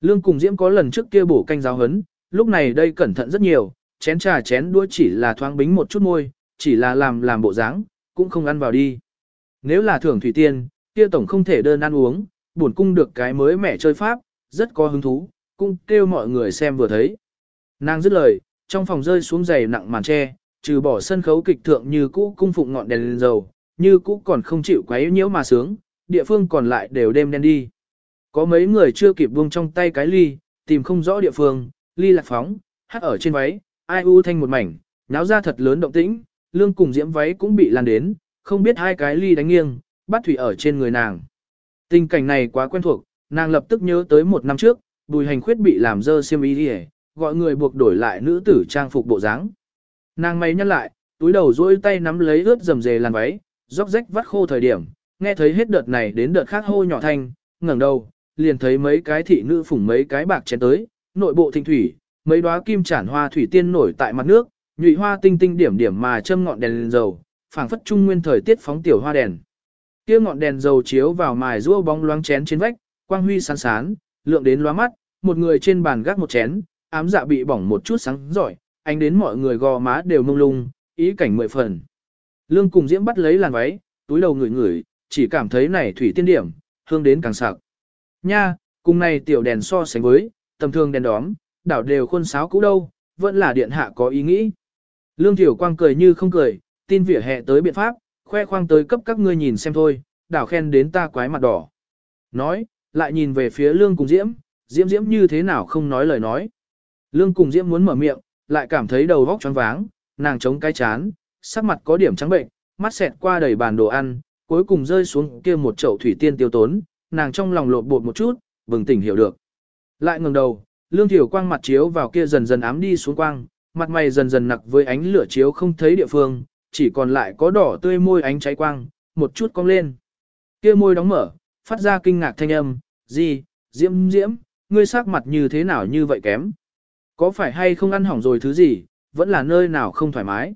Lương cùng Diễm có lần trước kia bổ canh giáo hấn, lúc này đây cẩn thận rất nhiều, chén trà chén đũa chỉ là thoáng bính một chút môi, chỉ là làm làm bộ dáng, cũng không ăn vào đi. Nếu là thưởng thủy tiên, kia tổng không thể đơn ăn uống, buồn cung được cái mới mẻ chơi pháp, rất có hứng thú, cung kêu mọi người xem vừa thấy. Nàng dứt lời, trong phòng rơi xuống giày nặng màn tre, trừ bỏ sân khấu kịch thượng như cũ cung phụng ngọn đèn lên dầu, như cũ còn không chịu quấy nhiễu mà sướng, địa phương còn lại đều đêm đen đi. Có mấy người chưa kịp buông trong tay cái ly, tìm không rõ địa phương, ly lạc phóng, hát ở trên váy, ai u thanh một mảnh, náo ra thật lớn động tĩnh, lương cùng diễm váy cũng bị lan đến, không biết hai cái ly đánh nghiêng, bắt thủy ở trên người nàng. Tình cảnh này quá quen thuộc, nàng lập tức nhớ tới một năm trước, bùi hành khuyết bị làm dơ xiêm y đi gọi người buộc đổi lại nữ tử trang phục bộ dáng. Nàng mày nhăn lại, túi đầu duỗi tay nắm lấy ướt dầm dề làn váy, róc rách vắt khô thời điểm, nghe thấy hết đợt này đến đợt khác hô nhỏ thanh, ngẩng đầu, liền thấy mấy cái thị nữ phủng mấy cái bạc chén tới, nội bộ thịnh thủy, mấy đóa kim chản hoa thủy tiên nổi tại mặt nước, nhụy hoa tinh tinh điểm điểm mà châm ngọn đèn đèn dầu, phảng phất trung nguyên thời tiết phóng tiểu hoa đèn. Kia ngọn đèn dầu chiếu vào mài rũa bóng loáng chén trên vách, quang huy sáng sán, lượng đến lóa mắt, một người trên bàn gác một chén, ám dạ bị bỏng một chút sáng giỏi, ánh đến mọi người gò má đều mông lung, ý cảnh mười phần. Lương cùng diễm bắt lấy làn váy, túi đầu ngửi ngửi, chỉ cảm thấy này thủy tiên điểm, hương đến càng sặc. Nha, cùng này tiểu đèn so sánh với, tầm thường đèn đóm, đảo đều khuôn sáo cũ đâu, vẫn là điện hạ có ý nghĩ. Lương Tiểu Quang cười như không cười, tin vỉa hè tới biện pháp, khoe khoang tới cấp các ngươi nhìn xem thôi, đảo khen đến ta quái mặt đỏ. Nói, lại nhìn về phía Lương cùng Diễm, Diễm Diễm như thế nào không nói lời nói. Lương cùng Diễm muốn mở miệng, lại cảm thấy đầu vóc choáng váng, nàng chống cái chán, sắc mặt có điểm trắng bệnh, mắt xẹt qua đầy bàn đồ ăn, cuối cùng rơi xuống kia một chậu thủy tiên tiêu tốn, nàng trong lòng lột bột một chút, bừng tỉnh hiểu được. Lại ngẩng đầu, Lương Thiểu Quang mặt chiếu vào kia dần dần ám đi xuống quang, mặt mày dần dần nặc với ánh lửa chiếu không thấy địa phương, chỉ còn lại có đỏ tươi môi ánh cháy quang, một chút cong lên. Kia môi đóng mở, phát ra kinh ngạc thanh âm, gì, diễm diễm, ngươi sắc mặt như thế nào như vậy kém. Có phải hay không ăn hỏng rồi thứ gì, vẫn là nơi nào không thoải mái.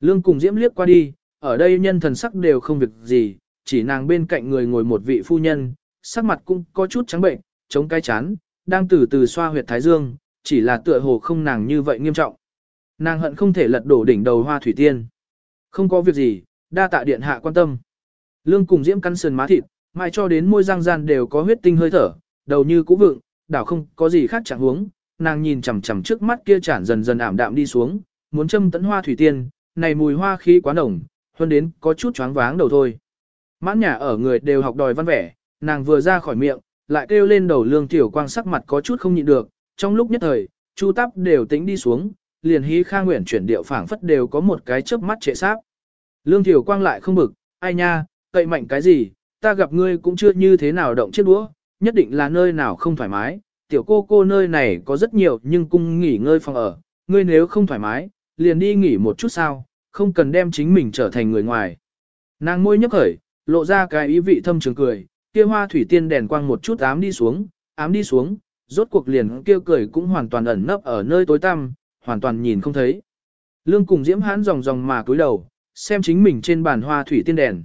Lương cùng diễm liếc qua đi, ở đây nhân thần sắc đều không việc gì, chỉ nàng bên cạnh người ngồi một vị phu nhân, sắc mặt cũng có chút trắng bệnh, chống cái chán, đang từ từ xoa huyệt thái dương, chỉ là tựa hồ không nàng như vậy nghiêm trọng. Nàng hận không thể lật đổ đỉnh đầu hoa thủy tiên. Không có việc gì, đa tạ điện hạ quan tâm. Lương cùng diễm căn sườn má thịt, mai cho đến môi răng gian đều có huyết tinh hơi thở, đầu như cũ vượng, đảo không có gì khác chẳng huống. Nàng nhìn chằm chằm trước mắt kia chản dần dần ảm đạm đi xuống, muốn châm tấn hoa thủy tiên, này mùi hoa khí quá nồng, hơn đến có chút choáng váng đầu thôi. Mãn nhà ở người đều học đòi văn vẻ, nàng vừa ra khỏi miệng, lại kêu lên đầu lương tiểu quang sắc mặt có chút không nhịn được, trong lúc nhất thời, chu tắp đều tính đi xuống, liền hí kha nguyện chuyển điệu phảng phất đều có một cái chớp mắt trệ sáp. Lương tiểu quang lại không bực, ai nha, cậy mạnh cái gì, ta gặp ngươi cũng chưa như thế nào động chiếc đũa, nhất định là nơi nào không thoải mái, tiểu cô cô nơi này có rất nhiều nhưng cung nghỉ ngơi phòng ở, ngươi nếu không thoải mái, liền đi nghỉ một chút sao, không cần đem chính mình trở thành người ngoài. Nàng môi nhấp khởi, lộ ra cái ý vị thâm trường cười, kia hoa thủy tiên đèn quang một chút ám đi xuống, ám đi xuống, rốt cuộc liền kia cười cũng hoàn toàn ẩn nấp ở nơi tối tăm, hoàn toàn nhìn không thấy. Lương cùng diễm hãn ròng ròng mà cúi đầu, xem chính mình trên bàn hoa thủy tiên đèn.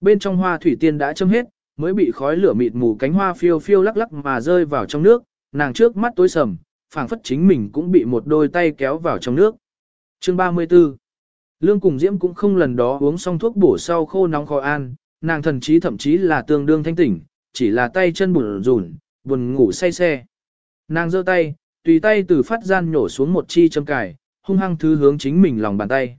Bên trong hoa thủy tiên đã châm hết, mới bị khói lửa mịt mù cánh hoa phiêu phiêu lắc lắc mà rơi vào trong nước, nàng trước mắt tối sầm, phảng phất chính mình cũng bị một đôi tay kéo vào trong nước. Chương 34 Lương cùng Diễm cũng không lần đó uống xong thuốc bổ sau khô nóng khó an, nàng thần trí thậm chí là tương đương thanh tỉnh, chỉ là tay chân buồn rùn, buồn ngủ say xe. Nàng giơ tay, tùy tay từ phát gian nhổ xuống một chi châm cài, hung hăng thứ hướng chính mình lòng bàn tay.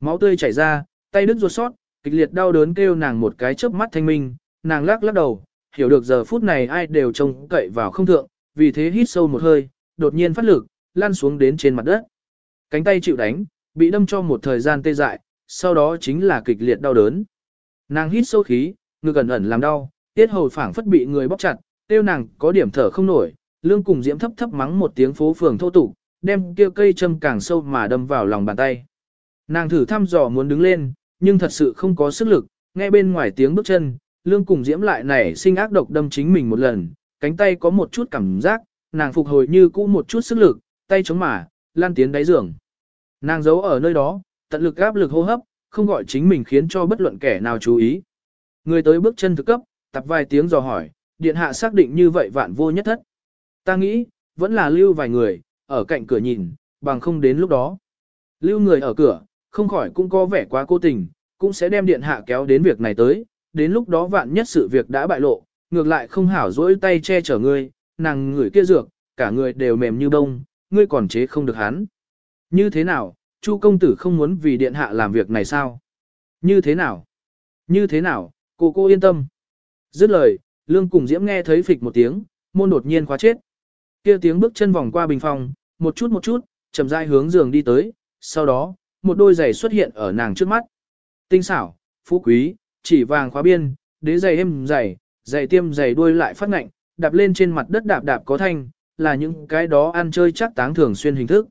Máu tươi chảy ra, tay đứt ruột sót, kịch liệt đau đớn kêu nàng một cái chớp mắt thanh minh, nàng lắc lắc đầu, hiểu được giờ phút này ai đều trông cậy vào không thượng, vì thế hít sâu một hơi, đột nhiên phát lực, lăn xuống đến trên mặt đất. Cánh tay chịu đánh, bị đâm cho một thời gian tê dại, sau đó chính là kịch liệt đau đớn. Nàng hít sâu khí, ngực ẩn ẩn làm đau, tiết hầu phảng phất bị người bóp chặt, tiêu nàng có điểm thở không nổi, lương cùng diễm thấp thấp mắng một tiếng phố phường thô tục, đem kia cây châm càng sâu mà đâm vào lòng bàn tay. Nàng thử thăm dò muốn đứng lên, nhưng thật sự không có sức lực, nghe bên ngoài tiếng bước chân, lương cùng diễm lại nảy sinh ác độc đâm chính mình một lần, cánh tay có một chút cảm giác, nàng phục hồi như cũ một chút sức lực, tay chống mà, lan tiến đáy giường. Nàng giấu ở nơi đó, tận lực áp lực hô hấp, không gọi chính mình khiến cho bất luận kẻ nào chú ý. Người tới bước chân thực cấp, tập vài tiếng dò hỏi, điện hạ xác định như vậy vạn vô nhất thất. Ta nghĩ, vẫn là lưu vài người, ở cạnh cửa nhìn, bằng không đến lúc đó. Lưu người ở cửa, không khỏi cũng có vẻ quá cố tình, cũng sẽ đem điện hạ kéo đến việc này tới, đến lúc đó vạn nhất sự việc đã bại lộ, ngược lại không hảo dỗi tay che chở ngươi, nàng người kia dược, cả người đều mềm như bông, ngươi còn chế không được hắn. Như thế nào, Chu công tử không muốn vì điện hạ làm việc này sao? Như thế nào? Như thế nào, cô cô yên tâm. Dứt lời, Lương cùng Diễm nghe thấy phịch một tiếng, môn đột nhiên khóa chết. Kia tiếng bước chân vòng qua bình phòng, một chút một chút, chậm rãi hướng giường đi tới, sau đó, một đôi giày xuất hiện ở nàng trước mắt. Tinh xảo, phú quý, chỉ vàng khóa biên, đế giày êm giày, giày tiêm giày đuôi lại phát ngạnh, đạp lên trên mặt đất đạp đạp có thanh, là những cái đó ăn chơi chắc táng thường xuyên hình thức.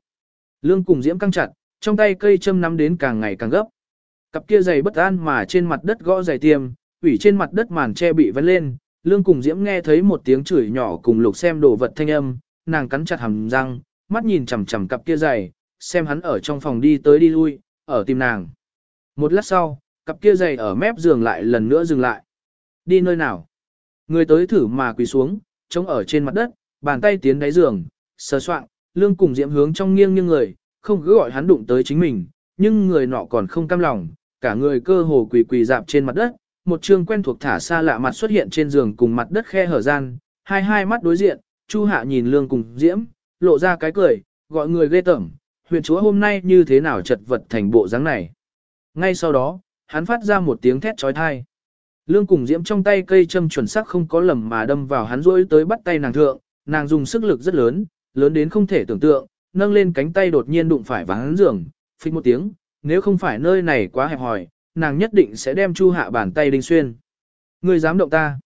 Lương cùng diễm căng chặt, trong tay cây châm nắm đến càng ngày càng gấp. Cặp kia giày bất an mà trên mặt đất gõ giày tiêm, ủy trên mặt đất màn che bị vén lên, lương cùng diễm nghe thấy một tiếng chửi nhỏ cùng lục xem đồ vật thanh âm, nàng cắn chặt hàm răng, mắt nhìn chằm chằm cặp kia giày, xem hắn ở trong phòng đi tới đi lui, ở tìm nàng. Một lát sau, cặp kia giày ở mép giường lại lần nữa dừng lại. Đi nơi nào? Người tới thử mà quỳ xuống, chống ở trên mặt đất, bàn tay tiến đáy giường, sờ soạn, lương cùng diễm hướng trong nghiêng nghiêng người, không cứ gọi hắn đụng tới chính mình, nhưng người nọ còn không cam lòng, cả người cơ hồ quỳ quỳ dạp trên mặt đất, một chương quen thuộc thả xa lạ mặt xuất hiện trên giường cùng mặt đất khe hở gian, hai hai mắt đối diện, Chu Hạ nhìn lương cùng diễm, lộ ra cái cười, gọi người ghê tởm, huyện chúa hôm nay như thế nào chật vật thành bộ dáng này. Ngay sau đó, hắn phát ra một tiếng thét trói thai. Lương cùng diễm trong tay cây châm chuẩn xác không có lầm mà đâm vào hắn rỗi tới bắt tay nàng thượng, nàng dùng sức lực rất lớn, lớn đến không thể tưởng tượng, nâng lên cánh tay đột nhiên đụng phải ván giường, phịch một tiếng, nếu không phải nơi này quá hẹp hòi, nàng nhất định sẽ đem chu hạ bàn tay đinh xuyên. Người dám động ta.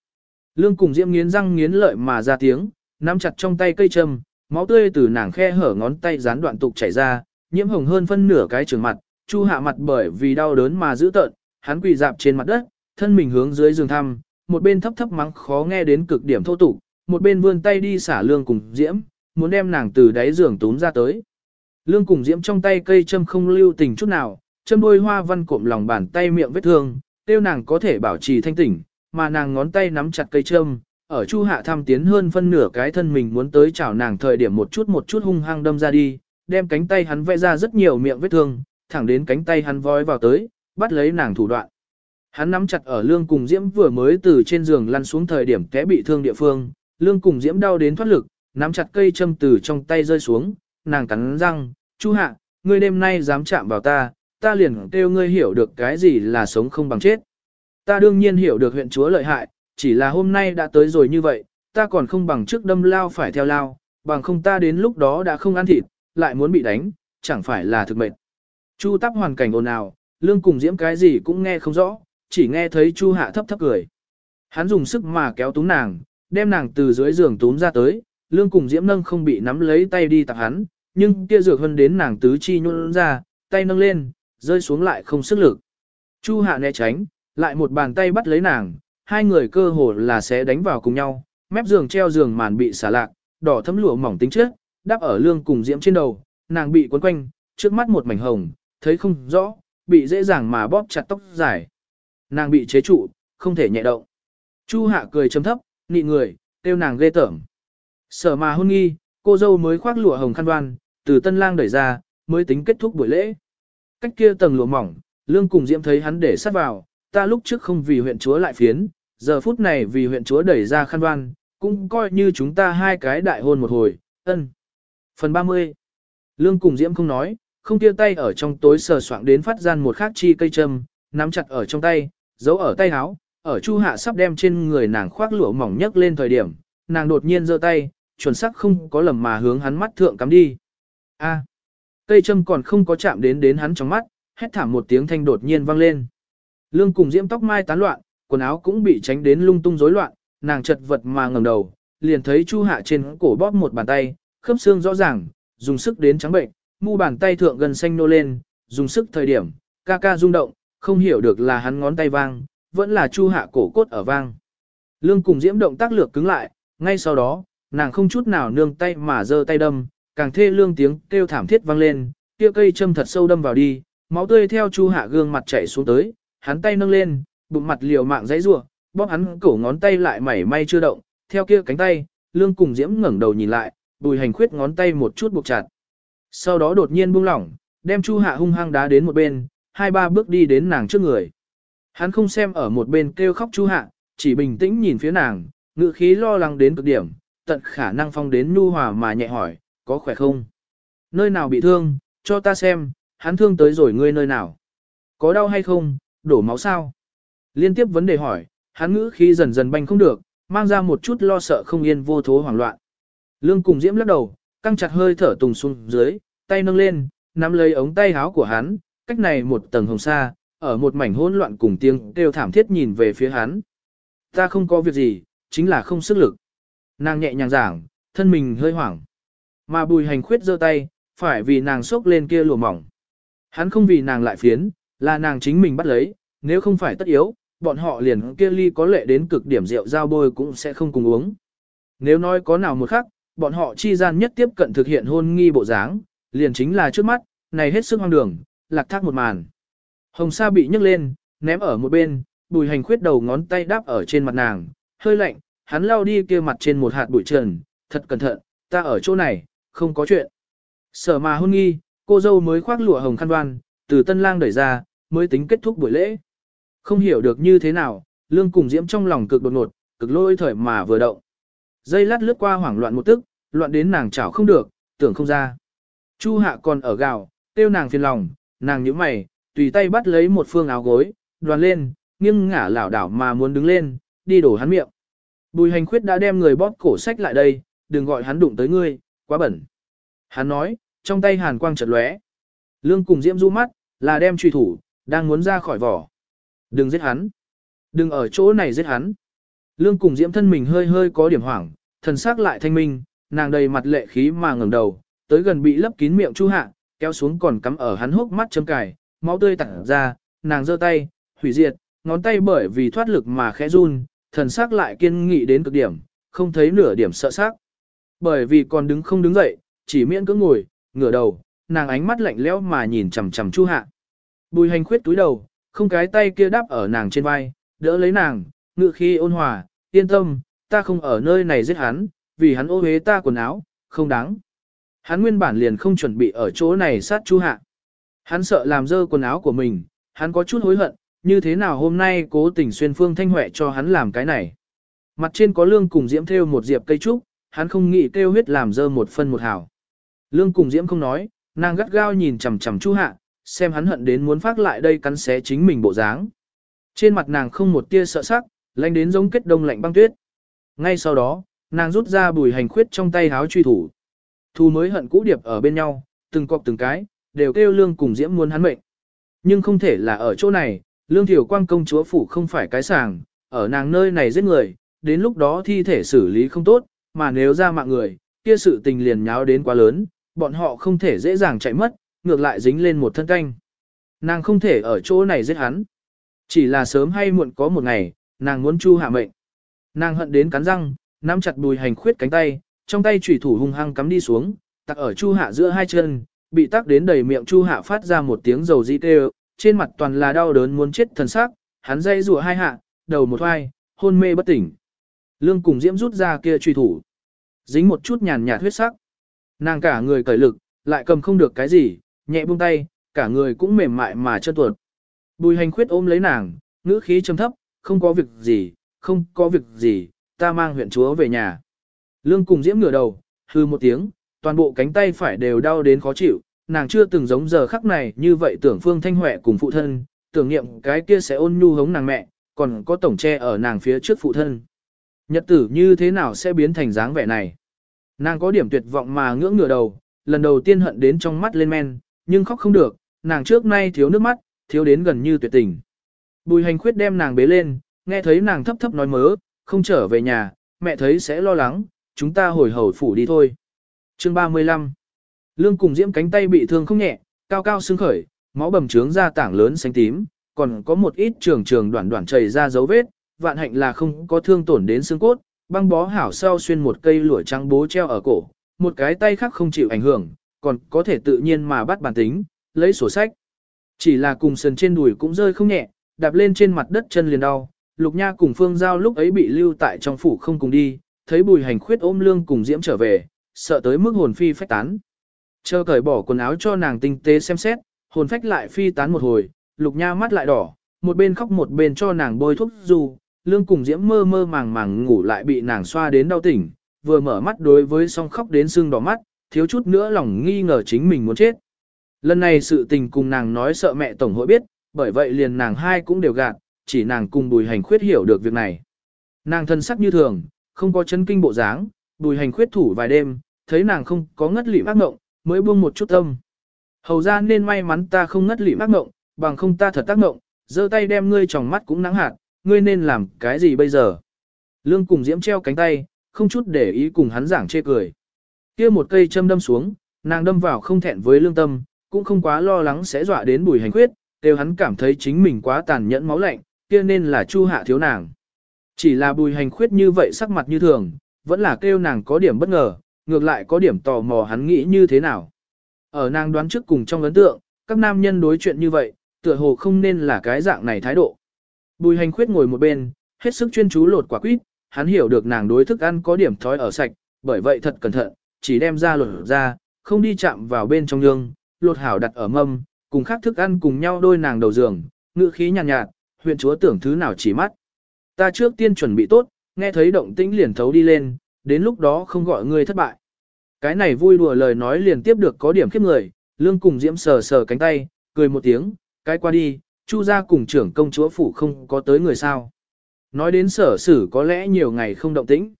Lương cùng diễm nghiến răng nghiến lợi mà ra tiếng, nắm chặt trong tay cây châm, máu tươi từ nàng khe hở ngón tay gián đoạn tục chảy ra, nhiễm hồng hơn phân nửa cái trường mặt, chu hạ mặt bởi vì đau đớn mà giữ tợn, hắn quỳ dạp trên mặt đất, thân mình hướng dưới giường thăm, một bên thấp thấp mắng khó nghe đến cực điểm thô tục, một bên vươn tay đi xả lương cùng diễm, muốn đem nàng từ đáy giường tốn ra tới. Lương cùng diễm trong tay cây châm không lưu tình chút nào, châm đôi hoa văn cộm lòng bàn tay miệng vết thương, tiêu nàng có thể bảo trì thanh tỉnh, mà nàng ngón tay nắm chặt cây châm, ở chu hạ tham tiến hơn phân nửa cái thân mình muốn tới chảo nàng thời điểm một chút một chút hung hăng đâm ra đi, đem cánh tay hắn vẽ ra rất nhiều miệng vết thương, thẳng đến cánh tay hắn voi vào tới, bắt lấy nàng thủ đoạn. Hắn nắm chặt ở lương cùng diễm vừa mới từ trên giường lăn xuống thời điểm té bị thương địa phương, lương cùng diễm đau đến thoát lực, nắm chặt cây châm từ trong tay rơi xuống, nàng cắn răng, chu hạ, ngươi đêm nay dám chạm vào ta, ta liền kêu ngươi hiểu được cái gì là sống không bằng chết. Ta đương nhiên hiểu được huyện chúa lợi hại, chỉ là hôm nay đã tới rồi như vậy, ta còn không bằng trước đâm lao phải theo lao, bằng không ta đến lúc đó đã không ăn thịt, lại muốn bị đánh, chẳng phải là thực mệnh. Chu tắp hoàn cảnh ồn ào, lương cùng diễm cái gì cũng nghe không rõ, chỉ nghe thấy chu hạ thấp thấp cười. Hắn dùng sức mà kéo túng nàng, đem nàng từ dưới giường túm ra tới, lương cùng diễm nâng không bị nắm lấy tay đi tạp hắn, nhưng kia dược hơn đến nàng tứ chi nhún ra, tay nâng lên, rơi xuống lại không sức lực. Chu hạ né tránh, lại một bàn tay bắt lấy nàng, hai người cơ hồ là sẽ đánh vào cùng nhau, mép giường treo giường màn bị xả lạc, đỏ thấm lụa mỏng tính trước, đắp ở lương cùng diễm trên đầu, nàng bị quấn quanh, trước mắt một mảnh hồng, thấy không rõ, bị dễ dàng mà bóp chặt tóc dài. Nàng bị chế trụ, không thể nhẹ động. Chu hạ cười chấm thấp, nị người, tiêu nàng ghê tởm. Sở mà hôn nghi, cô dâu mới khoác lụa hồng khăn đoan, từ tân lang đẩy ra, mới tính kết thúc buổi lễ. Cách kia tầng lụa mỏng, Lương cùng Diễm thấy hắn để sát vào, ta lúc trước không vì huyện chúa lại phiến, giờ phút này vì huyện chúa đẩy ra khăn đoan, cũng coi như chúng ta hai cái đại hôn một hồi, ân. Phần 30 Lương cùng Diễm không nói, không kia tay ở trong tối sờ soạng đến phát gian một khắc chi cây châm, nắm chặt ở trong tay, giấu ở tay áo, ở Chu Hạ sắp đem trên người nàng khoác lụa mỏng nhấc lên thời điểm, nàng đột nhiên giơ tay, chuẩn xác không có lầm mà hướng hắn mắt thượng cắm đi. A. À, cây châm còn không có chạm đến đến hắn trong mắt, hét thảm một tiếng thanh đột nhiên vang lên. Lương cùng diễm tóc mai tán loạn, quần áo cũng bị tránh đến lung tung rối loạn, nàng chật vật mà ngẩng đầu, liền thấy Chu Hạ trên cổ bóp một bàn tay, khớp xương rõ ràng, dùng sức đến trắng bệnh, mu bàn tay thượng gần xanh nô lên, dùng sức thời điểm, ca ca rung động, không hiểu được là hắn ngón tay vang, vẫn là Chu Hạ cổ cốt ở vang. Lương cùng diễm động tác lược cứng lại, ngay sau đó, nàng không chút nào nương tay mà giơ tay đâm, càng thê lương tiếng kêu thảm thiết vang lên, kia cây châm thật sâu đâm vào đi, máu tươi theo Chu Hạ gương mặt chảy xuống tới, hắn tay nâng lên, bụng mặt liều mạng giãy giụa, bóp hắn cổ ngón tay lại mảy may chưa động, theo kia cánh tay, Lương cùng Diễm ngẩng đầu nhìn lại, Bùi Hành khuyết ngón tay một chút buộc chặt. Sau đó đột nhiên buông lỏng, đem Chu Hạ hung hăng đá đến một bên, hai ba bước đi đến nàng trước người. Hắn không xem ở một bên kêu khóc Chu Hạ, chỉ bình tĩnh nhìn phía nàng, ngữ khí lo lắng đến cực điểm, tận khả năng phong đến nhu hòa mà nhẹ hỏi, có khỏe không? Nơi nào bị thương, cho ta xem, hắn thương tới rồi ngươi nơi nào? Có đau hay không, đổ máu sao? Liên tiếp vấn đề hỏi, hắn ngữ khi dần dần banh không được, mang ra một chút lo sợ không yên vô thố hoảng loạn. Lương cùng diễm lắc đầu, căng chặt hơi thở tùng xuống dưới, tay nâng lên, nắm lấy ống tay áo của hắn, cách này một tầng hồng xa, ở một mảnh hỗn loạn cùng tiếng kêu thảm thiết nhìn về phía hắn. Ta không có việc gì, chính là không sức lực. Nàng nhẹ nhàng giảng, thân mình hơi hoảng. Mà bùi hành khuyết giơ tay, phải vì nàng sốc lên kia lùa mỏng. Hắn không vì nàng lại phiến, là nàng chính mình bắt lấy, nếu không phải tất yếu, bọn họ liền kia ly có lệ đến cực điểm rượu giao bôi cũng sẽ không cùng uống. Nếu nói có nào một khắc, bọn họ chi gian nhất tiếp cận thực hiện hôn nghi bộ dáng, liền chính là trước mắt, này hết sức hoang đường, lạc thác một màn. Hồng sa bị nhấc lên, ném ở một bên, bùi hành khuyết đầu ngón tay đáp ở trên mặt nàng, hơi lạnh, hắn lao đi kia mặt trên một hạt bụi trần, thật cẩn thận, ta ở chỗ này, không có chuyện. Sở mà hôn nghi, cô dâu mới khoác lụa hồng khăn đoan, từ tân lang đẩy ra, mới tính kết thúc buổi lễ. Không hiểu được như thế nào, lương cùng diễm trong lòng cực đột ngột, cực lôi thời mà vừa động. Dây lát lướt qua hoảng loạn một tức, loạn đến nàng chảo không được, tưởng không ra. Chu hạ còn ở gạo, tiêu nàng phiền lòng, nàng nhíu mày, tùy tay bắt lấy một phương áo gối, đoàn lên, nghiêng ngả lảo đảo mà muốn đứng lên, đi đổ hắn miệng. Bùi hành khuyết đã đem người bóp cổ sách lại đây, đừng gọi hắn đụng tới ngươi, quá bẩn. Hắn nói, trong tay hàn quang chợt lóe. Lương cùng diễm du mắt, là đem truy thủ, đang muốn ra khỏi vỏ. Đừng giết hắn. Đừng ở chỗ này giết hắn. Lương cùng diễm thân mình hơi hơi có điểm hoảng, thần sắc lại thanh minh, nàng đầy mặt lệ khí mà ngẩng đầu, tới gần bị lấp kín miệng chu hạ, kéo xuống còn cắm ở hắn hốc mắt chấm cài, máu tươi tặng ra, nàng giơ tay, hủy diệt, ngón tay bởi vì thoát lực mà khẽ run, thần sắc lại kiên nghị đến cực điểm, không thấy nửa điểm sợ sắc. Bởi vì còn đứng không đứng dậy, chỉ miễn cứ ngồi, ngửa đầu, nàng ánh mắt lạnh lẽo mà nhìn chằm chằm Chu Hạ. Bùi Hành khuyết túi đầu, không cái tay kia đáp ở nàng trên vai, đỡ lấy nàng, ngự khi ôn hòa, yên tâm, ta không ở nơi này giết hắn, vì hắn ô uế ta quần áo, không đáng. Hắn nguyên bản liền không chuẩn bị ở chỗ này sát Chu Hạ. Hắn sợ làm dơ quần áo của mình, hắn có chút hối hận, như thế nào hôm nay cố tình xuyên phương thanh huệ cho hắn làm cái này. Mặt trên có lương cùng diễm theo một diệp cây trúc, hắn không nghĩ kêu huyết làm dơ một phân một hào. Lương cùng diễm không nói, nàng gắt gao nhìn chằm chằm chu hạ, xem hắn hận đến muốn phát lại đây cắn xé chính mình bộ dáng. Trên mặt nàng không một tia sợ sắc, lạnh đến giống kết đông lạnh băng tuyết. Ngay sau đó, nàng rút ra bùi hành khuyết trong tay háo truy thủ. Thu mới hận cũ điệp ở bên nhau, từng cọc từng cái, đều kêu lương cùng diễm muốn hắn mệnh. Nhưng không thể là ở chỗ này, Lương Thiểu Quang công chúa phủ không phải cái sàng, ở nàng nơi này giết người, đến lúc đó thi thể xử lý không tốt, mà nếu ra mạng người, kia sự tình liền nháo đến quá lớn, bọn họ không thể dễ dàng chạy mất, ngược lại dính lên một thân canh. Nàng không thể ở chỗ này giết hắn. Chỉ là sớm hay muộn có một ngày, nàng muốn chu hạ mệnh. Nàng hận đến cắn răng, nắm chặt bùi hành khuyết cánh tay, trong tay chủy thủ hung hăng cắm đi xuống, tặc ở chu hạ giữa hai chân, bị tắc đến đầy miệng chu hạ phát ra một tiếng dầu di tê trên mặt toàn là đau đớn muốn chết thần sắc, hắn dây rùa hai hạ, đầu một hoai, hôn mê bất tỉnh. Lương cùng diễm rút ra kia truy thủ. Dính một chút nhàn nhạt huyết sắc. Nàng cả người cởi lực, lại cầm không được cái gì, nhẹ buông tay, cả người cũng mềm mại mà chân tuột. Bùi hành khuyết ôm lấy nàng, ngữ khí trầm thấp, không có việc gì, không có việc gì, ta mang huyện chúa về nhà. Lương cùng diễm ngửa đầu, hư một tiếng, toàn bộ cánh tay phải đều đau đến khó chịu, nàng chưa từng giống giờ khắc này như vậy tưởng Phương Thanh Huệ cùng phụ thân, tưởng niệm cái kia sẽ ôn nhu hống nàng mẹ, còn có tổng tre ở nàng phía trước phụ thân. Nhật tử như thế nào sẽ biến thành dáng vẻ này? Nàng có điểm tuyệt vọng mà ngưỡng ngửa đầu, lần đầu tiên hận đến trong mắt lên men, nhưng khóc không được, nàng trước nay thiếu nước mắt, thiếu đến gần như tuyệt tình. Bùi hành khuyết đem nàng bế lên, nghe thấy nàng thấp thấp nói mớ, không trở về nhà, mẹ thấy sẽ lo lắng, chúng ta hồi hầu phủ đi thôi. Chương 35 Lương cùng diễm cánh tay bị thương không nhẹ, cao cao xương khởi, máu bầm trướng ra tảng lớn xanh tím, còn có một ít trường trường đoạn đoạn chảy ra dấu vết, vạn hạnh là không có thương tổn đến xương cốt, băng bó hảo sau xuyên một cây lụa trắng bố treo ở cổ, một cái tay khác không chịu ảnh hưởng, còn có thể tự nhiên mà bắt bản tính, lấy sổ sách. Chỉ là cùng sườn trên đùi cũng rơi không nhẹ, đạp lên trên mặt đất chân liền đau. Lục Nha cùng Phương Giao lúc ấy bị lưu tại trong phủ không cùng đi, thấy bùi hành khuyết ôm lương cùng diễm trở về, sợ tới mức hồn phi phách tán. Chờ cởi bỏ quần áo cho nàng tinh tế xem xét, hồn phách lại phi tán một hồi, Lục Nha mắt lại đỏ, một bên khóc một bên cho nàng bôi thuốc dù, lương cùng diễm mơ mơ màng màng ngủ lại bị nàng xoa đến đau tỉnh, vừa mở mắt đối với song khóc đến sưng đỏ mắt, thiếu chút nữa lòng nghi ngờ chính mình muốn chết. Lần này sự tình cùng nàng nói sợ mẹ tổng hội biết, bởi vậy liền nàng hai cũng đều gạt, chỉ nàng cùng bùi hành khuyết hiểu được việc này. Nàng thân sắc như thường, không có chân kinh bộ dáng, bùi hành khuyết thủ vài đêm, thấy nàng không có ngất lị ác ngộng, mới buông một chút tâm. Hầu ra nên may mắn ta không ngất lị ác ngộng, bằng không ta thật tác ngộng, giơ tay đem ngươi tròng mắt cũng nắng hạt, ngươi nên làm cái gì bây giờ? Lương cùng diễm treo cánh tay, không chút để ý cùng hắn giảng chê cười. kia một cây châm đâm xuống, nàng đâm vào không thẹn với lương tâm, cũng không quá lo lắng sẽ dọa đến bùi hành khuyết, đều hắn cảm thấy chính mình quá tàn nhẫn máu lạnh, kia nên là chu hạ thiếu nàng. Chỉ là bùi hành khuyết như vậy sắc mặt như thường, vẫn là kêu nàng có điểm bất ngờ, ngược lại có điểm tò mò hắn nghĩ như thế nào. Ở nàng đoán trước cùng trong ấn tượng, các nam nhân đối chuyện như vậy, tựa hồ không nên là cái dạng này thái độ. Bùi hành khuyết ngồi một bên, hết sức chuyên chú lột quả quýt, hắn hiểu được nàng đối thức ăn có điểm thói ở sạch, bởi vậy thật cẩn thận, chỉ đem ra lột ra, không đi chạm vào bên trong nhương, lột hảo đặt ở mâm, cùng khác thức ăn cùng nhau đôi nàng đầu giường, ngữ khí nhàn nhạt, nhạt, huyện chúa tưởng thứ nào chỉ mắt. Ta trước tiên chuẩn bị tốt, nghe thấy động tĩnh liền thấu đi lên, đến lúc đó không gọi ngươi thất bại. Cái này vui đùa lời nói liền tiếp được có điểm khiếp người, lương cùng diễm sờ sờ cánh tay, cười một tiếng, cái qua đi, chu ra cùng trưởng công chúa phủ không có tới người sao. Nói đến sở sử có lẽ nhiều ngày không động tĩnh.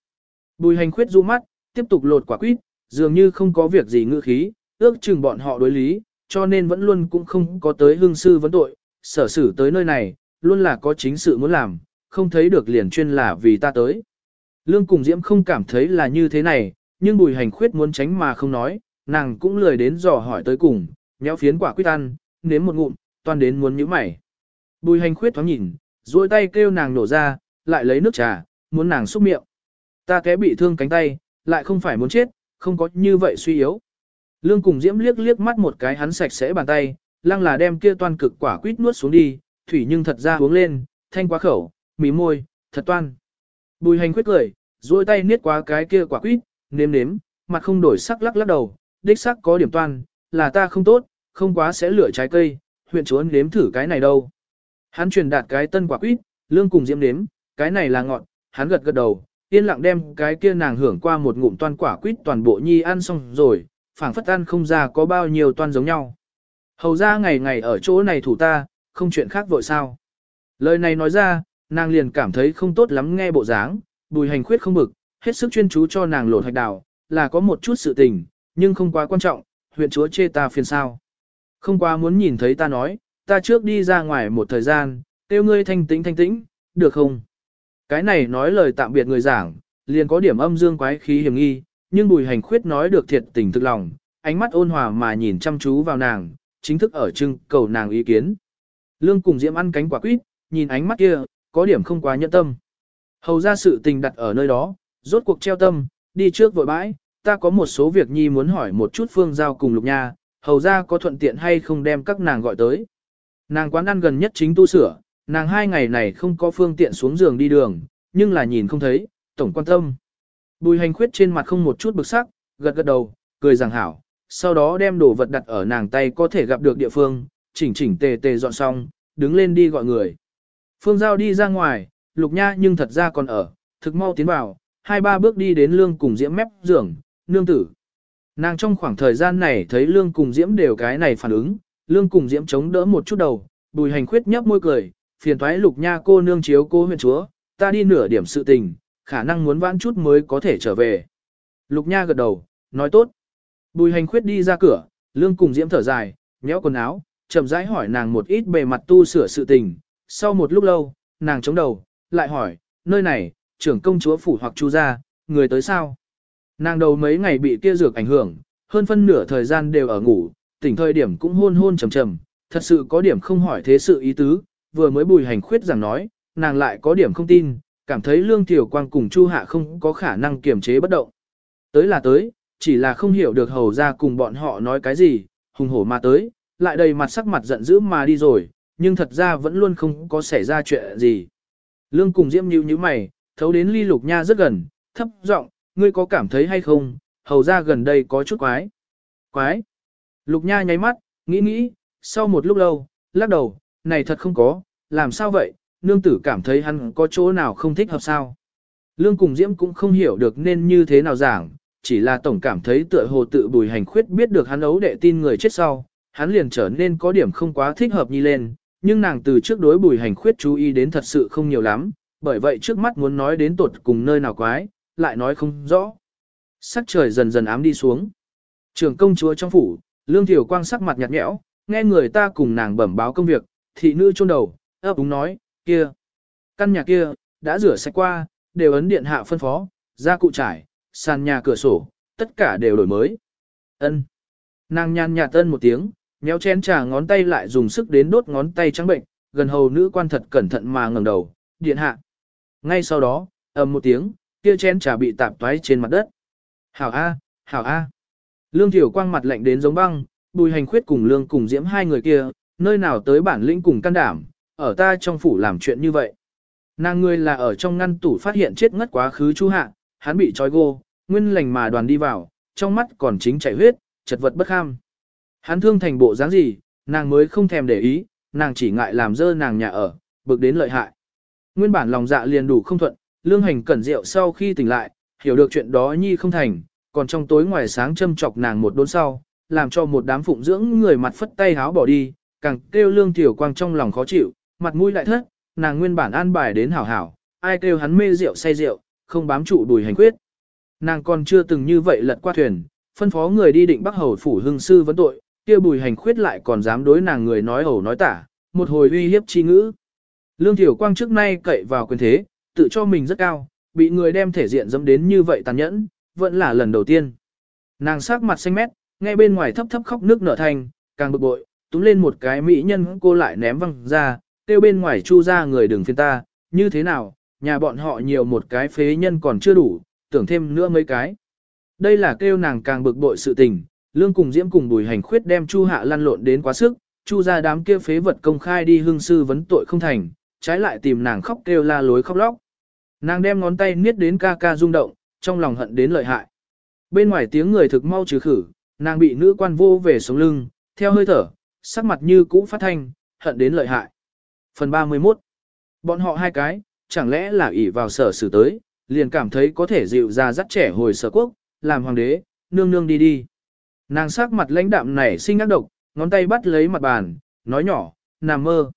Bùi hành khuyết du mắt, tiếp tục lột quả quýt, dường như không có việc gì ngữ khí, ước chừng bọn họ đối lý, cho nên vẫn luôn cũng không có tới hương sư vấn tội, sở sử tới nơi này, luôn là có chính sự muốn làm, không thấy được liền chuyên là vì ta tới. Lương cùng Diễm không cảm thấy là như thế này, nhưng bùi hành khuyết muốn tránh mà không nói, nàng cũng lười đến dò hỏi tới cùng, nhéo phiến quả quyết ăn, nếm một ngụm, toàn đến muốn nhíu mày. Bùi hành khuyết thoáng nhìn, duỗi tay kêu nàng nổ ra, lại lấy nước trà, muốn nàng xúc miệng. Ta kẽ bị thương cánh tay, lại không phải muốn chết, không có như vậy suy yếu. Lương cùng Diễm liếc liếc mắt một cái hắn sạch sẽ bàn tay, lăng là đem kia toàn cực quả quýt nuốt xuống đi, thủy nhưng thật ra uống lên, thanh quá khẩu, mí môi, thật toan. Bùi hành khuyết cười, duỗi tay niết qua cái kia quả quýt, nếm nếm, mặt không đổi sắc lắc lắc đầu, đích sắc có điểm toan, là ta không tốt, không quá sẽ lửa trái cây, huyện chúa nếm thử cái này đâu. Hắn truyền đạt cái tân quả quýt, lương cùng diễm nếm, cái này là ngọn, hắn gật gật đầu, yên lặng đem cái kia nàng hưởng qua một ngụm toan quả quýt toàn bộ nhi ăn xong rồi, phảng phất ăn không ra có bao nhiêu toan giống nhau. Hầu ra ngày ngày ở chỗ này thủ ta, không chuyện khác vội sao. Lời này nói ra, nàng liền cảm thấy không tốt lắm nghe bộ dáng, bùi hành khuyết không bực, hết sức chuyên chú cho nàng lột hạch đào, là có một chút sự tình, nhưng không quá quan trọng, huyện chúa chê ta phiền sao. Không quá muốn nhìn thấy ta nói, ta trước đi ra ngoài một thời gian, tiêu ngươi thanh tĩnh thanh tĩnh, được không? Cái này nói lời tạm biệt người giảng, liền có điểm âm dương quái khí hiểm nghi, nhưng bùi hành khuyết nói được thiệt tình thực lòng, ánh mắt ôn hòa mà nhìn chăm chú vào nàng, chính thức ở trưng cầu nàng ý kiến. Lương cùng Diễm ăn cánh quả quýt, nhìn ánh mắt kia, có điểm không quá nhẫn tâm. Hầu ra sự tình đặt ở nơi đó, rốt cuộc treo tâm, đi trước vội bãi, ta có một số việc nhi muốn hỏi một chút phương giao cùng lục nha, hầu ra có thuận tiện hay không đem các nàng gọi tới. Nàng quán ăn gần nhất chính tu sửa, nàng hai ngày này không có phương tiện xuống giường đi đường, nhưng là nhìn không thấy, tổng quan tâm. Bùi hành khuyết trên mặt không một chút bực sắc, gật gật đầu, cười rằng hảo, sau đó đem đồ vật đặt ở nàng tay có thể gặp được địa phương, chỉnh chỉnh tề tề dọn xong, đứng lên đi gọi người. Phương Giao đi ra ngoài, Lục Nha nhưng thật ra còn ở, thực mau tiến vào, hai ba bước đi đến lương cùng diễm mép giường, nương tử. Nàng trong khoảng thời gian này thấy lương cùng diễm đều cái này phản ứng, lương cùng diễm chống đỡ một chút đầu, bùi hành khuyết nhấp môi cười, phiền thoái lục nha cô nương chiếu cô huyện chúa, ta đi nửa điểm sự tình, khả năng muốn vãn chút mới có thể trở về. Lục nha gật đầu, nói tốt. Bùi hành khuyết đi ra cửa, lương cùng diễm thở dài, nhéo quần áo, chậm rãi hỏi nàng một ít bề mặt tu sửa sự tình. Sau một lúc lâu, nàng chống đầu, lại hỏi, nơi này, trưởng công chúa phủ hoặc chu gia, người tới sao? Nàng đầu mấy ngày bị kia dược ảnh hưởng, hơn phân nửa thời gian đều ở ngủ, tỉnh thời điểm cũng hôn hôn trầm trầm, thật sự có điểm không hỏi thế sự ý tứ, vừa mới bùi hành khuyết rằng nói, nàng lại có điểm không tin, cảm thấy lương tiểu quang cùng chu hạ không có khả năng kiềm chế bất động. Tới là tới, chỉ là không hiểu được hầu ra cùng bọn họ nói cái gì, hùng hổ mà tới, lại đầy mặt sắc mặt giận dữ mà đi rồi, nhưng thật ra vẫn luôn không có xảy ra chuyện gì. Lương cùng diễm nhíu như mày, thấu đến ly lục nha rất gần, thấp giọng, ngươi có cảm thấy hay không, hầu ra gần đây có chút quái. Quái. Lục nha nháy mắt, nghĩ nghĩ, sau một lúc lâu, lắc đầu, này thật không có, làm sao vậy, nương tử cảm thấy hắn có chỗ nào không thích hợp sao. Lương cùng diễm cũng không hiểu được nên như thế nào giảng, chỉ là tổng cảm thấy tựa hồ tự bùi hành khuyết biết được hắn ấu đệ tin người chết sau, hắn liền trở nên có điểm không quá thích hợp như lên, nhưng nàng từ trước đối bùi hành khuyết chú ý đến thật sự không nhiều lắm, bởi vậy trước mắt muốn nói đến tột cùng nơi nào quái, lại nói không rõ. Sắc trời dần dần ám đi xuống. Trường công chúa trong phủ, Lương Thiểu Quang sắc mặt nhạt nhẽo, nghe người ta cùng nàng bẩm báo công việc, thị nữ chôn đầu, ấp úng nói, kia, căn nhà kia, đã rửa sạch qua, đều ấn điện hạ phân phó, ra cụ trải, sàn nhà cửa sổ, tất cả đều đổi mới. Ân. Nàng nhàn nhạt tân một tiếng, nhéo chén trà ngón tay lại dùng sức đến đốt ngón tay trắng bệnh, gần hầu nữ quan thật cẩn thận mà ngẩng đầu, điện hạ. Ngay sau đó, ầm một tiếng, kia chén trà bị tạp toái trên mặt đất. Hảo A, hảo A. Lương Thiểu Quang mặt lạnh đến giống băng, bùi hành khuyết cùng lương cùng diễm hai người kia, nơi nào tới bản lĩnh cùng can đảm, ở ta trong phủ làm chuyện như vậy. Nàng ngươi là ở trong ngăn tủ phát hiện chết ngất quá khứ chu hạ, hắn bị trói gô, nguyên lành mà đoàn đi vào, trong mắt còn chính chảy huyết, chật vật bất kham. Hắn thương thành bộ dáng gì, nàng mới không thèm để ý, nàng chỉ ngại làm dơ nàng nhà ở, bực đến lợi hại. Nguyên bản lòng dạ liền đủ không thuận, lương hành cẩn rượu sau khi tỉnh lại, hiểu được chuyện đó nhi không thành, còn trong tối ngoài sáng châm chọc nàng một đốn sau, làm cho một đám phụng dưỡng người mặt phất tay háo bỏ đi, càng kêu lương tiểu quang trong lòng khó chịu, mặt mũi lại thất, nàng nguyên bản an bài đến hảo hảo, ai kêu hắn mê rượu say rượu, không bám trụ đùi hành quyết. Nàng còn chưa từng như vậy lật qua thuyền, phân phó người đi định bắc hầu phủ hưng sư vấn tội, kia bùi hành khuyết lại còn dám đối nàng người nói ẩu nói tả, một hồi uy hiếp chi ngữ. Lương Tiểu Quang trước nay cậy vào quyền thế, tự cho mình rất cao, bị người đem thể diện dẫm đến như vậy tàn nhẫn, vẫn là lần đầu tiên. Nàng sắc mặt xanh mét, ngay bên ngoài thấp thấp khóc nước nở thành, càng bực bội, túm lên một cái mỹ nhân cô lại ném văng ra, kêu bên ngoài chu ra người đừng phiền ta, như thế nào, nhà bọn họ nhiều một cái phế nhân còn chưa đủ, tưởng thêm nữa mấy cái. Đây là kêu nàng càng bực bội sự tình, lương cùng diễm cùng bùi hành khuyết đem chu hạ lăn lộn đến quá sức, chu ra đám kia phế vật công khai đi hương sư vấn tội không thành, trái lại tìm nàng khóc kêu la lối khóc lóc. Nàng đem ngón tay niết đến ca ca rung động, trong lòng hận đến lợi hại. Bên ngoài tiếng người thực mau trừ khử, nàng bị nữ quan vô về sống lưng, theo hơi thở, sắc mặt như cũ phát thanh, hận đến lợi hại. Phần 31 Bọn họ hai cái, chẳng lẽ là ỷ vào sở xử tới, liền cảm thấy có thể dịu ra dắt trẻ hồi sở quốc, làm hoàng đế, nương nương đi đi. Nàng sắc mặt lãnh đạm này sinh ác độc, ngón tay bắt lấy mặt bàn, nói nhỏ, nằm mơ.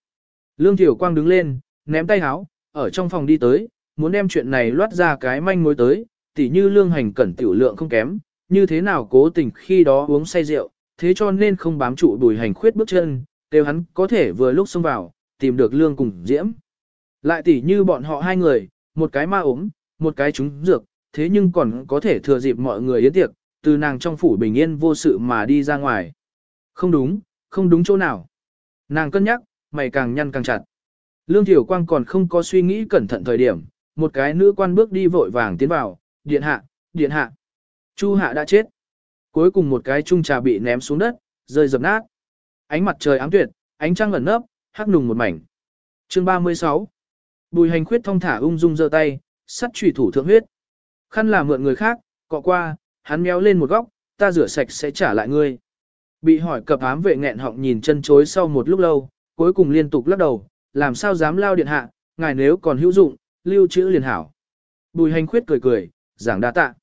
Lương Thiểu Quang đứng lên, ném tay háo, ở trong phòng đi tới, muốn đem chuyện này loát ra cái manh mối tới, tỉ như lương hành cẩn tiểu lượng không kém, như thế nào cố tình khi đó uống say rượu, thế cho nên không bám trụ đùi hành khuyết bước chân, đều hắn có thể vừa lúc xông vào, tìm được lương cùng diễm. Lại tỉ như bọn họ hai người, một cái ma ốm, một cái trúng dược, thế nhưng còn có thể thừa dịp mọi người yến tiệc, từ nàng trong phủ bình yên vô sự mà đi ra ngoài. Không đúng, không đúng chỗ nào. Nàng cân nhắc, mày càng nhăn càng chặt. Lương Thiểu Quang còn không có suy nghĩ cẩn thận thời điểm, một cái nữ quan bước đi vội vàng tiến vào, điện hạ, điện hạ. Chu hạ đã chết. Cuối cùng một cái chung trà bị ném xuống đất, rơi dập nát. Ánh mặt trời ám tuyệt, ánh trăng ẩn nấp, hắc nùng một mảnh. Chương 36 Bùi hành khuyết thông thả ung dung giơ tay, sắt trùy thủ thượng huyết. Khăn là mượn người khác, cọ qua, hắn méo lên một góc, ta rửa sạch sẽ trả lại ngươi. Bị hỏi cập ám vệ nghẹn họng nhìn chân chối sau một lúc lâu, cuối cùng liên tục lắc đầu, làm sao dám lao điện hạ, ngài nếu còn hữu dụng, lưu trữ liền hảo. Bùi hành khuyết cười cười, giảng đa tạ.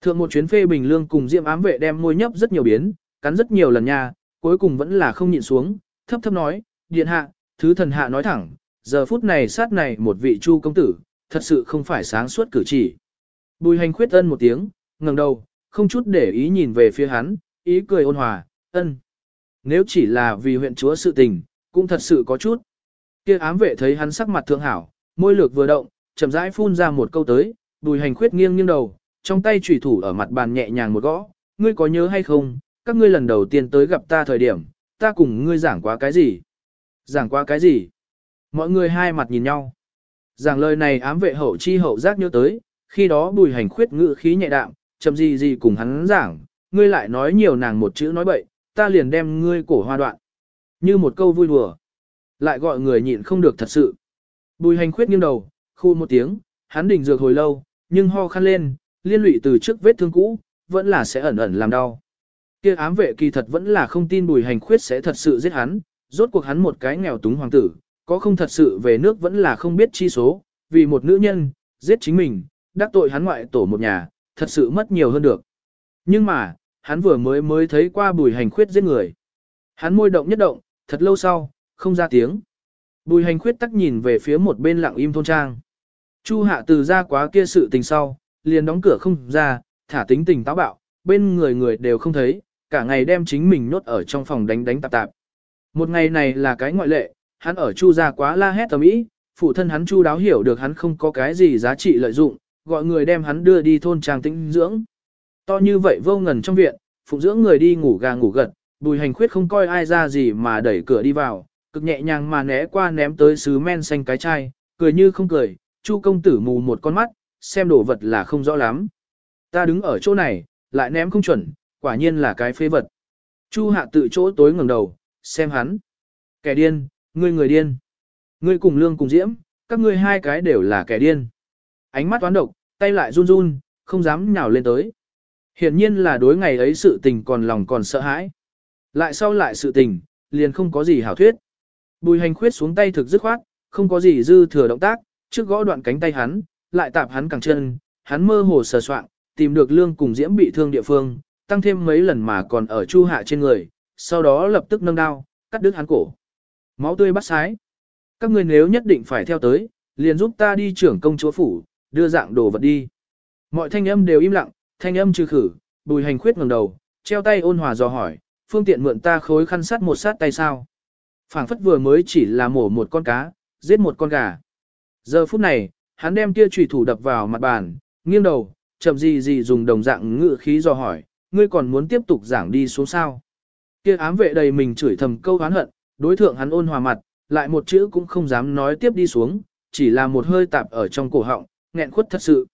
Thượng một chuyến phê bình lương cùng diệm ám vệ đem môi nhấp rất nhiều biến, cắn rất nhiều lần nha, cuối cùng vẫn là không nhịn xuống, thấp thấp nói, điện hạ, thứ thần hạ nói thẳng, giờ phút này sát này một vị chu công tử, thật sự không phải sáng suốt cử chỉ. Bùi hành khuyết ân một tiếng, ngẩng đầu, không chút để ý nhìn về phía hắn, ý cười ôn hòa, ân. Nếu chỉ là vì huyện chúa sự tình, cũng thật sự có chút. Kia ám vệ thấy hắn sắc mặt thượng hảo, môi lược vừa động, chậm rãi phun ra một câu tới, bùi hành khuyết nghiêng nghiêng đầu, trong tay chủy thủ ở mặt bàn nhẹ nhàng một gõ, ngươi có nhớ hay không, các ngươi lần đầu tiên tới gặp ta thời điểm, ta cùng ngươi giảng quá cái gì? Giảng quá cái gì? Mọi người hai mặt nhìn nhau. Giảng lời này ám vệ hậu chi hậu giác nhớ tới, khi đó bùi hành khuyết ngự khí nhẹ đạm, chậm gì gì cùng hắn giảng, ngươi lại nói nhiều nàng một chữ nói bậy, ta liền đem ngươi cổ hoa đoạn. Như một câu vui đùa. Lại gọi người nhịn không được thật sự. Bùi hành khuyết nghiêng đầu, khu một tiếng, hắn đỉnh dược hồi lâu, nhưng ho khăn lên, liên lụy từ trước vết thương cũ, vẫn là sẽ ẩn ẩn làm đau. Kia ám vệ kỳ thật vẫn là không tin bùi hành khuyết sẽ thật sự giết hắn, rốt cuộc hắn một cái nghèo túng hoàng tử, có không thật sự về nước vẫn là không biết chi số, vì một nữ nhân, giết chính mình, đắc tội hắn ngoại tổ một nhà, thật sự mất nhiều hơn được. Nhưng mà, hắn vừa mới mới thấy qua bùi hành khuyết giết người. Hắn môi động nhất động, thật lâu sau, không ra tiếng. Bùi hành khuyết tắc nhìn về phía một bên lặng im thôn trang. Chu hạ từ ra quá kia sự tình sau, liền đóng cửa không ra, thả tính tình táo bạo, bên người người đều không thấy, cả ngày đem chính mình nhốt ở trong phòng đánh đánh tạp tạp. Một ngày này là cái ngoại lệ, hắn ở chu ra quá la hét tầm ý, phụ thân hắn chu đáo hiểu được hắn không có cái gì giá trị lợi dụng, gọi người đem hắn đưa đi thôn trang tĩnh dưỡng. To như vậy vô ngần trong viện, phụng dưỡng người đi ngủ gà ngủ gật, bùi hành khuyết không coi ai ra gì mà đẩy cửa đi vào, cực nhẹ nhàng mà né qua ném tới sứ men xanh cái chai, cười như không cười, chu công tử mù một con mắt, xem đồ vật là không rõ lắm. Ta đứng ở chỗ này, lại ném không chuẩn, quả nhiên là cái phế vật. Chu hạ tự chỗ tối ngẩng đầu, xem hắn. Kẻ điên, ngươi người điên. Ngươi cùng lương cùng diễm, các ngươi hai cái đều là kẻ điên. Ánh mắt toán độc, tay lại run run, không dám nhào lên tới. Hiển nhiên là đối ngày ấy sự tình còn lòng còn sợ hãi. Lại sau lại sự tình, liền không có gì hảo thuyết. Bùi hành khuyết xuống tay thực dứt khoát, không có gì dư thừa động tác, trước gõ đoạn cánh tay hắn, lại tạp hắn cẳng chân, hắn mơ hồ sờ soạn, tìm được lương cùng diễm bị thương địa phương, tăng thêm mấy lần mà còn ở chu hạ trên người, sau đó lập tức nâng đao, cắt đứt hắn cổ. Máu tươi bắt sái. Các người nếu nhất định phải theo tới, liền giúp ta đi trưởng công chúa phủ, đưa dạng đồ vật đi. Mọi thanh âm đều im lặng, thanh âm trừ khử, bùi hành khuyết ngẩng đầu, treo tay ôn hòa dò hỏi, phương tiện mượn ta khối khăn sắt một sát tay sao. phảng phất vừa mới chỉ là mổ một con cá, giết một con gà. Giờ phút này, hắn đem kia chủy thủ đập vào mặt bàn, nghiêng đầu, chậm gì gì dùng đồng dạng ngự khí dò hỏi, ngươi còn muốn tiếp tục giảng đi xuống sao. Kia ám vệ đầy mình chửi thầm câu oán hận, đối thượng hắn ôn hòa mặt, lại một chữ cũng không dám nói tiếp đi xuống, chỉ là một hơi tạp ở trong cổ họng, nghẹn khuất thật sự.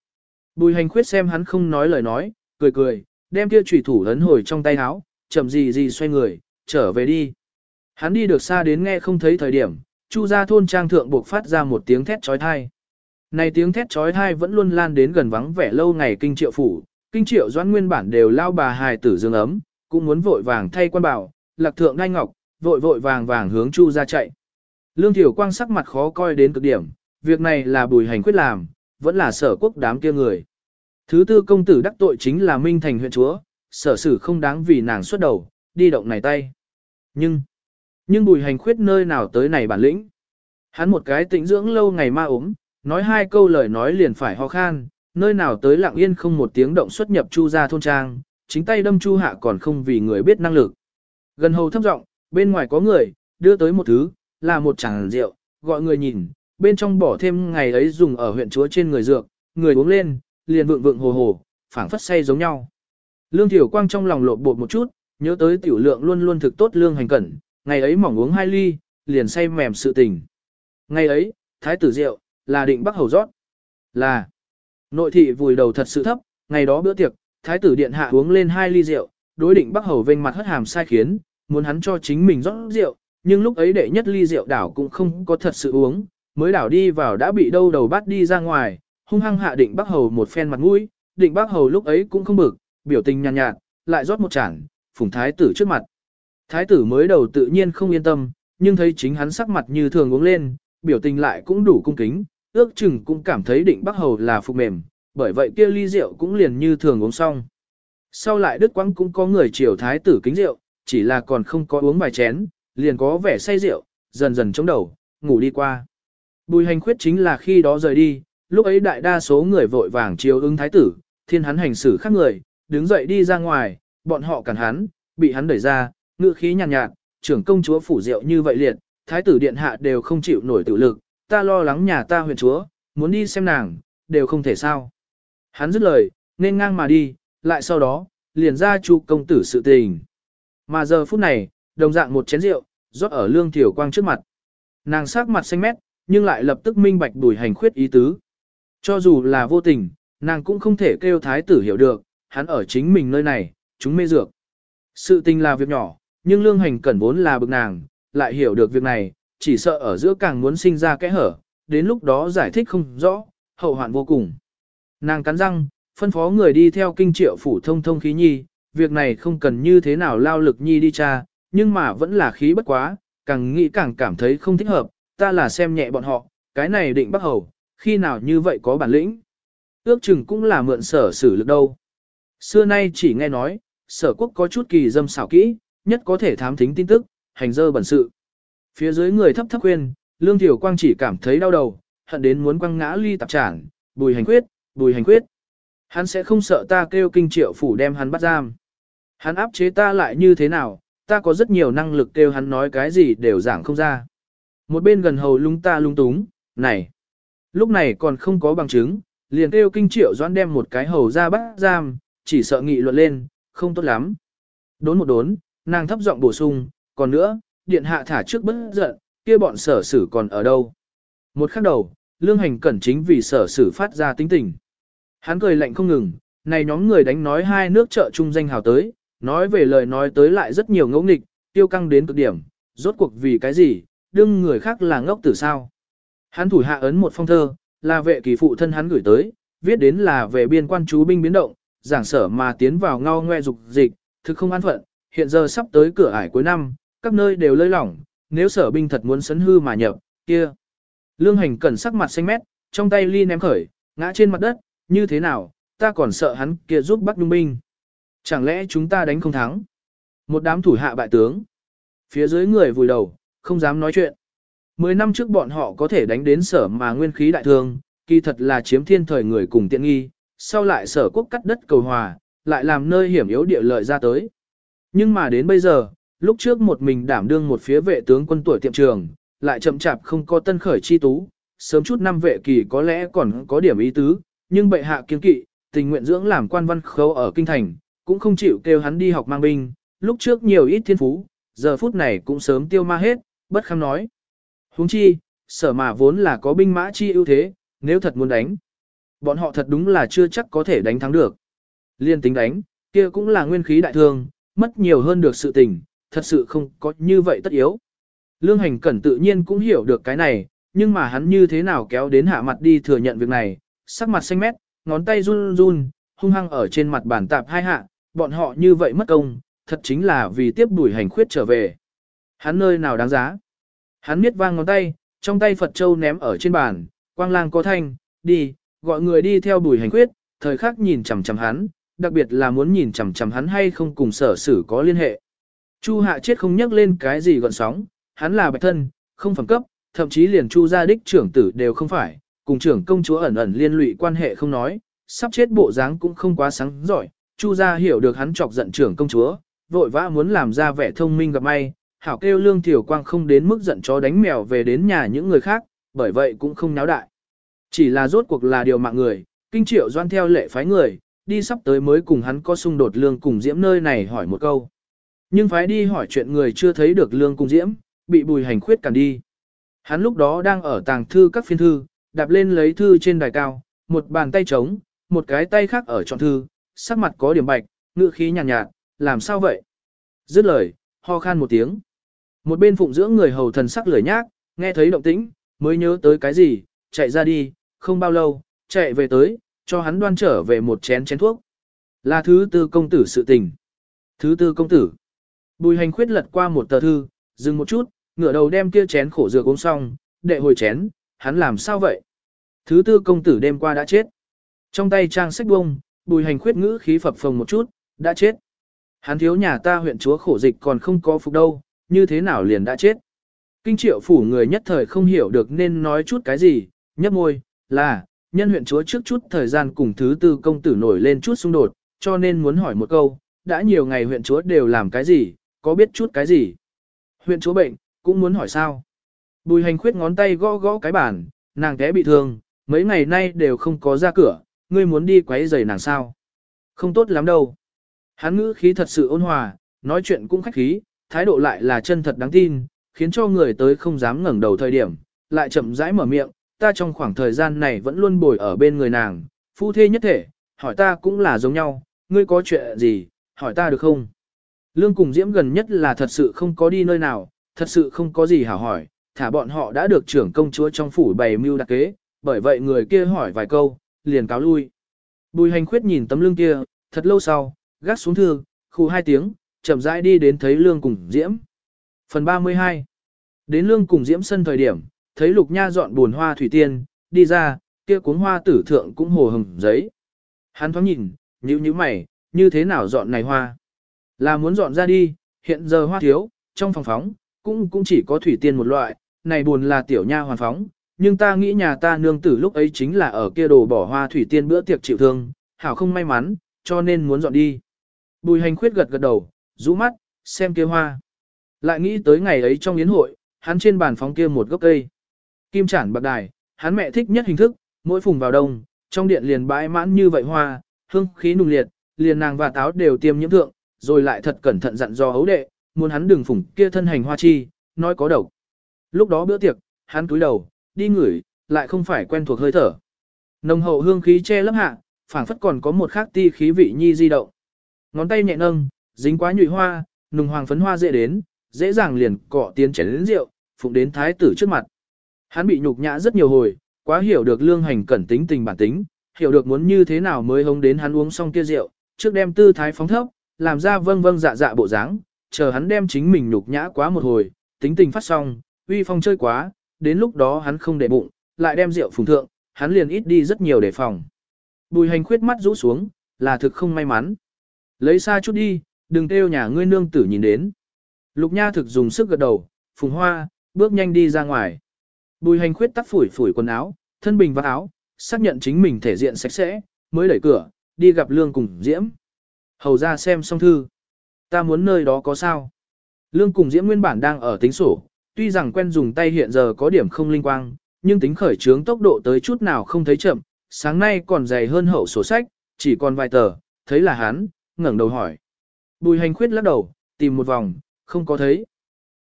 Bùi hành khuyết xem hắn không nói lời nói, cười cười, đem kia trùy thủ ấn hồi trong tay áo, chậm gì gì xoay người, trở về đi. Hắn đi được xa đến nghe không thấy thời điểm, chu ra thôn trang thượng buộc phát ra một tiếng thét trói thai. Này tiếng thét trói thai vẫn luôn lan đến gần vắng vẻ lâu ngày kinh triệu phủ, kinh triệu doãn nguyên bản đều lao bà hài tử dương ấm, cũng muốn vội vàng thay quan bảo, lạc thượng ngai ngọc, vội vội vàng vàng hướng chu ra chạy. Lương Thiểu Quang sắc mặt khó coi đến cực điểm, việc này là bùi hành quyết làm, vẫn là sở quốc đám kia người. Thứ tư công tử đắc tội chính là Minh Thành huyện chúa, sở sử không đáng vì nàng xuất đầu, đi động này tay. Nhưng, nhưng bùi hành khuyết nơi nào tới này bản lĩnh. Hắn một cái tĩnh dưỡng lâu ngày ma ốm, nói hai câu lời nói liền phải ho khan, nơi nào tới lặng yên không một tiếng động xuất nhập chu ra thôn trang, chính tay đâm chu hạ còn không vì người biết năng lực. Gần hầu thấp giọng, bên ngoài có người, đưa tới một thứ, là một chàng rượu, gọi người nhìn, bên trong bỏ thêm ngày ấy dùng ở huyện chúa trên người dược, người uống lên, liền vượng vượng hồ hồ, phảng phất say giống nhau. Lương Tiểu Quang trong lòng lộn bột một chút, nhớ tới tiểu lượng luôn luôn thực tốt lương hành cẩn, ngày ấy mỏng uống hai ly, liền say mềm sự tình. Ngày ấy, thái tử rượu, là định bắc hầu rót. Là, nội thị vùi đầu thật sự thấp, ngày đó bữa tiệc, thái tử điện hạ uống lên hai ly rượu, đối định bắc hầu vênh mặt hất hàm sai khiến, muốn hắn cho chính mình rót rượu, nhưng lúc ấy đệ nhất ly rượu đảo cũng không có thật sự uống, mới đảo đi vào đã bị đâu đầu bắt đi ra ngoài, hung hăng hạ định bắc hầu một phen mặt mũi, định bắc hầu lúc ấy cũng không bực, biểu tình nhàn nhạt, nhạt, lại rót một chản, phùng thái tử trước mặt. Thái tử mới đầu tự nhiên không yên tâm, nhưng thấy chính hắn sắc mặt như thường uống lên, biểu tình lại cũng đủ cung kính, ước chừng cũng cảm thấy định bắc hầu là phục mềm, bởi vậy kia ly rượu cũng liền như thường uống xong. Sau lại Đức Quang cũng có người chiều thái tử kính rượu, chỉ là còn không có uống vài chén, liền có vẻ say rượu, dần dần chống đầu, ngủ đi qua. Bùi hành khuyết chính là khi đó rời đi, lúc ấy đại đa số người vội vàng chiếu ứng thái tử, thiên hắn hành xử khác người, đứng dậy đi ra ngoài, bọn họ cản hắn, bị hắn đẩy ra, ngự khí nhàn nhạt, nhạt, trưởng công chúa phủ rượu như vậy liệt, thái tử điện hạ đều không chịu nổi tự lực, ta lo lắng nhà ta huyện chúa, muốn đi xem nàng, đều không thể sao. Hắn dứt lời, nên ngang mà đi, lại sau đó, liền ra chu công tử sự tình. Mà giờ phút này, đồng dạng một chén rượu, rót ở lương tiểu quang trước mặt. Nàng sắc mặt xanh mét, nhưng lại lập tức minh bạch đùi hành khuyết ý tứ. Cho dù là vô tình, nàng cũng không thể kêu thái tử hiểu được, hắn ở chính mình nơi này, chúng mê dược. Sự tình là việc nhỏ, nhưng lương hành cẩn vốn là bực nàng, lại hiểu được việc này, chỉ sợ ở giữa càng muốn sinh ra kẽ hở, đến lúc đó giải thích không rõ, hậu hoạn vô cùng. Nàng cắn răng, phân phó người đi theo kinh triệu phủ thông thông khí nhi, việc này không cần như thế nào lao lực nhi đi cha, nhưng mà vẫn là khí bất quá, càng nghĩ càng cảm thấy không thích hợp, ta là xem nhẹ bọn họ, cái này định bắt hầu, khi nào như vậy có bản lĩnh. Ước chừng cũng là mượn sở xử lực đâu. Xưa nay chỉ nghe nói, sở quốc có chút kỳ dâm xảo kỹ, nhất có thể thám thính tin tức, hành dơ bẩn sự. Phía dưới người thấp thấp khuyên, Lương Tiểu Quang chỉ cảm thấy đau đầu, hận đến muốn quăng ngã ly tạp trản, bùi hành quyết, bùi hành quyết. Hắn sẽ không sợ ta kêu kinh triệu phủ đem hắn bắt giam. Hắn áp chế ta lại như thế nào, ta có rất nhiều năng lực kêu hắn nói cái gì đều giảng không ra. Một bên gần hầu lung ta lung túng, này. Lúc này còn không có bằng chứng, liền kêu kinh triệu doãn đem một cái hầu ra bắt giam, chỉ sợ nghị luận lên, không tốt lắm. Đốn một đốn, nàng thấp giọng bổ sung, còn nữa, điện hạ thả trước bất giận, kia bọn sở sử còn ở đâu. Một khắc đầu, lương hành cẩn chính vì sở sử phát ra tính tình. Hắn cười lạnh không ngừng, này nhóm người đánh nói hai nước trợ chung danh hào tới, nói về lời nói tới lại rất nhiều ngẫu nghịch, tiêu căng đến cực điểm, rốt cuộc vì cái gì, đương người khác là ngốc tử sao. Hắn thủ hạ ấn một phong thơ, là vệ kỳ phụ thân hắn gửi tới, viết đến là về biên quan chú binh biến động, giảng sở mà tiến vào ngao ngoe dục dịch, thực không an phận, hiện giờ sắp tới cửa ải cuối năm, các nơi đều lơi lỏng, nếu sở binh thật muốn sấn hư mà nhập, kia. Lương hành cẩn sắc mặt xanh mét, trong tay ly ném khởi, ngã trên mặt đất, như thế nào, ta còn sợ hắn kia giúp bắt nhung binh. Chẳng lẽ chúng ta đánh không thắng? Một đám thủ hạ bại tướng. Phía dưới người vùi đầu, không dám nói chuyện. Mười năm trước bọn họ có thể đánh đến sở mà nguyên khí đại thương, kỳ thật là chiếm thiên thời người cùng tiện nghi, sau lại sở quốc cắt đất cầu hòa, lại làm nơi hiểm yếu địa lợi ra tới. Nhưng mà đến bây giờ, lúc trước một mình đảm đương một phía vệ tướng quân tuổi tiệm trường, lại chậm chạp không có tân khởi chi tú, sớm chút năm vệ kỳ có lẽ còn có điểm ý tứ, nhưng bệ hạ kiên kỵ, tình nguyện dưỡng làm quan văn khấu ở kinh thành, cũng không chịu kêu hắn đi học mang binh, lúc trước nhiều ít thiên phú, giờ phút này cũng sớm tiêu ma hết, bất kham nói. huống chi, sở mà vốn là có binh mã chi ưu thế, nếu thật muốn đánh. Bọn họ thật đúng là chưa chắc có thể đánh thắng được. Liên tính đánh, kia cũng là nguyên khí đại thương, mất nhiều hơn được sự tình, thật sự không có như vậy tất yếu. Lương hành cẩn tự nhiên cũng hiểu được cái này, nhưng mà hắn như thế nào kéo đến hạ mặt đi thừa nhận việc này, sắc mặt xanh mét, ngón tay run run, hung hăng ở trên mặt bản tạp hai hạ, bọn họ như vậy mất công, thật chính là vì tiếp đuổi hành khuyết trở về. Hắn nơi nào đáng giá. Hắn miết vang ngón tay, trong tay Phật Châu ném ở trên bàn, quang lang có thanh, đi, gọi người đi theo đuổi hành quyết. thời khắc nhìn chằm chằm hắn, đặc biệt là muốn nhìn chằm chằm hắn hay không cùng sở sử có liên hệ. Chu hạ chết không nhắc lên cái gì gọn sóng, hắn là bạch thân, không phẩm cấp, thậm chí liền chu gia đích trưởng tử đều không phải, cùng trưởng công chúa ẩn ẩn liên lụy quan hệ không nói, sắp chết bộ dáng cũng không quá sáng giỏi, chu gia hiểu được hắn chọc giận trưởng công chúa, vội vã muốn làm ra vẻ thông minh gặp may, hảo kêu lương tiểu quang không đến mức giận chó đánh mèo về đến nhà những người khác, bởi vậy cũng không náo đại. Chỉ là rốt cuộc là điều mạng người, kinh triệu doan theo lệ phái người, đi sắp tới mới cùng hắn có xung đột lương cùng diễm nơi này hỏi một câu. Nhưng phái đi hỏi chuyện người chưa thấy được lương cùng diễm, bị bùi hành khuyết cản đi. Hắn lúc đó đang ở tàng thư các phiên thư, đạp lên lấy thư trên đài cao, một bàn tay trống, một cái tay khác ở trọn thư, sắc mặt có điểm bạch, ngữ khí nhàn nhạt, nhạt, làm sao vậy? Dứt lời, ho khan một tiếng. Một bên phụng dưỡng người hầu thần sắc lười nhác, nghe thấy động tĩnh, mới nhớ tới cái gì, chạy ra đi, không bao lâu, chạy về tới, cho hắn đoan trở về một chén chén thuốc. Là thứ tư công tử sự tình. Thứ tư công tử. Bùi hành khuyết lật qua một tờ thư, dừng một chút, ngửa đầu đem kia chén khổ dược uống xong, đệ hồi chén, hắn làm sao vậy? Thứ tư công tử đêm qua đã chết. Trong tay trang sách bông, bùi hành khuyết ngữ khí phập phồng một chút, đã chết. Hắn thiếu nhà ta huyện chúa khổ dịch còn không có phục đâu, như thế nào liền đã chết. Kinh triệu phủ người nhất thời không hiểu được nên nói chút cái gì, nhấp môi, là, nhân huyện chúa trước chút thời gian cùng thứ tư công tử nổi lên chút xung đột, cho nên muốn hỏi một câu, đã nhiều ngày huyện chúa đều làm cái gì, có biết chút cái gì. Huyện chúa bệnh, cũng muốn hỏi sao. Bùi hành khuyết ngón tay gõ gõ cái bàn, nàng té bị thương, mấy ngày nay đều không có ra cửa, ngươi muốn đi quấy giày nàng sao. Không tốt lắm đâu. Hán ngữ khí thật sự ôn hòa, nói chuyện cũng khách khí, thái độ lại là chân thật đáng tin, khiến cho người tới không dám ngẩng đầu thời điểm, lại chậm rãi mở miệng, ta trong khoảng thời gian này vẫn luôn bồi ở bên người nàng, phu thê nhất thể, hỏi ta cũng là giống nhau, ngươi có chuyện gì, hỏi ta được không? Lương cùng Diễm gần nhất là thật sự không có đi nơi nào, thật sự không có gì hảo hỏi, thả bọn họ đã được trưởng công chúa trong phủ bày mưu đặc kế, bởi vậy người kia hỏi vài câu, liền cáo lui. Bùi hành khuyết nhìn tấm lưng kia, thật lâu sau, gác xuống thư, khu hai tiếng, chậm rãi đi đến thấy lương cùng Diễm. Phần 32 Đến lương cùng Diễm sân thời điểm, thấy lục nha dọn buồn hoa thủy tiên, đi ra, kia cuốn hoa tử thượng cũng hồ hừng giấy. Hắn thoáng nhìn, nhíu nhíu mày, như thế nào dọn này hoa? Là muốn dọn ra đi, hiện giờ hoa thiếu, trong phòng phóng, cũng cũng chỉ có thủy tiên một loại, này buồn là tiểu nha hoàn phóng, nhưng ta nghĩ nhà ta nương tử lúc ấy chính là ở kia đồ bỏ hoa thủy tiên bữa tiệc chịu thương, hảo không may mắn, cho nên muốn dọn đi. Bùi hành khuyết gật gật đầu, rũ mắt, xem kia hoa. Lại nghĩ tới ngày ấy trong yến hội, hắn trên bàn phóng kia một gốc cây. Kim chản bạc đài, hắn mẹ thích nhất hình thức, mỗi phùng vào đông, trong điện liền bãi mãn như vậy hoa, hương khí nùng liệt, liền nàng và táo đều tiêm nhiễm thượng, rồi lại thật cẩn thận dặn dò hấu đệ, muốn hắn đừng phủng kia thân hành hoa chi, nói có độc. Lúc đó bữa tiệc, hắn túi đầu, đi ngửi, lại không phải quen thuộc hơi thở. Nồng hậu hương khí che lấp hạ, phảng phất còn có một khác ti khí vị nhi di động. Ngón tay nhẹ nâng, dính quá nhụy hoa, nùng hoàng phấn hoa dễ đến, dễ dàng liền cọ tiến chén đến rượu, phụng đến thái tử trước mặt. Hắn bị nhục nhã rất nhiều hồi, quá hiểu được lương hành cẩn tính tình bản tính, hiểu được muốn như thế nào mới hống đến hắn uống xong kia rượu, trước đem tư thái phóng thấp, làm ra vâng vâng dạ dạ bộ dáng, chờ hắn đem chính mình nhục nhã quá một hồi, tính tình phát xong, uy phong chơi quá, đến lúc đó hắn không để bụng, lại đem rượu phùng thượng, hắn liền ít đi rất nhiều đề phòng. Bùi hành khuyết mắt rũ xuống, là thực không may mắn. Lấy xa chút đi, đừng kêu nhà ngươi nương tử nhìn đến. Lục nha thực dùng sức gật đầu, phùng hoa, bước nhanh đi ra ngoài. Bùi hành khuyết tắt phủi phủi quần áo, thân bình và áo, xác nhận chính mình thể diện sạch sẽ, mới đẩy cửa, đi gặp lương cùng diễm. Hầu ra xem xong thư. Ta muốn nơi đó có sao. Lương cùng diễm nguyên bản đang ở tính sổ, tuy rằng quen dùng tay hiện giờ có điểm không linh quang, nhưng tính khởi trướng tốc độ tới chút nào không thấy chậm, sáng nay còn dày hơn hậu sổ sách, chỉ còn vài tờ, thấy là hắn, ngẩng đầu hỏi. Bùi hành khuyết lắc đầu, tìm một vòng, không có thấy.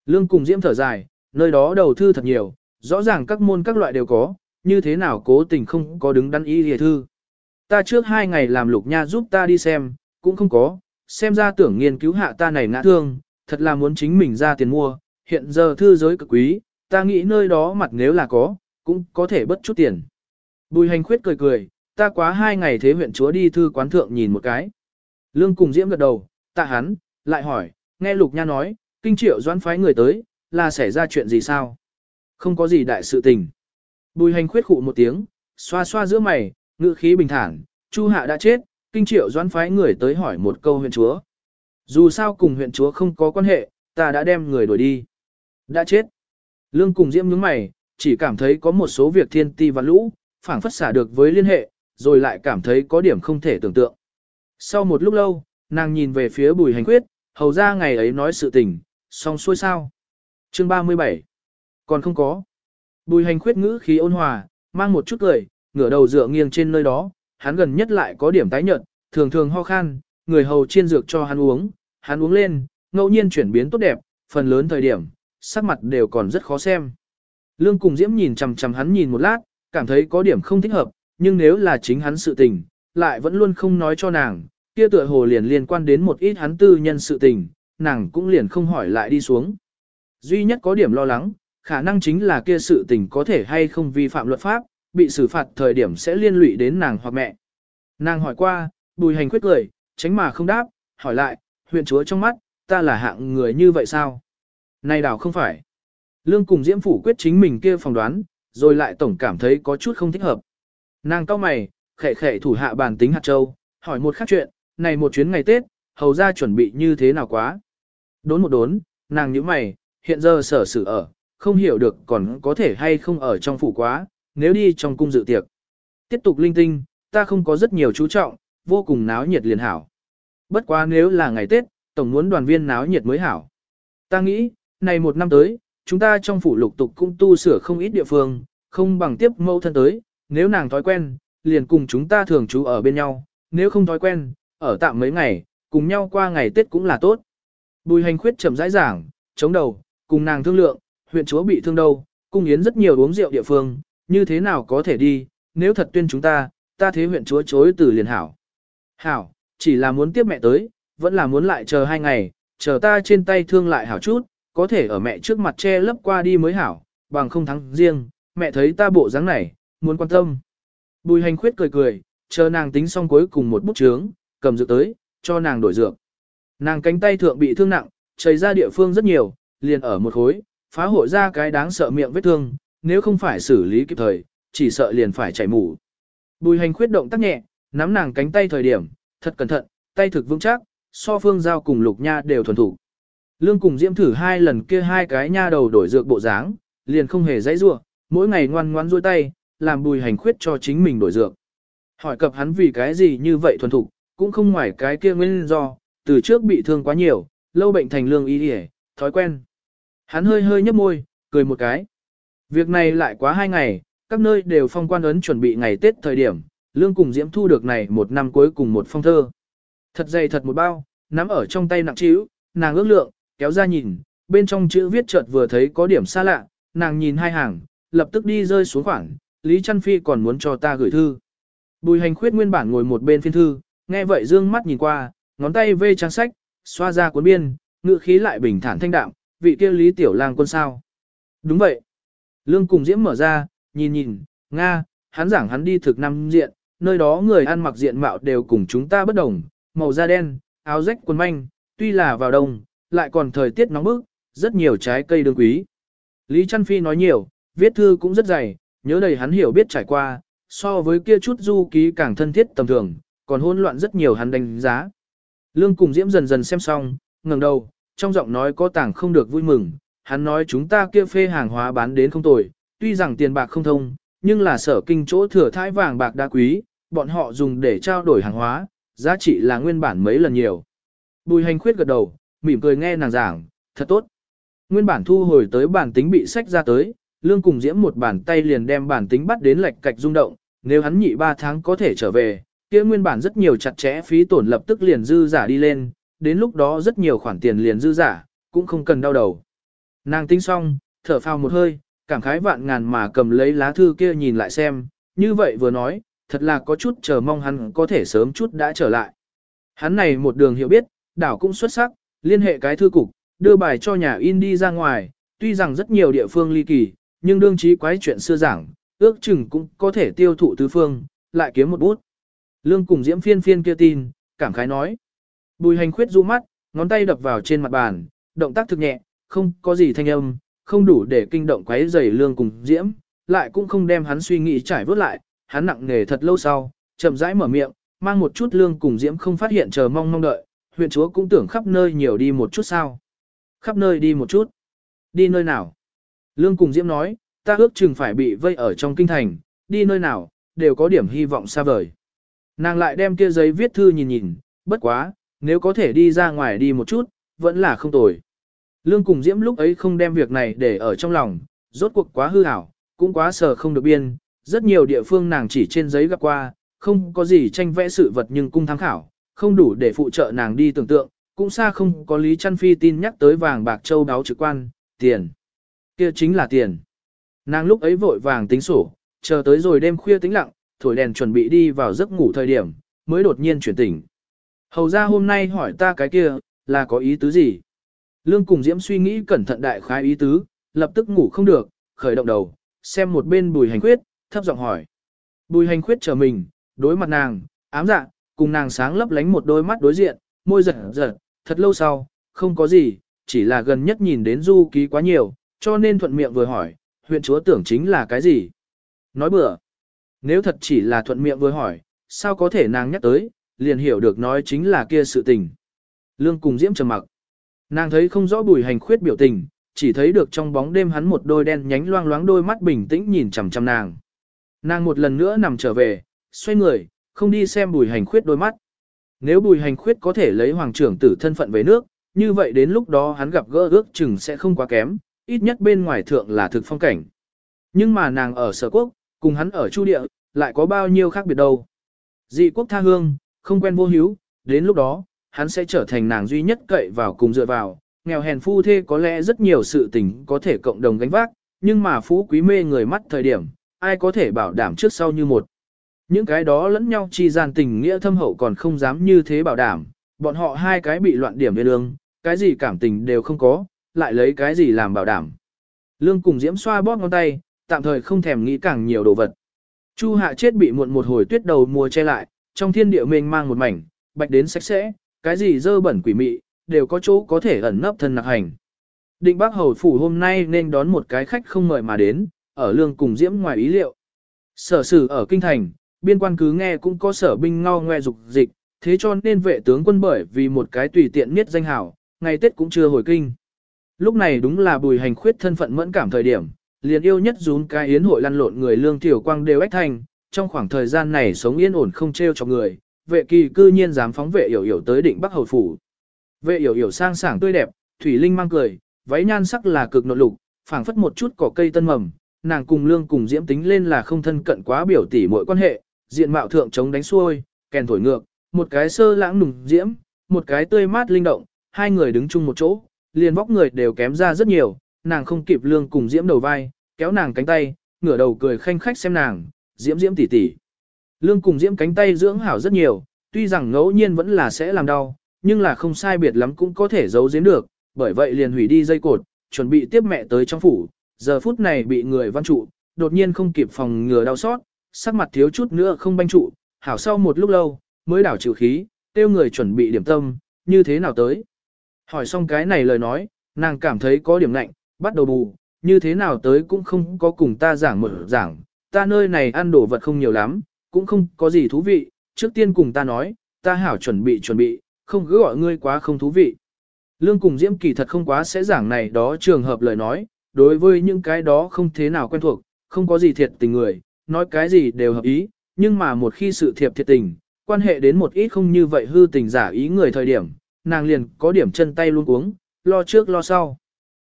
Lương cùng diễm thở dài, nơi đó đầu thư thật nhiều, rõ ràng các môn các loại đều có, như thế nào cố tình không có đứng đắn ý hề thư. Ta trước hai ngày làm lục nha giúp ta đi xem, cũng không có, xem ra tưởng nghiên cứu hạ ta này ngã thương, thật là muốn chính mình ra tiền mua, hiện giờ thư giới cực quý, ta nghĩ nơi đó mặt nếu là có, cũng có thể bất chút tiền. Bùi hành khuyết cười cười, ta quá hai ngày thế huyện chúa đi thư quán thượng nhìn một cái. Lương cùng diễm gật đầu, tạ hắn, lại hỏi, nghe lục nha nói, kinh triệu doãn phái người tới, là xảy ra chuyện gì sao? Không có gì đại sự tình. Bùi hành khuyết khụ một tiếng, xoa xoa giữa mày, ngữ khí bình thản, Chu hạ đã chết, kinh triệu doãn phái người tới hỏi một câu huyện chúa. Dù sao cùng huyện chúa không có quan hệ, ta đã đem người đuổi đi. Đã chết. Lương cùng diễm nhướng mày, chỉ cảm thấy có một số việc thiên ti và lũ, phảng phất xả được với liên hệ, rồi lại cảm thấy có điểm không thể tưởng tượng. Sau một lúc lâu, nàng nhìn về phía bùi hành quyết, hầu ra ngày ấy nói sự tình, xong xuôi sao. Chương 37 Còn không có. Bùi hành khuyết ngữ khí ôn hòa, mang một chút cười, ngửa đầu dựa nghiêng trên nơi đó, hắn gần nhất lại có điểm tái nhợt, thường thường ho khan, người hầu chiên dược cho hắn uống, hắn uống lên, ngẫu nhiên chuyển biến tốt đẹp, phần lớn thời điểm, sắc mặt đều còn rất khó xem. Lương cùng Diễm nhìn chằm chằm hắn nhìn một lát, cảm thấy có điểm không thích hợp, nhưng nếu là chính hắn sự tình, lại vẫn luôn không nói cho nàng, kia tựa hồ liền liên quan đến một ít hắn tư nhân sự tình, nàng cũng liền không hỏi lại đi xuống. Duy nhất có điểm lo lắng, khả năng chính là kia sự tình có thể hay không vi phạm luật pháp, bị xử phạt thời điểm sẽ liên lụy đến nàng hoặc mẹ. Nàng hỏi qua, bùi hành quyết cười, tránh mà không đáp, hỏi lại, huyện chúa trong mắt, ta là hạng người như vậy sao? Này đảo không phải. Lương cùng Diễm Phủ quyết chính mình kia phỏng đoán, rồi lại tổng cảm thấy có chút không thích hợp. Nàng cao mày, khệ khệ thủ hạ bàn tính hạt châu, hỏi một khác chuyện, này một chuyến ngày Tết, hầu ra chuẩn bị như thế nào quá? Đốn một đốn, nàng như mày, hiện giờ sở xử ở, không hiểu được còn có thể hay không ở trong phủ quá, nếu đi trong cung dự tiệc. Tiếp tục linh tinh, ta không có rất nhiều chú trọng, vô cùng náo nhiệt liền hảo. Bất quá nếu là ngày Tết, tổng muốn đoàn viên náo nhiệt mới hảo. Ta nghĩ, này một năm tới, chúng ta trong phủ lục tục cũng tu sửa không ít địa phương, không bằng tiếp mâu thân tới, nếu nàng thói quen, liền cùng chúng ta thường trú ở bên nhau, nếu không thói quen, ở tạm mấy ngày, cùng nhau qua ngày Tết cũng là tốt. Bùi hành khuyết chậm rãi giảng, chống đầu, cùng nàng thương lượng, huyện chúa bị thương đâu, cung yến rất nhiều uống rượu địa phương, như thế nào có thể đi, nếu thật tuyên chúng ta, ta thế huyện chúa chối từ liền hảo. Hảo, chỉ là muốn tiếp mẹ tới, vẫn là muốn lại chờ hai ngày, chờ ta trên tay thương lại hảo chút, có thể ở mẹ trước mặt che lấp qua đi mới hảo, bằng không thắng riêng, mẹ thấy ta bộ dáng này, muốn quan tâm. Bùi hành khuyết cười cười, chờ nàng tính xong cuối cùng một bút chướng, cầm dược tới, cho nàng đổi dược. Nàng cánh tay thượng bị thương nặng, chảy ra địa phương rất nhiều, liền ở một khối, phá hội ra cái đáng sợ miệng vết thương, nếu không phải xử lý kịp thời, chỉ sợ liền phải chảy mủ. Bùi hành khuyết động tác nhẹ, nắm nàng cánh tay thời điểm, thật cẩn thận, tay thực vững chắc, so phương giao cùng lục nha đều thuần thủ. Lương cùng diễm thử hai lần kia hai cái nha đầu đổi dược bộ dáng, liền không hề dãy rua, mỗi ngày ngoan ngoan duỗi tay, làm bùi hành khuyết cho chính mình đổi dược. Hỏi cập hắn vì cái gì như vậy thuần thục, cũng không ngoài cái kia nguyên do, từ trước bị thương quá nhiều, lâu bệnh thành lương y đi thói quen. Hắn hơi hơi nhấp môi, cười một cái. Việc này lại quá hai ngày, các nơi đều phong quan ấn chuẩn bị ngày Tết thời điểm, lương cùng diễm thu được này một năm cuối cùng một phong thơ. Thật dày thật một bao, nắm ở trong tay nặng trĩu, nàng ước lượng, kéo ra nhìn, bên trong chữ viết chợt vừa thấy có điểm xa lạ, nàng nhìn hai hàng, lập tức đi rơi xuống khoảng, Lý Trăn Phi còn muốn cho ta gửi thư. Bùi hành khuyết nguyên bản ngồi một bên phiên thư, nghe vậy dương mắt nhìn qua, ngón tay vê trang sách, xoa ra cuốn biên, ngự khí lại bình thản thanh đạm, vị kia Lý Tiểu Lang quân sao. Đúng vậy. Lương cùng diễm mở ra, nhìn nhìn, Nga, hắn giảng hắn đi thực năm diện, nơi đó người ăn mặc diện mạo đều cùng chúng ta bất đồng, màu da đen, áo rách quần manh, tuy là vào đông, lại còn thời tiết nóng bức, rất nhiều trái cây đương quý. Lý Trăn Phi nói nhiều, viết thư cũng rất dày, nhớ đầy hắn hiểu biết trải qua, so với kia chút du ký càng thân thiết tầm thường, còn hỗn loạn rất nhiều hắn đánh giá. Lương cùng Diễm dần dần xem xong, ngẩng đầu, trong giọng nói có tảng không được vui mừng, hắn nói chúng ta kia phê hàng hóa bán đến không tồi, tuy rằng tiền bạc không thông, nhưng là sở kinh chỗ thừa thái vàng bạc đá quý, bọn họ dùng để trao đổi hàng hóa, giá trị là nguyên bản mấy lần nhiều. Bùi hành khuyết gật đầu, mỉm cười nghe nàng giảng, thật tốt. Nguyên bản thu hồi tới bản tính bị sách ra tới, lương cùng diễm một bàn tay liền đem bản tính bắt đến lệch cạch rung động, nếu hắn nhị ba tháng có thể trở về, kia nguyên bản rất nhiều chặt chẽ phí tổn lập tức liền dư giả đi lên, đến lúc đó rất nhiều khoản tiền liền dư giả, cũng không cần đau đầu. Nàng tính xong, thở phào một hơi, cảm khái vạn ngàn mà cầm lấy lá thư kia nhìn lại xem, như vậy vừa nói, thật là có chút chờ mong hắn có thể sớm chút đã trở lại. Hắn này một đường hiểu biết, đảo cũng xuất sắc, liên hệ cái thư cục, đưa bài cho nhà in đi ra ngoài, tuy rằng rất nhiều địa phương ly kỳ, nhưng đương trí quái chuyện xưa giảng, ước chừng cũng có thể tiêu thụ tứ phương, lại kiếm một bút. Lương cùng diễm phiên phiên kia tin, cảm khái nói. Bùi hành khuyết du mắt, ngón tay đập vào trên mặt bàn, động tác thực nhẹ, không có gì thanh âm, không đủ để kinh động quấy rầy lương cùng diễm, lại cũng không đem hắn suy nghĩ trải vớt lại, hắn nặng nề thật lâu sau, chậm rãi mở miệng, mang một chút lương cùng diễm không phát hiện chờ mong mong đợi, huyện chúa cũng tưởng khắp nơi nhiều đi một chút sao. Khắp nơi đi một chút. Đi nơi nào? Lương cùng diễm nói, ta ước chừng phải bị vây ở trong kinh thành, đi nơi nào, đều có điểm hy vọng xa vời. Nàng lại đem kia giấy viết thư nhìn nhìn, bất quá, nếu có thể đi ra ngoài đi một chút, vẫn là không tồi. Lương cùng Diễm lúc ấy không đem việc này để ở trong lòng, rốt cuộc quá hư ảo, cũng quá sờ không được biên, rất nhiều địa phương nàng chỉ trên giấy gặp qua, không có gì tranh vẽ sự vật nhưng cung tham khảo, không đủ để phụ trợ nàng đi tưởng tượng, cũng xa không có Lý Chăn Phi tin nhắc tới vàng bạc châu đáo trực quan, tiền. kia chính là tiền. Nàng lúc ấy vội vàng tính sổ, chờ tới rồi đêm khuya tính lặng, thổi đèn chuẩn bị đi vào giấc ngủ thời điểm, mới đột nhiên chuyển tỉnh. Hầu ra hôm nay hỏi ta cái kia, là có ý tứ gì? Lương cùng Diễm suy nghĩ cẩn thận đại khái ý tứ, lập tức ngủ không được, khởi động đầu, xem một bên bùi hành khuyết, thấp giọng hỏi. Bùi hành khuyết chờ mình, đối mặt nàng, ám dạ, cùng nàng sáng lấp lánh một đôi mắt đối diện, môi giật giật, thật lâu sau, không có gì, chỉ là gần nhất nhìn đến du ký quá nhiều, cho nên thuận miệng vừa hỏi, huyện chúa tưởng chính là cái gì? Nói bừa. Nếu thật chỉ là thuận miệng vừa hỏi, sao có thể nàng nhắc tới, liền hiểu được nói chính là kia sự tình. Lương cùng Diễm trầm mặc. Nàng thấy không rõ bùi hành khuyết biểu tình, chỉ thấy được trong bóng đêm hắn một đôi đen nhánh loang loáng đôi mắt bình tĩnh nhìn chằm chằm nàng. Nàng một lần nữa nằm trở về, xoay người, không đi xem bùi hành khuyết đôi mắt. Nếu bùi hành khuyết có thể lấy hoàng trưởng tử thân phận về nước, như vậy đến lúc đó hắn gặp gỡ ước chừng sẽ không quá kém, ít nhất bên ngoài thượng là thực phong cảnh. Nhưng mà nàng ở sở quốc, cùng hắn ở chu địa, lại có bao nhiêu khác biệt đâu. Dị quốc tha hương, không quen vô hiếu, đến lúc đó, hắn sẽ trở thành nàng duy nhất cậy vào cùng dựa vào, nghèo hèn phu thê có lẽ rất nhiều sự tình có thể cộng đồng gánh vác, nhưng mà phú quý mê người mắt thời điểm, ai có thể bảo đảm trước sau như một. Những cái đó lẫn nhau chi gian tình nghĩa thâm hậu còn không dám như thế bảo đảm, bọn họ hai cái bị loạn điểm về lương, cái gì cảm tình đều không có, lại lấy cái gì làm bảo đảm. Lương cùng diễm xoa bóp ngón tay, tạm thời không thèm nghĩ càng nhiều đồ vật. Chu hạ chết bị muộn một hồi tuyết đầu mùa che lại, trong thiên địa mênh mang một mảnh, bạch đến sạch sẽ, cái gì dơ bẩn quỷ mị, đều có chỗ có thể ẩn nấp thân nặc hành. Định bác hầu phủ hôm nay nên đón một cái khách không mời mà đến, ở lương cùng diễm ngoài ý liệu. Sở sử ở kinh thành, biên quan cứ nghe cũng có sở binh ngao ngoe dục dịch, thế cho nên vệ tướng quân bởi vì một cái tùy tiện miết danh hảo, ngày Tết cũng chưa hồi kinh. Lúc này đúng là bùi hành khuyết thân phận mẫn cảm thời điểm, liền yêu nhất rún cái yến hội lăn lộn người lương tiểu quang đều ách thành, trong khoảng thời gian này sống yên ổn không treo cho người, vệ kỳ cư nhiên dám phóng vệ hiểu hiểu tới định Bắc Hầu Phủ. Vệ hiểu hiểu sang sảng tươi đẹp, Thủy Linh mang cười, váy nhan sắc là cực nội lục, phảng phất một chút cỏ cây tân mầm, nàng cùng lương cùng diễm tính lên là không thân cận quá biểu tỷ mọi quan hệ, diện mạo thượng chống đánh xuôi, kèn thổi ngược, một cái sơ lãng nùng diễm, một cái tươi mát linh động, hai người đứng chung một chỗ, liền vóc người đều kém ra rất nhiều, nàng không kịp lương cùng diễm đầu vai, kéo nàng cánh tay, ngửa đầu cười khanh khách xem nàng, diễm diễm tỉ tỉ. Lương cùng diễm cánh tay dưỡng hảo rất nhiều, tuy rằng ngẫu nhiên vẫn là sẽ làm đau, nhưng là không sai biệt lắm cũng có thể giấu giếm được, bởi vậy liền hủy đi dây cột, chuẩn bị tiếp mẹ tới trong phủ, giờ phút này bị người văn trụ, đột nhiên không kịp phòng ngừa đau xót, sắc mặt thiếu chút nữa không banh trụ, hảo sau một lúc lâu, mới đảo chịu khí, tiêu người chuẩn bị điểm tâm, như thế nào tới. Hỏi xong cái này lời nói, nàng cảm thấy có điểm lạnh, bắt đầu bù, như thế nào tới cũng không có cùng ta giảng một giảng, ta nơi này ăn đồ vật không nhiều lắm, cũng không có gì thú vị, trước tiên cùng ta nói, ta hảo chuẩn bị chuẩn bị, không cứ gọi ngươi quá không thú vị. Lương cùng Diễm kỳ thật không quá sẽ giảng này đó trường hợp lời nói, đối với những cái đó không thế nào quen thuộc, không có gì thiệt tình người, nói cái gì đều hợp ý, nhưng mà một khi sự thiệp thiệt tình, quan hệ đến một ít không như vậy hư tình giả ý người thời điểm, nàng liền có điểm chân tay luôn uống, lo trước lo sau.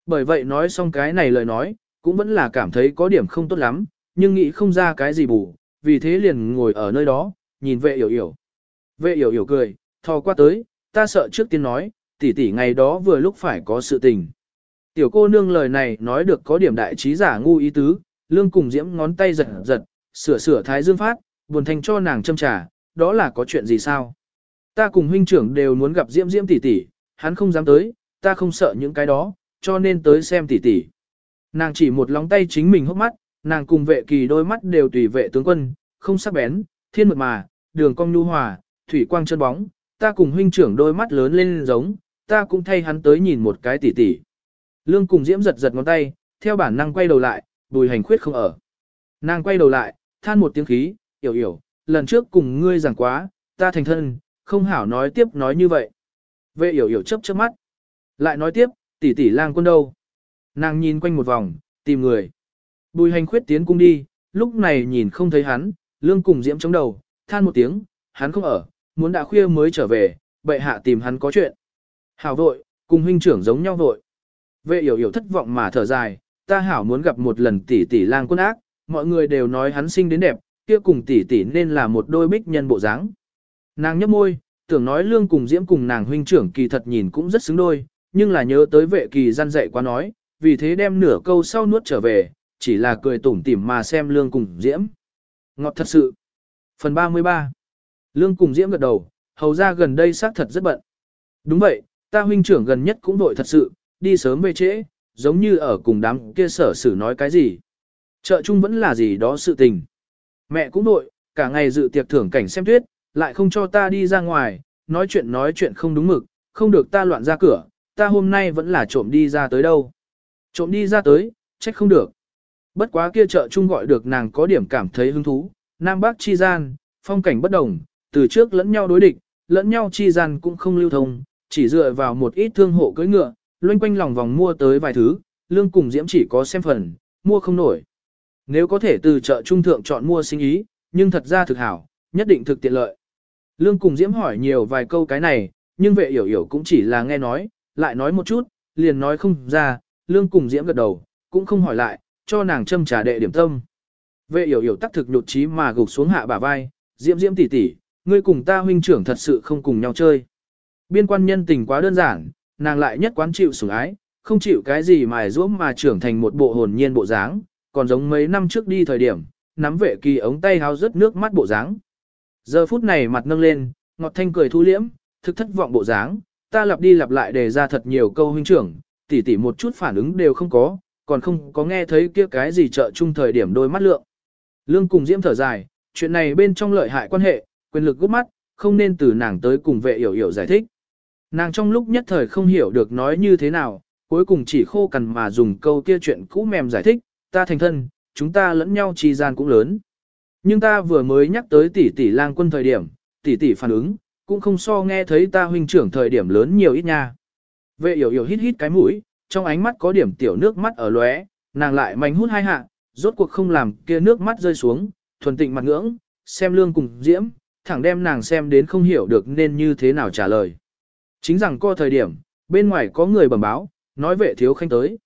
Bởi vậy nói xong cái này lời nói, cũng vẫn là cảm thấy có điểm không tốt lắm, nhưng nghĩ không ra cái gì bù, vì thế liền ngồi ở nơi đó, nhìn vệ hiểu hiểu. Vệ hiểu hiểu cười, thò qua tới, ta sợ trước tiên nói, tỷ tỷ ngày đó vừa lúc phải có sự tình. Tiểu cô nương lời này nói được có điểm đại trí giả ngu ý tứ, lương cùng diễm ngón tay giật giật, sửa sửa thái dương phát, buồn thành cho nàng châm trà, đó là có chuyện gì sao? Ta cùng huynh trưởng đều muốn gặp diễm diễm tỷ tỷ, hắn không dám tới, ta không sợ những cái đó, cho nên tới xem tỷ tỷ. Nàng chỉ một lóng tay chính mình hốc mắt, nàng cùng vệ kỳ đôi mắt đều tùy vệ tướng quân, không sắc bén, thiên mượt mà, đường cong nhu hòa, thủy quang chân bóng, ta cùng huynh trưởng đôi mắt lớn lên giống, ta cũng thay hắn tới nhìn một cái tỷ tỷ. Lương cùng diễm giật giật ngón tay, theo bản năng quay đầu lại, bùi hành khuyết không ở. Nàng quay đầu lại, than một tiếng khí, hiểu hiểu, lần trước cùng ngươi giảng quá, ta thành thân, không hảo nói tiếp nói như vậy. Vệ hiểu hiểu chấp chớp mắt. Lại nói tiếp, tỷ tỷ lang quân đâu? Nàng nhìn quanh một vòng, tìm người. Bùi hành khuyết tiến cung đi, lúc này nhìn không thấy hắn, lương cùng diễm chống đầu, than một tiếng, hắn không ở, muốn đã khuya mới trở về, bệ hạ tìm hắn có chuyện. Hảo vội, cùng huynh trưởng giống nhau vội. Vệ hiểu hiểu thất vọng mà thở dài, ta hảo muốn gặp một lần tỷ tỷ lang quân ác, mọi người đều nói hắn sinh đến đẹp, kia cùng tỷ tỷ nên là một đôi bích nhân bộ dáng. Nàng nhấp môi, tưởng nói lương cùng diễm cùng nàng huynh trưởng kỳ thật nhìn cũng rất xứng đôi, nhưng là nhớ tới vệ kỳ gian dạy quá nói, vì thế đem nửa câu sau nuốt trở về, chỉ là cười tủm tỉm mà xem lương cùng diễm. Ngọt thật sự. Phần 33 Lương cùng diễm gật đầu, hầu ra gần đây xác thật rất bận. Đúng vậy, ta huynh trưởng gần nhất cũng vội thật sự, đi sớm về trễ, giống như ở cùng đám kia sở xử nói cái gì. Chợ chung vẫn là gì đó sự tình. Mẹ cũng vội, cả ngày dự tiệc thưởng cảnh xem tuyết, lại không cho ta đi ra ngoài, nói chuyện nói chuyện không đúng mực, không được ta loạn ra cửa, ta hôm nay vẫn là trộm đi ra tới đâu. Trộm đi ra tới, trách không được. Bất quá kia chợ chung gọi được nàng có điểm cảm thấy hứng thú, Nam Bắc chi gian, phong cảnh bất đồng, từ trước lẫn nhau đối địch, lẫn nhau chi gian cũng không lưu thông, chỉ dựa vào một ít thương hộ cưỡi ngựa, loanh quanh lòng vòng mua tới vài thứ, lương cùng diễm chỉ có xem phần, mua không nổi. Nếu có thể từ chợ trung thượng chọn mua sinh ý, nhưng thật ra thực hảo, nhất định thực tiện lợi. Lương cùng diễm hỏi nhiều vài câu cái này, nhưng vệ hiểu hiểu cũng chỉ là nghe nói, lại nói một chút, liền nói không ra, lương cùng diễm gật đầu, cũng không hỏi lại, cho nàng châm trà đệ điểm tâm. Vệ hiểu hiểu tắc thực nhột trí mà gục xuống hạ bả vai, diễm diễm tỷ tỷ, ngươi cùng ta huynh trưởng thật sự không cùng nhau chơi. Biên quan nhân tình quá đơn giản, nàng lại nhất quán chịu sủng ái, không chịu cái gì mài ruỗm mà trưởng thành một bộ hồn nhiên bộ dáng, còn giống mấy năm trước đi thời điểm, nắm vệ kỳ ống tay háo rớt nước mắt bộ dáng. Giờ phút này mặt nâng lên, ngọt thanh cười thu liễm, thực thất vọng bộ dáng, ta lặp đi lặp lại đề ra thật nhiều câu huynh trưởng, tỉ tỉ một chút phản ứng đều không có, còn không có nghe thấy kia cái gì trợ chung thời điểm đôi mắt lượng. Lương cùng diễm thở dài, chuyện này bên trong lợi hại quan hệ, quyền lực gút mắt, không nên từ nàng tới cùng vệ hiểu hiểu giải thích. Nàng trong lúc nhất thời không hiểu được nói như thế nào, cuối cùng chỉ khô cằn mà dùng câu kia chuyện cũ mềm giải thích, ta thành thân, chúng ta lẫn nhau chi gian cũng lớn. Nhưng ta vừa mới nhắc tới tỷ tỷ lang quân thời điểm, tỷ tỷ phản ứng, cũng không so nghe thấy ta huynh trưởng thời điểm lớn nhiều ít nha. Vệ hiểu hiểu hít hít cái mũi, trong ánh mắt có điểm tiểu nước mắt ở lóe, nàng lại mạnh hút hai hạ, rốt cuộc không làm kia nước mắt rơi xuống, thuần tịnh mặt ngưỡng, xem lương cùng diễm, thẳng đem nàng xem đến không hiểu được nên như thế nào trả lời. Chính rằng co thời điểm, bên ngoài có người bẩm báo, nói vệ thiếu khanh tới.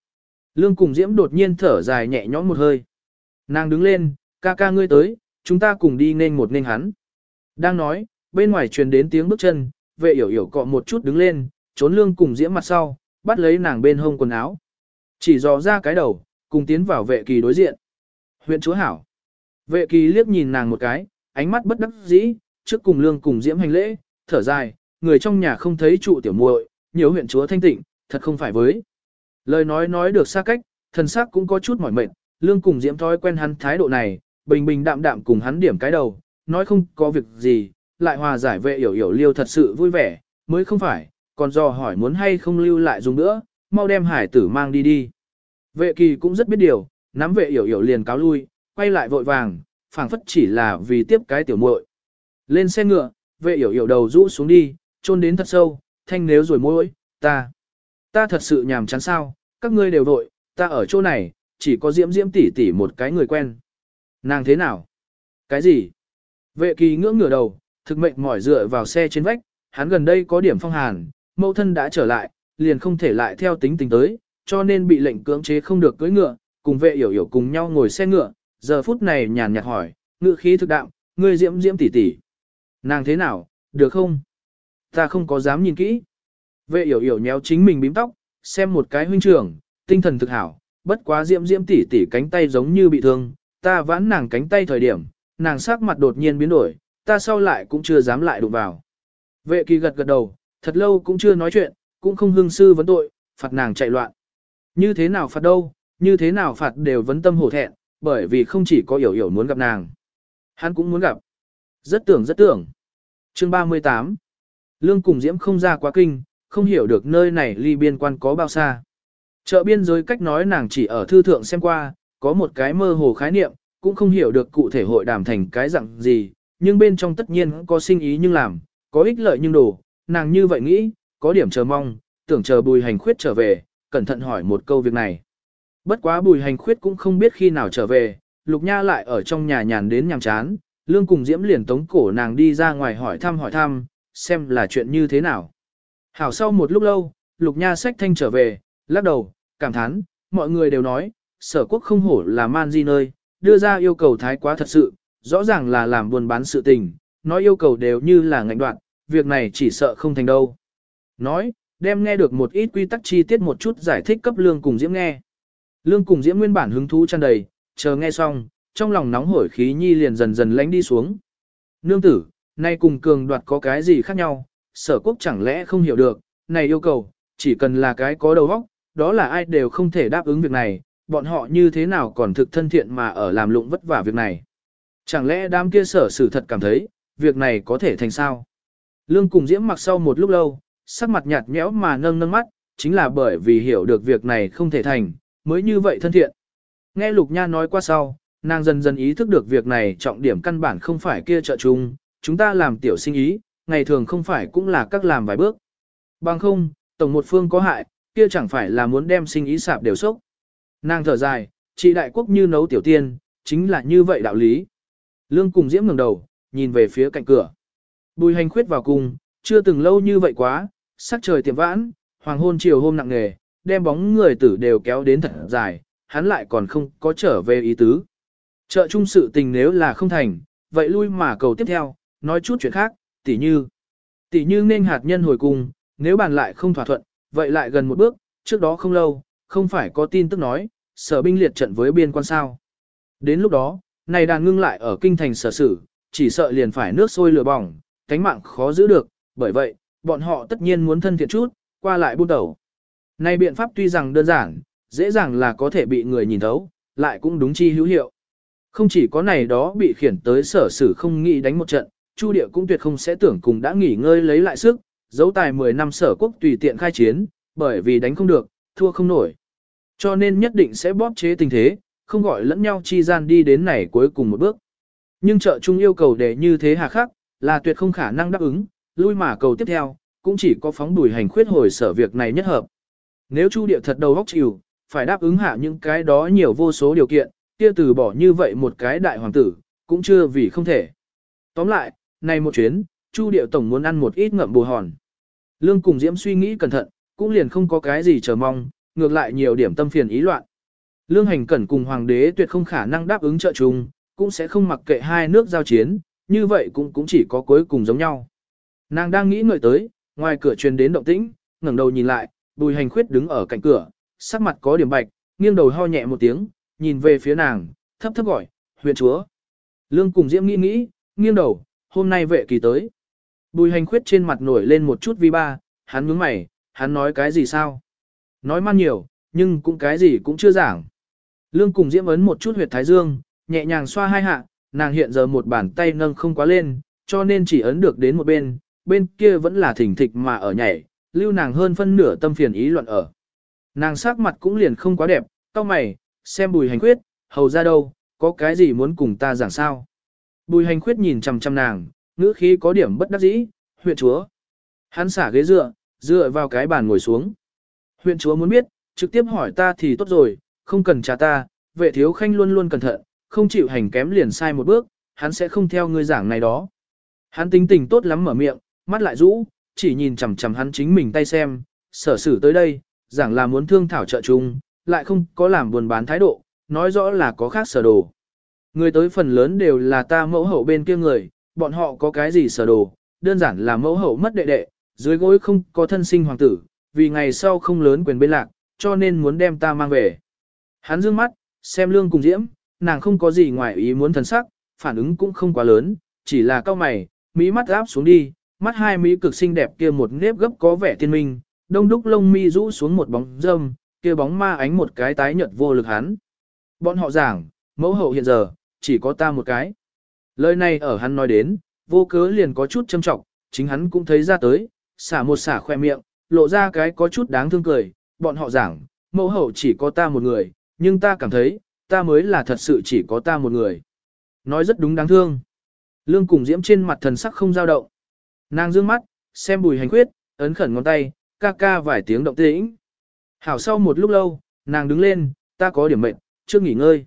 Lương cùng diễm đột nhiên thở dài nhẹ nhõm một hơi. Nàng đứng lên, ca ca ngươi tới, chúng ta cùng đi nên một nên hắn. Đang nói, bên ngoài truyền đến tiếng bước chân, vệ hiểu hiểu cọ một chút đứng lên, trốn lương cùng diễm mặt sau, bắt lấy nàng bên hông quần áo. Chỉ dò ra cái đầu, cùng tiến vào vệ kỳ đối diện. Huyện chúa hảo. Vệ kỳ liếc nhìn nàng một cái, ánh mắt bất đắc dĩ, trước cùng lương cùng diễm hành lễ, thở dài, người trong nhà không thấy trụ tiểu muội, nhiều huyện chúa thanh tịnh, thật không phải với. Lời nói nói được xa cách, thần sắc cũng có chút mỏi mệt, lương cùng diễm thói quen hắn thái độ này, bình bình đạm đạm cùng hắn điểm cái đầu, nói không có việc gì, lại hòa giải vệ hiểu hiểu liêu thật sự vui vẻ, mới không phải, còn do hỏi muốn hay không lưu lại dùng nữa, mau đem hải tử mang đi đi. Vệ kỳ cũng rất biết điều, nắm vệ hiểu hiểu liền cáo lui, quay lại vội vàng, phảng phất chỉ là vì tiếp cái tiểu muội. Lên xe ngựa, vệ hiểu hiểu đầu rũ xuống đi, chôn đến thật sâu, thanh nếu rồi môi, ta, ta thật sự nhàm chán sao, các ngươi đều vội, ta ở chỗ này, chỉ có diễm diễm tỷ tỷ một cái người quen. Nàng thế nào? Cái gì? Vệ kỳ ngưỡng ngửa đầu, thực mệnh mỏi dựa vào xe trên vách, hắn gần đây có điểm phong hàn, mẫu thân đã trở lại, liền không thể lại theo tính tình tới, cho nên bị lệnh cưỡng chế không được cưỡi ngựa, cùng vệ hiểu hiểu cùng nhau ngồi xe ngựa, giờ phút này nhàn nhạt hỏi, ngựa khí thực đạm, ngươi diễm diễm tỷ tỷ. Nàng thế nào, được không? Ta không có dám nhìn kỹ. Vệ hiểu hiểu nhéo chính mình bím tóc, xem một cái huynh trưởng, tinh thần thực hảo, bất quá diễm diễm tỷ tỷ cánh tay giống như bị thương, ta vãn nàng cánh tay thời điểm, nàng sắc mặt đột nhiên biến đổi, ta sau lại cũng chưa dám lại đụng vào. Vệ kỳ gật gật đầu, thật lâu cũng chưa nói chuyện, cũng không hương sư vấn tội, phạt nàng chạy loạn. Như thế nào phạt đâu, như thế nào phạt đều vấn tâm hổ thẹn, bởi vì không chỉ có hiểu hiểu muốn gặp nàng. Hắn cũng muốn gặp. Rất tưởng rất tưởng. Chương 38 Lương cùng Diễm không ra quá kinh, không hiểu được nơi này ly biên quan có bao xa. Chợ biên giới cách nói nàng chỉ ở thư thượng xem qua, có một cái mơ hồ khái niệm, cũng không hiểu được cụ thể hội đàm thành cái dạng gì, nhưng bên trong tất nhiên có sinh ý nhưng làm, có ích lợi nhưng đồ, nàng như vậy nghĩ, có điểm chờ mong, tưởng chờ bùi hành khuyết trở về, cẩn thận hỏi một câu việc này. Bất quá bùi hành khuyết cũng không biết khi nào trở về, lục nha lại ở trong nhà nhàn đến nhàm chán, lương cùng diễm liền tống cổ nàng đi ra ngoài hỏi thăm hỏi thăm, xem là chuyện như thế nào. Hảo sau một lúc lâu, lục nha sách thanh trở về, lắc đầu, cảm thán, mọi người đều nói, sở quốc không hổ là man di nơi, đưa ra yêu cầu thái quá thật sự, rõ ràng là làm buôn bán sự tình, nói yêu cầu đều như là ngạnh đoạn, việc này chỉ sợ không thành đâu. Nói, đem nghe được một ít quy tắc chi tiết một chút giải thích cấp lương cùng diễm nghe. Lương cùng diễm nguyên bản hứng thú tràn đầy, chờ nghe xong, trong lòng nóng hổi khí nhi liền dần dần lánh đi xuống. Nương tử, nay cùng cường đoạt có cái gì khác nhau, sở quốc chẳng lẽ không hiểu được, này yêu cầu, chỉ cần là cái có đầu óc, đó là ai đều không thể đáp ứng việc này, bọn họ như thế nào còn thực thân thiện mà ở làm lụng vất vả việc này. Chẳng lẽ đám kia sở sử thật cảm thấy, việc này có thể thành sao? Lương cùng diễm mặc sau một lúc lâu, sắc mặt nhạt nhẽo mà nâng nâng mắt, chính là bởi vì hiểu được việc này không thể thành, mới như vậy thân thiện. Nghe Lục Nha nói qua sau, nàng dần dần ý thức được việc này trọng điểm căn bản không phải kia trợ chung, chúng ta làm tiểu sinh ý, ngày thường không phải cũng là các làm vài bước. Bằng không, tổng một phương có hại, kia chẳng phải là muốn đem sinh ý sạp đều sốc. Nàng thở dài, chị đại quốc như nấu tiểu tiên, chính là như vậy đạo lý. Lương cùng diễm ngẩng đầu, nhìn về phía cạnh cửa. Bùi hành khuyết vào cùng, chưa từng lâu như vậy quá, sắc trời tiệm vãn, hoàng hôn chiều hôm nặng nghề, đem bóng người tử đều kéo đến thật dài, hắn lại còn không có trở về ý tứ. Trợ chung sự tình nếu là không thành, vậy lui mà cầu tiếp theo, nói chút chuyện khác, tỉ như. Tỉ như nên hạt nhân hồi cùng, nếu bàn lại không thỏa thuận, vậy lại gần một bước, trước đó không lâu, không phải có tin tức nói, sở binh liệt trận với biên quan sao. Đến lúc đó, này đàn ngưng lại ở kinh thành sở sử, chỉ sợ liền phải nước sôi lửa bỏng, cánh mạng khó giữ được, bởi vậy, bọn họ tất nhiên muốn thân thiện chút, qua lại buôn đầu. Này biện pháp tuy rằng đơn giản, dễ dàng là có thể bị người nhìn thấu, lại cũng đúng chi hữu hiệu. Không chỉ có này đó bị khiển tới sở sử không nghĩ đánh một trận, Chu Địa cũng tuyệt không sẽ tưởng cùng đã nghỉ ngơi lấy lại sức, dấu tài 10 năm sở quốc tùy tiện khai chiến, bởi vì đánh không được, thua không nổi. Cho nên nhất định sẽ bóp chế tình thế, không gọi lẫn nhau chi gian đi đến này cuối cùng một bước. Nhưng trợ trung yêu cầu để như thế hà khắc, là tuyệt không khả năng đáp ứng, lui mà cầu tiếp theo, cũng chỉ có phóng đùi hành khuyết hồi sở việc này nhất hợp. Nếu Chu Địa thật đầu góc chịu, phải đáp ứng hạ những cái đó nhiều vô số điều kiện, kia từ bỏ như vậy một cái đại hoàng tử, cũng chưa vì không thể. Tóm lại, này một chuyến, Chu Điệu Tổng muốn ăn một ít ngậm bù hòn. Lương cùng Diễm suy nghĩ cẩn thận, cũng liền không có cái gì chờ mong, ngược lại nhiều điểm tâm phiền ý loạn. Lương hành cẩn cùng hoàng đế tuyệt không khả năng đáp ứng trợ chung, cũng sẽ không mặc kệ hai nước giao chiến, như vậy cũng cũng chỉ có cuối cùng giống nhau. Nàng đang nghĩ người tới, ngoài cửa truyền đến động tĩnh, ngẩng đầu nhìn lại, bùi hành khuyết đứng ở cạnh cửa, sắc mặt có điểm bạch, nghiêng đầu ho nhẹ một tiếng, nhìn về phía nàng, thấp thấp gọi, huyện chúa. Lương cùng Diễm nghĩ nghĩ, nghiêng đầu, hôm nay vệ kỳ tới. Bùi hành khuyết trên mặt nổi lên một chút vi ba, hắn nhướng mày, hắn nói cái gì sao? Nói man nhiều, nhưng cũng cái gì cũng chưa giảng. Lương cùng Diễm ấn một chút huyệt thái dương, nhẹ nhàng xoa hai hạ, nàng hiện giờ một bàn tay nâng không quá lên, cho nên chỉ ấn được đến một bên, bên kia vẫn là thỉnh thịch mà ở nhảy, lưu nàng hơn phân nửa tâm phiền ý luận ở. Nàng sắc mặt cũng liền không quá đẹp, cao mày, xem bùi hành khuyết, hầu ra đâu, có cái gì muốn cùng ta giảng sao. Bùi hành khuyết nhìn chằm chằm nàng, ngữ khí có điểm bất đắc dĩ, huyện chúa. Hắn xả ghế dựa, dựa vào cái bàn ngồi xuống. Huyện chúa muốn biết, trực tiếp hỏi ta thì tốt rồi, không cần trả ta, vệ thiếu khanh luôn luôn cẩn thận, không chịu hành kém liền sai một bước, hắn sẽ không theo ngươi giảng này đó. Hắn tính tình tốt lắm mở miệng, mắt lại rũ, chỉ nhìn chằm chằm hắn chính mình tay xem, sở xử tới đây, giảng là muốn thương thảo trợ chung, lại không có làm buồn bán thái độ, nói rõ là có khác sở đồ. Người tới phần lớn đều là ta mẫu hậu bên kia người, bọn họ có cái gì sở đồ, đơn giản là mẫu hậu mất đệ đệ, dưới gối không có thân sinh hoàng tử, vì ngày sau không lớn quyền bên lạc, cho nên muốn đem ta mang về. Hắn dương mắt, xem lương cùng diễm, nàng không có gì ngoài ý muốn thần sắc, phản ứng cũng không quá lớn, chỉ là cao mày, mỹ mắt áp xuống đi, mắt hai mỹ cực xinh đẹp kia một nếp gấp có vẻ tiên minh, đông đúc lông mi rũ xuống một bóng dâm, kia bóng ma ánh một cái tái nhợt vô lực hắn. Bọn họ giảng, mẫu hậu hiện giờ, chỉ có ta một cái. Lời này ở hắn nói đến, vô cớ liền có chút châm trọng, chính hắn cũng thấy ra tới, xả một xả khoe miệng, lộ ra cái có chút đáng thương cười, bọn họ giảng, mẫu hậu chỉ có ta một người, nhưng ta cảm thấy, ta mới là thật sự chỉ có ta một người. Nói rất đúng đáng thương. Lương cùng diễm trên mặt thần sắc không dao động. Nàng dương mắt, xem bùi hành quyết, ấn khẩn ngón tay, ca ca vài tiếng động tĩnh. Hảo sau một lúc lâu, nàng đứng lên, ta có điểm mệnh, chưa nghỉ ngơi.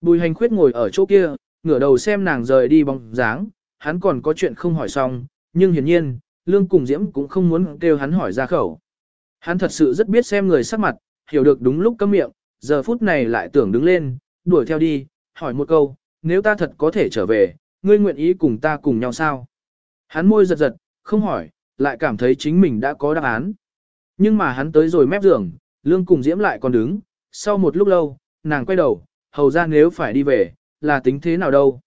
Bùi hành khuyết ngồi ở chỗ kia, ngửa đầu xem nàng rời đi bóng dáng, hắn còn có chuyện không hỏi xong, nhưng hiển nhiên, Lương cùng Diễm cũng không muốn kêu hắn hỏi ra khẩu. Hắn thật sự rất biết xem người sắc mặt, hiểu được đúng lúc cấm miệng, giờ phút này lại tưởng đứng lên, đuổi theo đi, hỏi một câu, nếu ta thật có thể trở về, ngươi nguyện ý cùng ta cùng nhau sao? Hắn môi giật giật, không hỏi, lại cảm thấy chính mình đã có đáp án. Nhưng mà hắn tới rồi mép giường, Lương cùng Diễm lại còn đứng, sau một lúc lâu, nàng quay đầu, hầu ra nếu phải đi về, là tính thế nào đâu?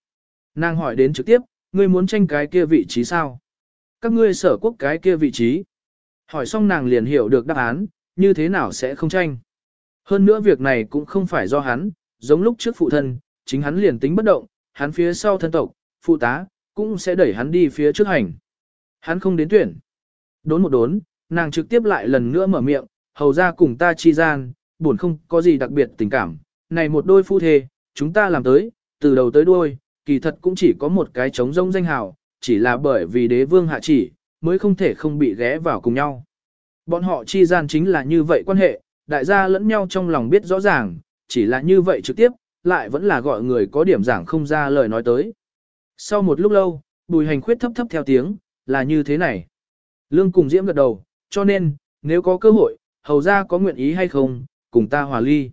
Nàng hỏi đến trực tiếp, ngươi muốn tranh cái kia vị trí sao? Các ngươi sở quốc cái kia vị trí. Hỏi xong nàng liền hiểu được đáp án, như thế nào sẽ không tranh. Hơn nữa việc này cũng không phải do hắn, giống lúc trước phụ thân, chính hắn liền tính bất động, hắn phía sau thân tộc, phụ tá, cũng sẽ đẩy hắn đi phía trước hành. Hắn không đến tuyển. Đốn một đốn, nàng trực tiếp lại lần nữa mở miệng, hầu ra cùng ta chi gian, buồn không có gì đặc biệt tình cảm, này một đôi phu thê, chúng ta làm tới, từ đầu tới đuôi, kỳ thật cũng chỉ có một cái trống rông danh hào, chỉ là bởi vì đế vương hạ chỉ, mới không thể không bị ghé vào cùng nhau. Bọn họ chi gian chính là như vậy quan hệ, đại gia lẫn nhau trong lòng biết rõ ràng, chỉ là như vậy trực tiếp, lại vẫn là gọi người có điểm giảng không ra lời nói tới. Sau một lúc lâu, bùi hành khuyết thấp thấp theo tiếng, là như thế này. Lương cùng diễm gật đầu, cho nên, nếu có cơ hội, hầu ra có nguyện ý hay không, cùng ta hòa ly.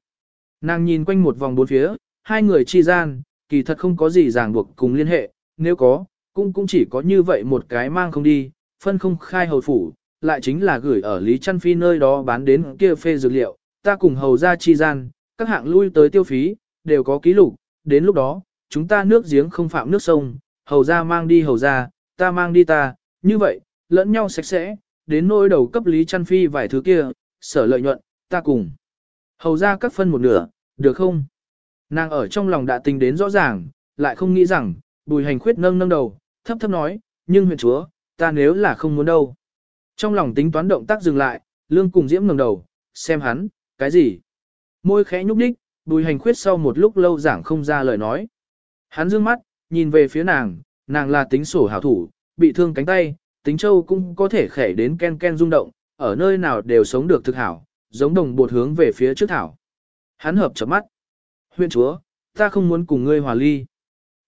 Nàng nhìn quanh một vòng bốn phía, hai người chi gian, kỳ thật không có gì ràng buộc cùng liên hệ, nếu có, cũng cũng chỉ có như vậy một cái mang không đi, phân không khai hầu phủ, lại chính là gửi ở Lý Trăn Phi nơi đó bán đến kia phê dược liệu, ta cùng hầu ra chi gian, các hạng lui tới tiêu phí, đều có ký lục, đến lúc đó, chúng ta nước giếng không phạm nước sông, hầu ra mang đi hầu ra, ta mang đi ta, như vậy, lẫn nhau sạch sẽ, đến nỗi đầu cấp Lý Trăn Phi vài thứ kia, sở lợi nhuận, ta cùng. Hầu ra các phân một nửa, được không? Nàng ở trong lòng đã tính đến rõ ràng, lại không nghĩ rằng, bùi hành khuyết nâng nâng đầu, thấp thấp nói, nhưng huyện chúa, ta nếu là không muốn đâu. Trong lòng tính toán động tác dừng lại, lương cùng diễm ngẩng đầu, xem hắn, cái gì? Môi khẽ nhúc đích, bùi hành khuyết sau một lúc lâu giảng không ra lời nói. Hắn dương mắt, nhìn về phía nàng, nàng là tính sổ hảo thủ, bị thương cánh tay, tính châu cũng có thể khẻ đến ken ken rung động, ở nơi nào đều sống được thực hảo, giống đồng bột hướng về phía trước thảo. Hắn hợp chớp mắt. Huyện chúa, ta không muốn cùng ngươi hòa ly.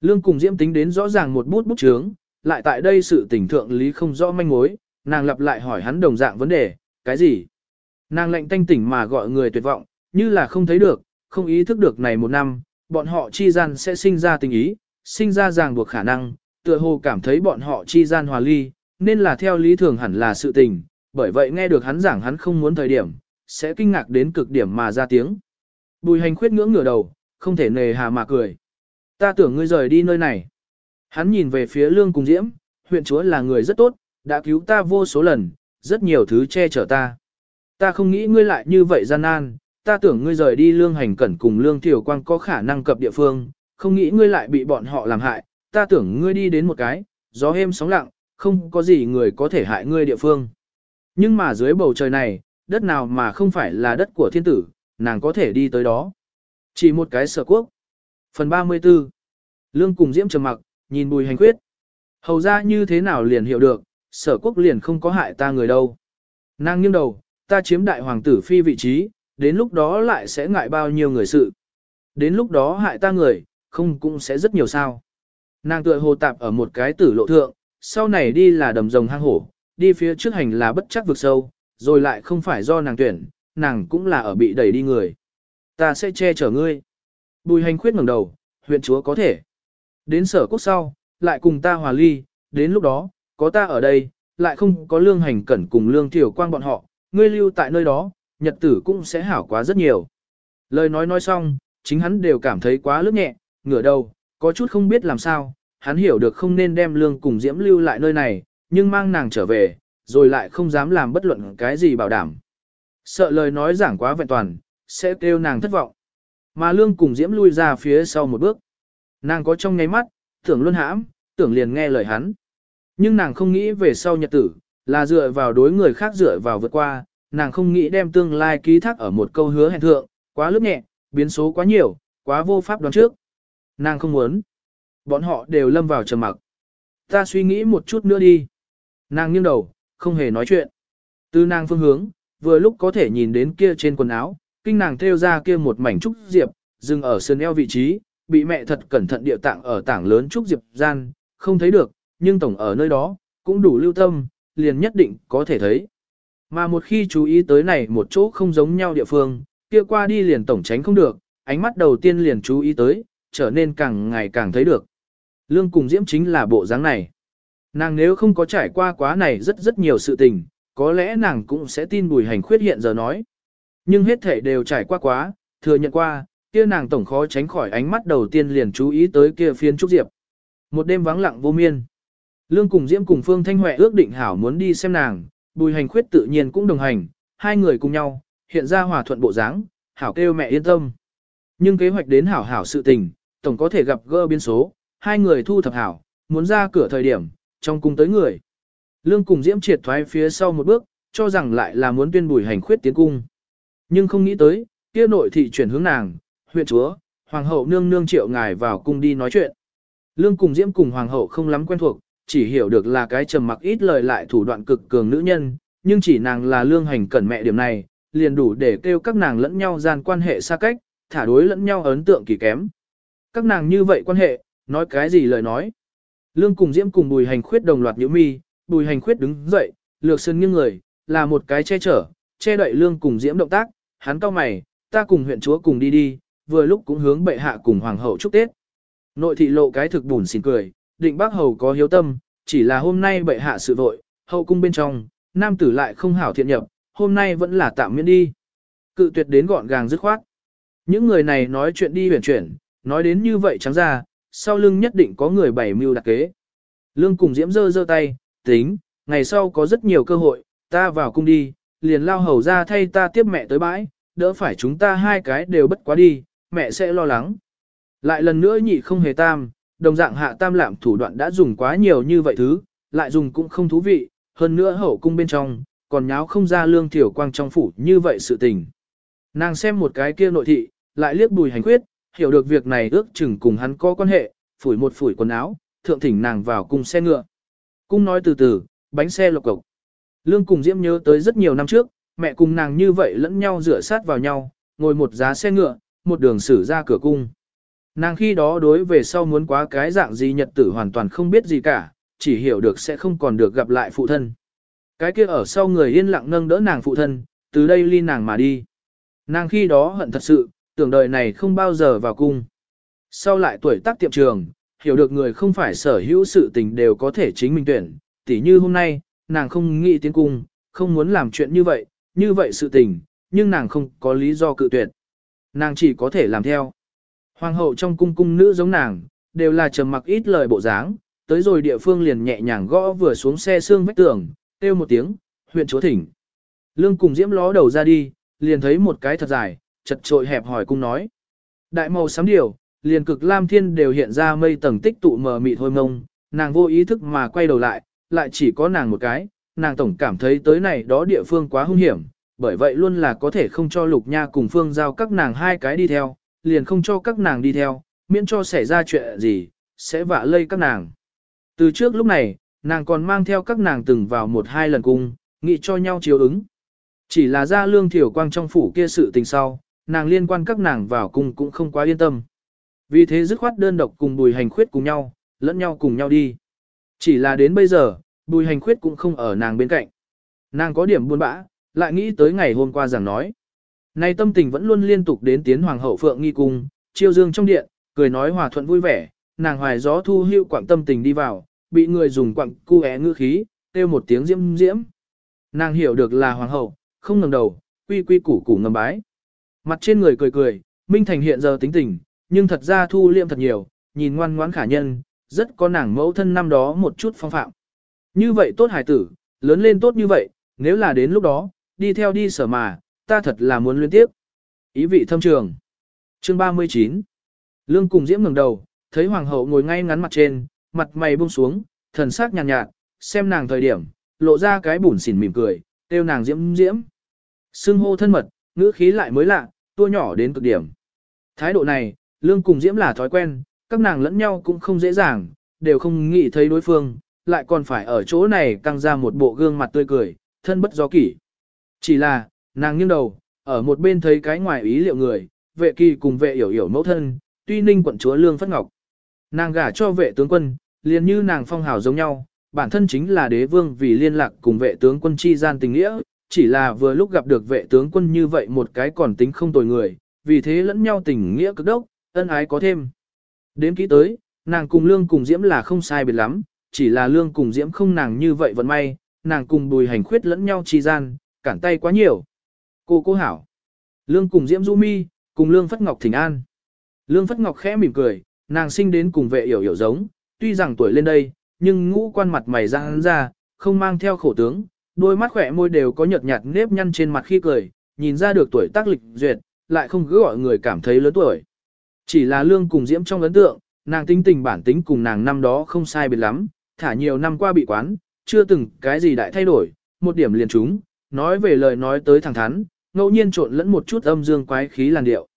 Lương cùng diễm tính đến rõ ràng một bút bút chướng, lại tại đây sự tình thượng lý không rõ manh mối, nàng lặp lại hỏi hắn đồng dạng vấn đề, cái gì? Nàng lệnh thanh tỉnh mà gọi người tuyệt vọng, như là không thấy được, không ý thức được này một năm, bọn họ chi gian sẽ sinh ra tình ý, sinh ra ràng buộc khả năng, tựa hồ cảm thấy bọn họ chi gian hòa ly, nên là theo lý thường hẳn là sự tình, bởi vậy nghe được hắn giảng hắn không muốn thời điểm, sẽ kinh ngạc đến cực điểm mà ra tiếng. Bùi hành khuyết ngưỡng ngửa đầu, không thể nề hà mà cười. Ta tưởng ngươi rời đi nơi này. Hắn nhìn về phía lương cùng diễm, huyện chúa là người rất tốt, đã cứu ta vô số lần, rất nhiều thứ che chở ta. Ta không nghĩ ngươi lại như vậy gian nan, ta tưởng ngươi rời đi lương hành cẩn cùng lương tiểu quang có khả năng cập địa phương, không nghĩ ngươi lại bị bọn họ làm hại, ta tưởng ngươi đi đến một cái, gió êm sóng lặng, không có gì người có thể hại ngươi địa phương. Nhưng mà dưới bầu trời này, đất nào mà không phải là đất của thiên tử, nàng có thể đi tới đó. Chỉ một cái sở quốc. Phần 34 Lương cùng Diễm trầm mặc, nhìn bùi hành quyết. Hầu ra như thế nào liền hiểu được, sở quốc liền không có hại ta người đâu. Nàng nghiêng đầu, ta chiếm đại hoàng tử phi vị trí, đến lúc đó lại sẽ ngại bao nhiêu người sự. Đến lúc đó hại ta người, không cũng sẽ rất nhiều sao. Nàng tựa hồ tạp ở một cái tử lộ thượng, sau này đi là đầm rồng hang hổ, đi phía trước hành là bất chắc vực sâu, rồi lại không phải do nàng tuyển, nàng cũng là ở bị đẩy đi người. Ta sẽ che chở ngươi. Bùi hành khuyết ngẩng đầu, huyện chúa có thể. Đến sở quốc sau, lại cùng ta hòa ly, đến lúc đó, có ta ở đây, lại không có lương hành cẩn cùng lương tiểu quang bọn họ, ngươi lưu tại nơi đó, nhật tử cũng sẽ hảo quá rất nhiều. Lời nói nói xong, chính hắn đều cảm thấy quá lướt nhẹ, ngửa đầu, có chút không biết làm sao, hắn hiểu được không nên đem lương cùng diễm lưu lại nơi này, nhưng mang nàng trở về, rồi lại không dám làm bất luận cái gì bảo đảm. Sợ lời nói giảng quá vẹn toàn, sẽ kêu nàng thất vọng. Mà lương cùng diễm lui ra phía sau một bước. Nàng có trong nháy mắt, tưởng luôn hãm, tưởng liền nghe lời hắn. Nhưng nàng không nghĩ về sau nhật tử, là dựa vào đối người khác dựa vào vượt qua, nàng không nghĩ đem tương lai ký thác ở một câu hứa hẹn thượng, quá lướt nhẹ, biến số quá nhiều, quá vô pháp đoán trước. Nàng không muốn. Bọn họ đều lâm vào trầm mặc. Ta suy nghĩ một chút nữa đi. Nàng nghiêng đầu, không hề nói chuyện. Từ nàng phương hướng, vừa lúc có thể nhìn đến kia trên quần áo, kinh nàng thêu ra kia một mảnh trúc diệp, dừng ở sườn eo vị trí, bị mẹ thật cẩn thận địa tạng ở tảng lớn trúc diệp gian, không thấy được, nhưng tổng ở nơi đó, cũng đủ lưu tâm, liền nhất định có thể thấy. Mà một khi chú ý tới này một chỗ không giống nhau địa phương, kia qua đi liền tổng tránh không được, ánh mắt đầu tiên liền chú ý tới, trở nên càng ngày càng thấy được. Lương cùng diễm chính là bộ dáng này. Nàng nếu không có trải qua quá này rất rất nhiều sự tình, có lẽ nàng cũng sẽ tin bùi hành khuyết hiện giờ nói. Nhưng hết thể đều trải qua quá, thừa nhận qua, kia nàng tổng khó tránh khỏi ánh mắt đầu tiên liền chú ý tới kia phiên trúc diệp. Một đêm vắng lặng vô miên. Lương cùng Diễm cùng Phương Thanh Huệ ước định hảo muốn đi xem nàng, bùi hành khuyết tự nhiên cũng đồng hành, hai người cùng nhau, hiện ra hòa thuận bộ dáng, hảo kêu mẹ yên tâm. Nhưng kế hoạch đến hảo hảo sự tình, tổng có thể gặp gỡ biến số, hai người thu thập hảo, muốn ra cửa thời điểm, trong cung tới người. Lương cùng Diễm triệt thoái phía sau một bước, cho rằng lại là muốn tuyên bùi hành khuyết tiến cung. Nhưng không nghĩ tới, kia nội thị chuyển hướng nàng, huyện chúa, hoàng hậu nương nương triệu ngài vào cung đi nói chuyện. Lương cùng diễm cùng hoàng hậu không lắm quen thuộc, chỉ hiểu được là cái trầm mặc ít lời lại thủ đoạn cực cường nữ nhân, nhưng chỉ nàng là lương hành cẩn mẹ điểm này, liền đủ để kêu các nàng lẫn nhau gian quan hệ xa cách, thả đối lẫn nhau ấn tượng kỳ kém. Các nàng như vậy quan hệ, nói cái gì lời nói. Lương cùng diễm cùng bùi hành khuyết đồng loạt nhíu mi, bùi hành khuyết đứng dậy, lược sơn nghiêng người, là một cái che chở, che đậy lương cùng diễm động tác, hắn cau mày, ta cùng huyện chúa cùng đi đi, vừa lúc cũng hướng bệ hạ cùng hoàng hậu chúc Tết. Nội thị lộ cái thực bùn xỉn cười, định bác hầu có hiếu tâm, chỉ là hôm nay bệ hạ sự vội, hậu cung bên trong, nam tử lại không hảo thiện nhập, hôm nay vẫn là tạm miễn đi. Cự tuyệt đến gọn gàng dứt khoát. Những người này nói chuyện đi huyền chuyển, nói đến như vậy trắng ra, sau lưng nhất định có người bày mưu đặc kế. Lương cùng diễm dơ dơ tay, tính, ngày sau có rất nhiều cơ hội, ta vào cung đi, liền lao hầu ra thay ta tiếp mẹ tới bãi, đỡ phải chúng ta hai cái đều bất quá đi, mẹ sẽ lo lắng. Lại lần nữa nhị không hề tam, đồng dạng hạ tam lạm thủ đoạn đã dùng quá nhiều như vậy thứ, lại dùng cũng không thú vị, hơn nữa hậu cung bên trong, còn nháo không ra lương thiểu quang trong phủ như vậy sự tình. Nàng xem một cái kia nội thị, lại liếc bùi hành khuyết, hiểu được việc này ước chừng cùng hắn có quan hệ, phủi một phủi quần áo, thượng thỉnh nàng vào cung xe ngựa. Cung nói từ từ, bánh xe lộc cộc. Lương cùng Diễm nhớ tới rất nhiều năm trước, mẹ cùng nàng như vậy lẫn nhau rửa sát vào nhau, ngồi một giá xe ngựa, một đường xử ra cửa cung. Nàng khi đó đối về sau muốn quá cái dạng gì nhật tử hoàn toàn không biết gì cả, chỉ hiểu được sẽ không còn được gặp lại phụ thân. Cái kia ở sau người yên lặng nâng đỡ nàng phụ thân, từ đây ly nàng mà đi. Nàng khi đó hận thật sự, tưởng đời này không bao giờ vào cung. Sau lại tuổi tác tiệm trường, hiểu được người không phải sở hữu sự tình đều có thể chính mình tuyển, tỉ như hôm nay, nàng không nghĩ tiến cung, không muốn làm chuyện như vậy, như vậy sự tình, nhưng nàng không có lý do cự tuyệt. Nàng chỉ có thể làm theo. Hoàng hậu trong cung cung nữ giống nàng, đều là trầm mặc ít lời bộ dáng, tới rồi địa phương liền nhẹ nhàng gõ vừa xuống xe xương vách tường, kêu một tiếng, huyện chúa thỉnh. Lương cùng diễm ló đầu ra đi, liền thấy một cái thật dài, chật trội hẹp hỏi cung nói. Đại màu sám điều, liền cực lam thiên đều hiện ra mây tầng tích tụ mờ mịt hôi mông, nàng vô ý thức mà quay đầu lại, lại chỉ có nàng một cái, nàng tổng cảm thấy tới này đó địa phương quá hung hiểm, bởi vậy luôn là có thể không cho lục nha cùng phương giao các nàng hai cái đi theo, liền không cho các nàng đi theo, miễn cho xảy ra chuyện gì, sẽ vạ lây các nàng. Từ trước lúc này, nàng còn mang theo các nàng từng vào một hai lần cung, nghĩ cho nhau chiếu ứng. Chỉ là ra lương thiểu quang trong phủ kia sự tình sau, nàng liên quan các nàng vào cung cũng không quá yên tâm. Vì thế dứt khoát đơn độc cùng bùi hành khuyết cùng nhau, lẫn nhau cùng nhau đi. Chỉ là đến bây giờ, bùi hành khuyết cũng không ở nàng bên cạnh. Nàng có điểm buồn bã, lại nghĩ tới ngày hôm qua rằng nói nay tâm tình vẫn luôn liên tục đến tiến hoàng hậu phượng nghi cung, chiêu dương trong điện, cười nói hòa thuận vui vẻ, nàng hoài gió thu hưu quảng tâm tình đi vào, bị người dùng quặng cu é ngư khí, kêu một tiếng diễm diễm. Nàng hiểu được là hoàng hậu, không ngẩng đầu, quy quy củ củ ngầm bái. Mặt trên người cười cười, Minh Thành hiện giờ tính tình, nhưng thật ra thu liệm thật nhiều, nhìn ngoan ngoãn khả nhân, rất có nàng mẫu thân năm đó một chút phong phạm. Như vậy tốt hải tử, lớn lên tốt như vậy, nếu là đến lúc đó, đi theo đi sở mà, ta thật là muốn liên tiếp. Ý vị thâm trường. Chương 39 Lương cùng Diễm ngẩng đầu, thấy hoàng hậu ngồi ngay ngắn mặt trên, mặt mày buông xuống, thần sắc nhàn nhạt, nhạt, xem nàng thời điểm, lộ ra cái bủn xỉn mỉm cười, kêu nàng Diễm Diễm. Sưng hô thân mật, ngữ khí lại mới lạ, tua nhỏ đến cực điểm. Thái độ này, Lương cùng Diễm là thói quen, các nàng lẫn nhau cũng không dễ dàng, đều không nghĩ thấy đối phương, lại còn phải ở chỗ này căng ra một bộ gương mặt tươi cười, thân bất do kỷ. Chỉ là, nàng nghiêng đầu, ở một bên thấy cái ngoài ý liệu người, vệ kỳ cùng vệ hiểu hiểu mẫu thân, tuy ninh quận chúa Lương Phất Ngọc. Nàng gả cho vệ tướng quân, liền như nàng phong hào giống nhau, bản thân chính là đế vương vì liên lạc cùng vệ tướng quân chi gian tình nghĩa, chỉ là vừa lúc gặp được vệ tướng quân như vậy một cái còn tính không tồi người, vì thế lẫn nhau tình nghĩa cực đốc, ân ái có thêm. Đến kỹ tới, nàng cùng lương cùng diễm là không sai biệt lắm, chỉ là lương cùng diễm không nàng như vậy vẫn may, nàng cùng bùi hành khuyết lẫn nhau chi gian, cản tay quá nhiều. Cô cô hảo. Lương cùng diễm du mi, cùng lương phất ngọc thỉnh an. Lương phất ngọc khẽ mỉm cười, nàng sinh đến cùng vệ hiểu hiểu giống, tuy rằng tuổi lên đây, nhưng ngũ quan mặt mày răng ra, không mang theo khổ tướng, đôi mắt khỏe môi đều có nhợt nhạt nếp nhăn trên mặt khi cười, nhìn ra được tuổi tác lịch duyệt, lại không cứ gọi người cảm thấy lớn tuổi. Chỉ là lương cùng diễm trong ấn tượng, nàng tính tình bản tính cùng nàng năm đó không sai biệt lắm, thả nhiều năm qua bị quán, chưa từng cái gì đại thay đổi, một điểm liền chúng, nói về lời nói tới thẳng thắn, ngẫu nhiên trộn lẫn một chút âm dương quái khí làn điệu.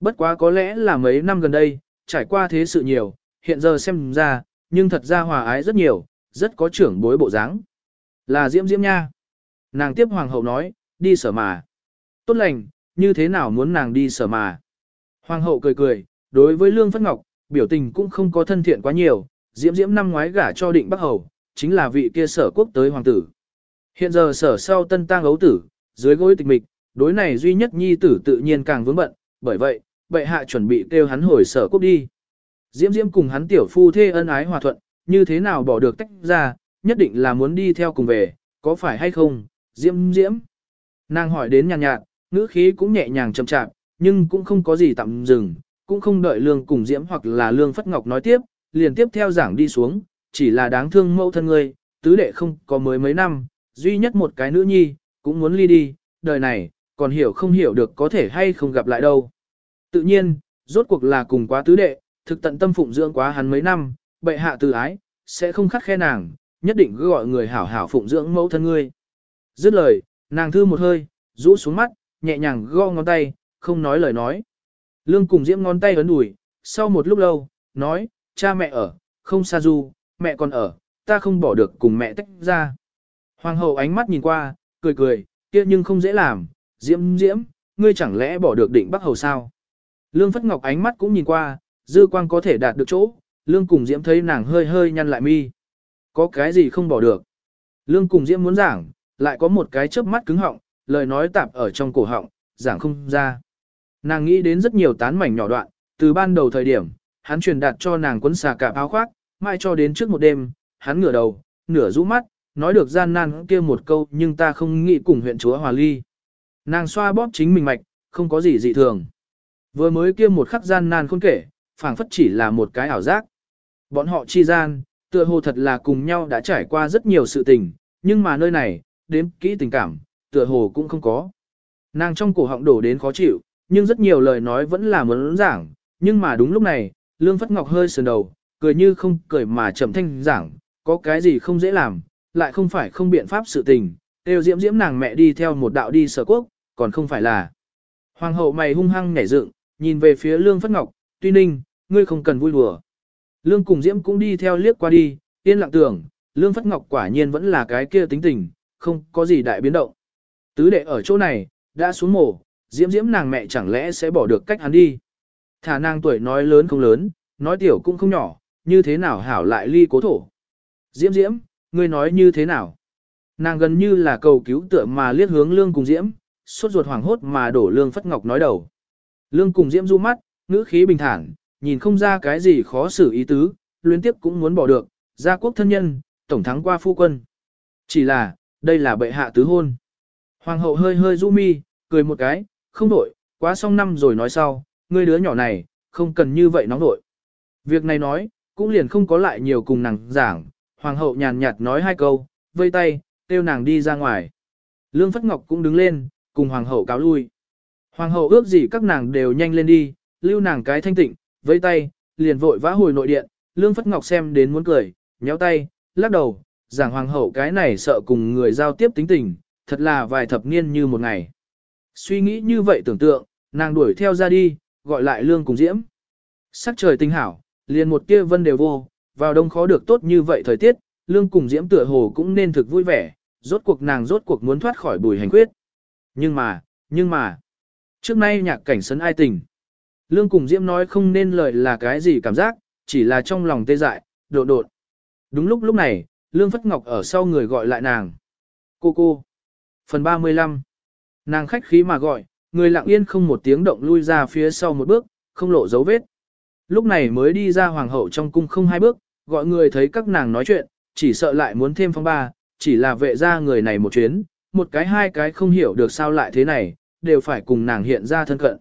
Bất quá có lẽ là mấy năm gần đây, trải qua thế sự nhiều, hiện giờ xem ra, nhưng thật ra hòa ái rất nhiều, rất có trưởng bối bộ dáng. Là Diễm Diễm nha. Nàng tiếp hoàng hậu nói, đi sở mà. Tốt lành, như thế nào muốn nàng đi sở mà. Hoàng hậu cười cười, đối với Lương Phất Ngọc, biểu tình cũng không có thân thiện quá nhiều, Diễm Diễm năm ngoái gả cho định Bắc Hầu, chính là vị kia sở quốc tới hoàng tử. Hiện giờ sở sau tân tang ấu tử, dưới gối tịch mịch, đối này duy nhất nhi tử tự nhiên càng vướng bận, bởi vậy, bệ hạ chuẩn bị kêu hắn hồi sở quốc đi. Diễm Diễm cùng hắn tiểu phu thê ân ái hòa thuận, như thế nào bỏ được tách ra, nhất định là muốn đi theo cùng về, có phải hay không, Diễm Diễm. Nàng hỏi đến nhàn nhạt, ngữ khí cũng nhẹ nhàng chậm chạp, nhưng cũng không có gì tạm dừng, cũng không đợi Lương cùng Diễm hoặc là Lương Phất Ngọc nói tiếp, liền tiếp theo giảng đi xuống, chỉ là đáng thương mẫu thân ngươi, tứ đệ không có mới mấy năm, duy nhất một cái nữ nhi, cũng muốn ly đi, đời này, còn hiểu không hiểu được có thể hay không gặp lại đâu. Tự nhiên, rốt cuộc là cùng quá tứ đệ, thực tận tâm phụng dưỡng quá hắn mấy năm, bệ hạ từ ái, sẽ không khắc khe nàng, nhất định cứ gọi người hảo hảo phụng dưỡng mẫu thân ngươi. Dứt lời, nàng thư một hơi, rũ xuống mắt, nhẹ nhàng gõ ngón tay, không nói lời nói. Lương cùng diễm ngón tay ấn đùi, sau một lúc lâu, nói, cha mẹ ở, không xa du, mẹ còn ở, ta không bỏ được cùng mẹ tách ra. Hoàng hậu ánh mắt nhìn qua, cười cười, kia nhưng không dễ làm, diễm diễm, ngươi chẳng lẽ bỏ được định bắc hầu sao? Lương Phất Ngọc ánh mắt cũng nhìn qua, dư quang có thể đạt được chỗ, Lương cùng Diễm thấy nàng hơi hơi nhăn lại mi. Có cái gì không bỏ được? Lương cùng Diễm muốn giảng, lại có một cái chớp mắt cứng họng, lời nói tạp ở trong cổ họng, giảng không ra. Nàng nghĩ đến rất nhiều tán mảnh nhỏ đoạn, từ ban đầu thời điểm, hắn truyền đạt cho nàng quấn xà cạp áo khoác, mai cho đến trước một đêm, hắn ngửa đầu, nửa rũ mắt, nói được gian nan kia một câu nhưng ta không nghĩ cùng huyện chúa hòa ly. Nàng xoa bóp chính mình mạch, không có gì dị thường. Vừa mới kia một khắc gian nan khôn kể, phảng phất chỉ là một cái ảo giác. Bọn họ chi gian, tựa hồ thật là cùng nhau đã trải qua rất nhiều sự tình, nhưng mà nơi này, đếm kỹ tình cảm, tựa hồ cũng không có. Nàng trong cổ họng đổ đến khó chịu, nhưng rất nhiều lời nói vẫn là muốn giảng, nhưng mà đúng lúc này, Lương Phất Ngọc hơi sườn đầu, cười như không cười mà chậm thanh giảng, có cái gì không dễ làm, lại không phải không biện pháp sự tình, đều diễm diễm nàng mẹ đi theo một đạo đi sở quốc, còn không phải là. Hoàng hậu mày hung hăng nhảy dựng, nhìn về phía Lương Phất Ngọc, tuy ninh, ngươi không cần vui đùa. Lương cùng Diễm cũng đi theo liếc qua đi, yên lặng tưởng, Lương Phất Ngọc quả nhiên vẫn là cái kia tính tình, không có gì đại biến động. Tứ đệ ở chỗ này, đã xuống mổ, Diễm Diễm nàng mẹ chẳng lẽ sẽ bỏ được cách hắn đi. Thả nàng tuổi nói lớn không lớn, nói tiểu cũng không nhỏ, như thế nào hảo lại ly cố thổ. Diễm Diễm, ngươi nói như thế nào? Nàng gần như là cầu cứu tựa mà liếc hướng Lương cùng Diễm, suốt ruột hoảng hốt mà đổ Lương Phất Ngọc nói đầu. Lương cùng Diễm du mắt, ngữ khí bình thản, nhìn không ra cái gì khó xử ý tứ, luyến tiếp cũng muốn bỏ được, gia quốc thân nhân, tổng thắng qua phu quân. Chỉ là, đây là bệ hạ tứ hôn. Hoàng hậu hơi hơi du mi, cười một cái, không đổi, quá xong năm rồi nói sau, ngươi đứa nhỏ này, không cần như vậy nóng đổi. Việc này nói, cũng liền không có lại nhiều cùng nàng giảng, hoàng hậu nhàn nhạt nói hai câu, vây tay, kêu nàng đi ra ngoài. Lương Phất Ngọc cũng đứng lên, cùng hoàng hậu cáo lui. Hoàng hậu ước gì các nàng đều nhanh lên đi, lưu nàng cái thanh tịnh, vẫy tay, liền vội vã hồi nội điện, Lương Phất Ngọc xem đến muốn cười, nhéo tay, lắc đầu, giảng hoàng hậu cái này sợ cùng người giao tiếp tính tình, thật là vài thập niên như một ngày. Suy nghĩ như vậy tưởng tượng, nàng đuổi theo ra đi, gọi lại Lương cùng Diễm. Sắc trời tinh hảo, liền một tia vân đều vô, vào đông khó được tốt như vậy thời tiết, Lương cùng Diễm tựa hồ cũng nên thực vui vẻ, rốt cuộc nàng rốt cuộc muốn thoát khỏi bùi hành quyết. Nhưng mà, nhưng mà, trước nay nhạc cảnh sấn ai tình. Lương cùng Diễm nói không nên lời là cái gì cảm giác, chỉ là trong lòng tê dại, đột đột. Đúng lúc lúc này, Lương Phất Ngọc ở sau người gọi lại nàng. Cô cô. Phần 35. Nàng khách khí mà gọi, người lặng yên không một tiếng động lui ra phía sau một bước, không lộ dấu vết. Lúc này mới đi ra hoàng hậu trong cung không hai bước, gọi người thấy các nàng nói chuyện, chỉ sợ lại muốn thêm phong ba, chỉ là vệ ra người này một chuyến, một cái hai cái không hiểu được sao lại thế này, đều phải cùng nàng hiện ra thân cận.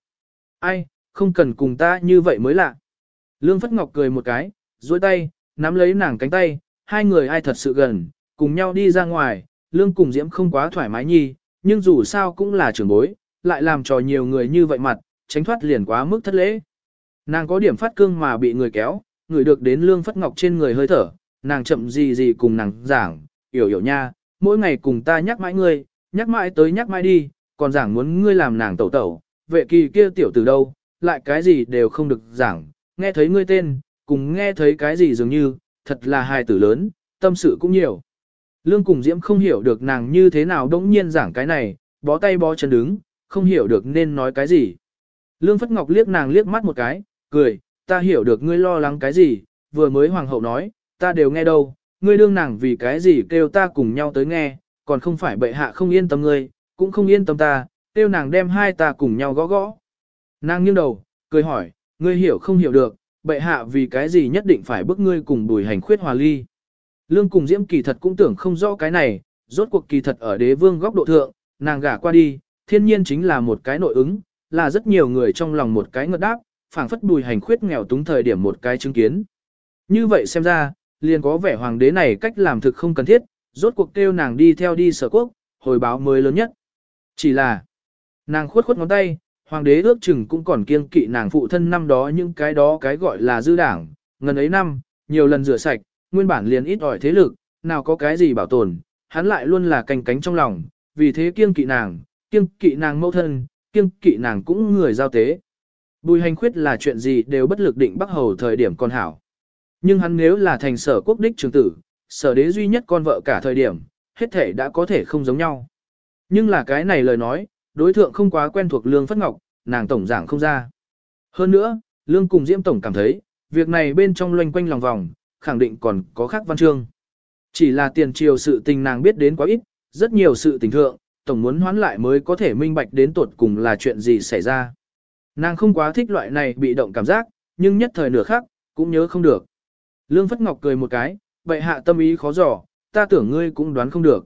Ai, không cần cùng ta như vậy mới lạ. Lương Phất Ngọc cười một cái, duỗi tay, nắm lấy nàng cánh tay, hai người ai thật sự gần, cùng nhau đi ra ngoài, Lương cùng Diễm không quá thoải mái nhi, nhưng dù sao cũng là trưởng bối, lại làm trò nhiều người như vậy mặt, tránh thoát liền quá mức thất lễ. Nàng có điểm phát cương mà bị người kéo, người được đến Lương Phất Ngọc trên người hơi thở, nàng chậm gì gì cùng nàng giảng, hiểu hiểu nha, mỗi ngày cùng ta nhắc mãi ngươi, Nhắc mãi tới nhắc mãi đi, còn giảng muốn ngươi làm nàng tẩu tẩu, vệ kỳ kia tiểu từ đâu, lại cái gì đều không được giảng, nghe thấy ngươi tên, cùng nghe thấy cái gì dường như, thật là hài tử lớn, tâm sự cũng nhiều. Lương cùng Diễm không hiểu được nàng như thế nào đống nhiên giảng cái này, bó tay bó chân đứng, không hiểu được nên nói cái gì. Lương Phất Ngọc liếc nàng liếc mắt một cái, cười, ta hiểu được ngươi lo lắng cái gì, vừa mới hoàng hậu nói, ta đều nghe đâu, ngươi đương nàng vì cái gì kêu ta cùng nhau tới nghe, còn không phải bệ hạ không yên tâm ngươi, cũng không yên tâm ta, kêu nàng đem hai ta cùng nhau gõ gõ. Nàng nghiêng đầu, cười hỏi, ngươi hiểu không hiểu được, bệ hạ vì cái gì nhất định phải bức ngươi cùng bùi hành khuyết hòa ly. Lương cùng diễm kỳ thật cũng tưởng không rõ cái này, rốt cuộc kỳ thật ở đế vương góc độ thượng, nàng gả qua đi, thiên nhiên chính là một cái nội ứng, là rất nhiều người trong lòng một cái ngợt đáp, phảng phất bùi hành khuyết nghèo túng thời điểm một cái chứng kiến. Như vậy xem ra, liền có vẻ hoàng đế này cách làm thực không cần thiết, rốt cuộc kêu nàng đi theo đi sở quốc, hồi báo mới lớn nhất. Chỉ là, nàng khuất khuất ngón tay, hoàng đế ước chừng cũng còn kiêng kỵ nàng phụ thân năm đó những cái đó cái gọi là dư đảng, ngần ấy năm, nhiều lần rửa sạch, nguyên bản liền ít ỏi thế lực, nào có cái gì bảo tồn, hắn lại luôn là canh cánh trong lòng, vì thế kiêng kỵ nàng, kiêng kỵ nàng mẫu thân, kiêng kỵ nàng cũng người giao tế. Bùi hành khuyết là chuyện gì đều bất lực định bắc hầu thời điểm con hảo. Nhưng hắn nếu là thành sở quốc đích trường tử, sở đế duy nhất con vợ cả thời điểm, hết thể đã có thể không giống nhau. Nhưng là cái này lời nói, đối thượng không quá quen thuộc Lương Phất Ngọc, nàng tổng giảng không ra. Hơn nữa, Lương cùng Diễm Tổng cảm thấy, việc này bên trong loanh quanh lòng vòng, khẳng định còn có khác văn chương. Chỉ là tiền triều sự tình nàng biết đến quá ít, rất nhiều sự tình thượng, Tổng muốn hoán lại mới có thể minh bạch đến tột cùng là chuyện gì xảy ra. Nàng không quá thích loại này bị động cảm giác, nhưng nhất thời nửa khác, cũng nhớ không được. Lương Phất Ngọc cười một cái, vậy hạ tâm ý khó dò, ta tưởng ngươi cũng đoán không được.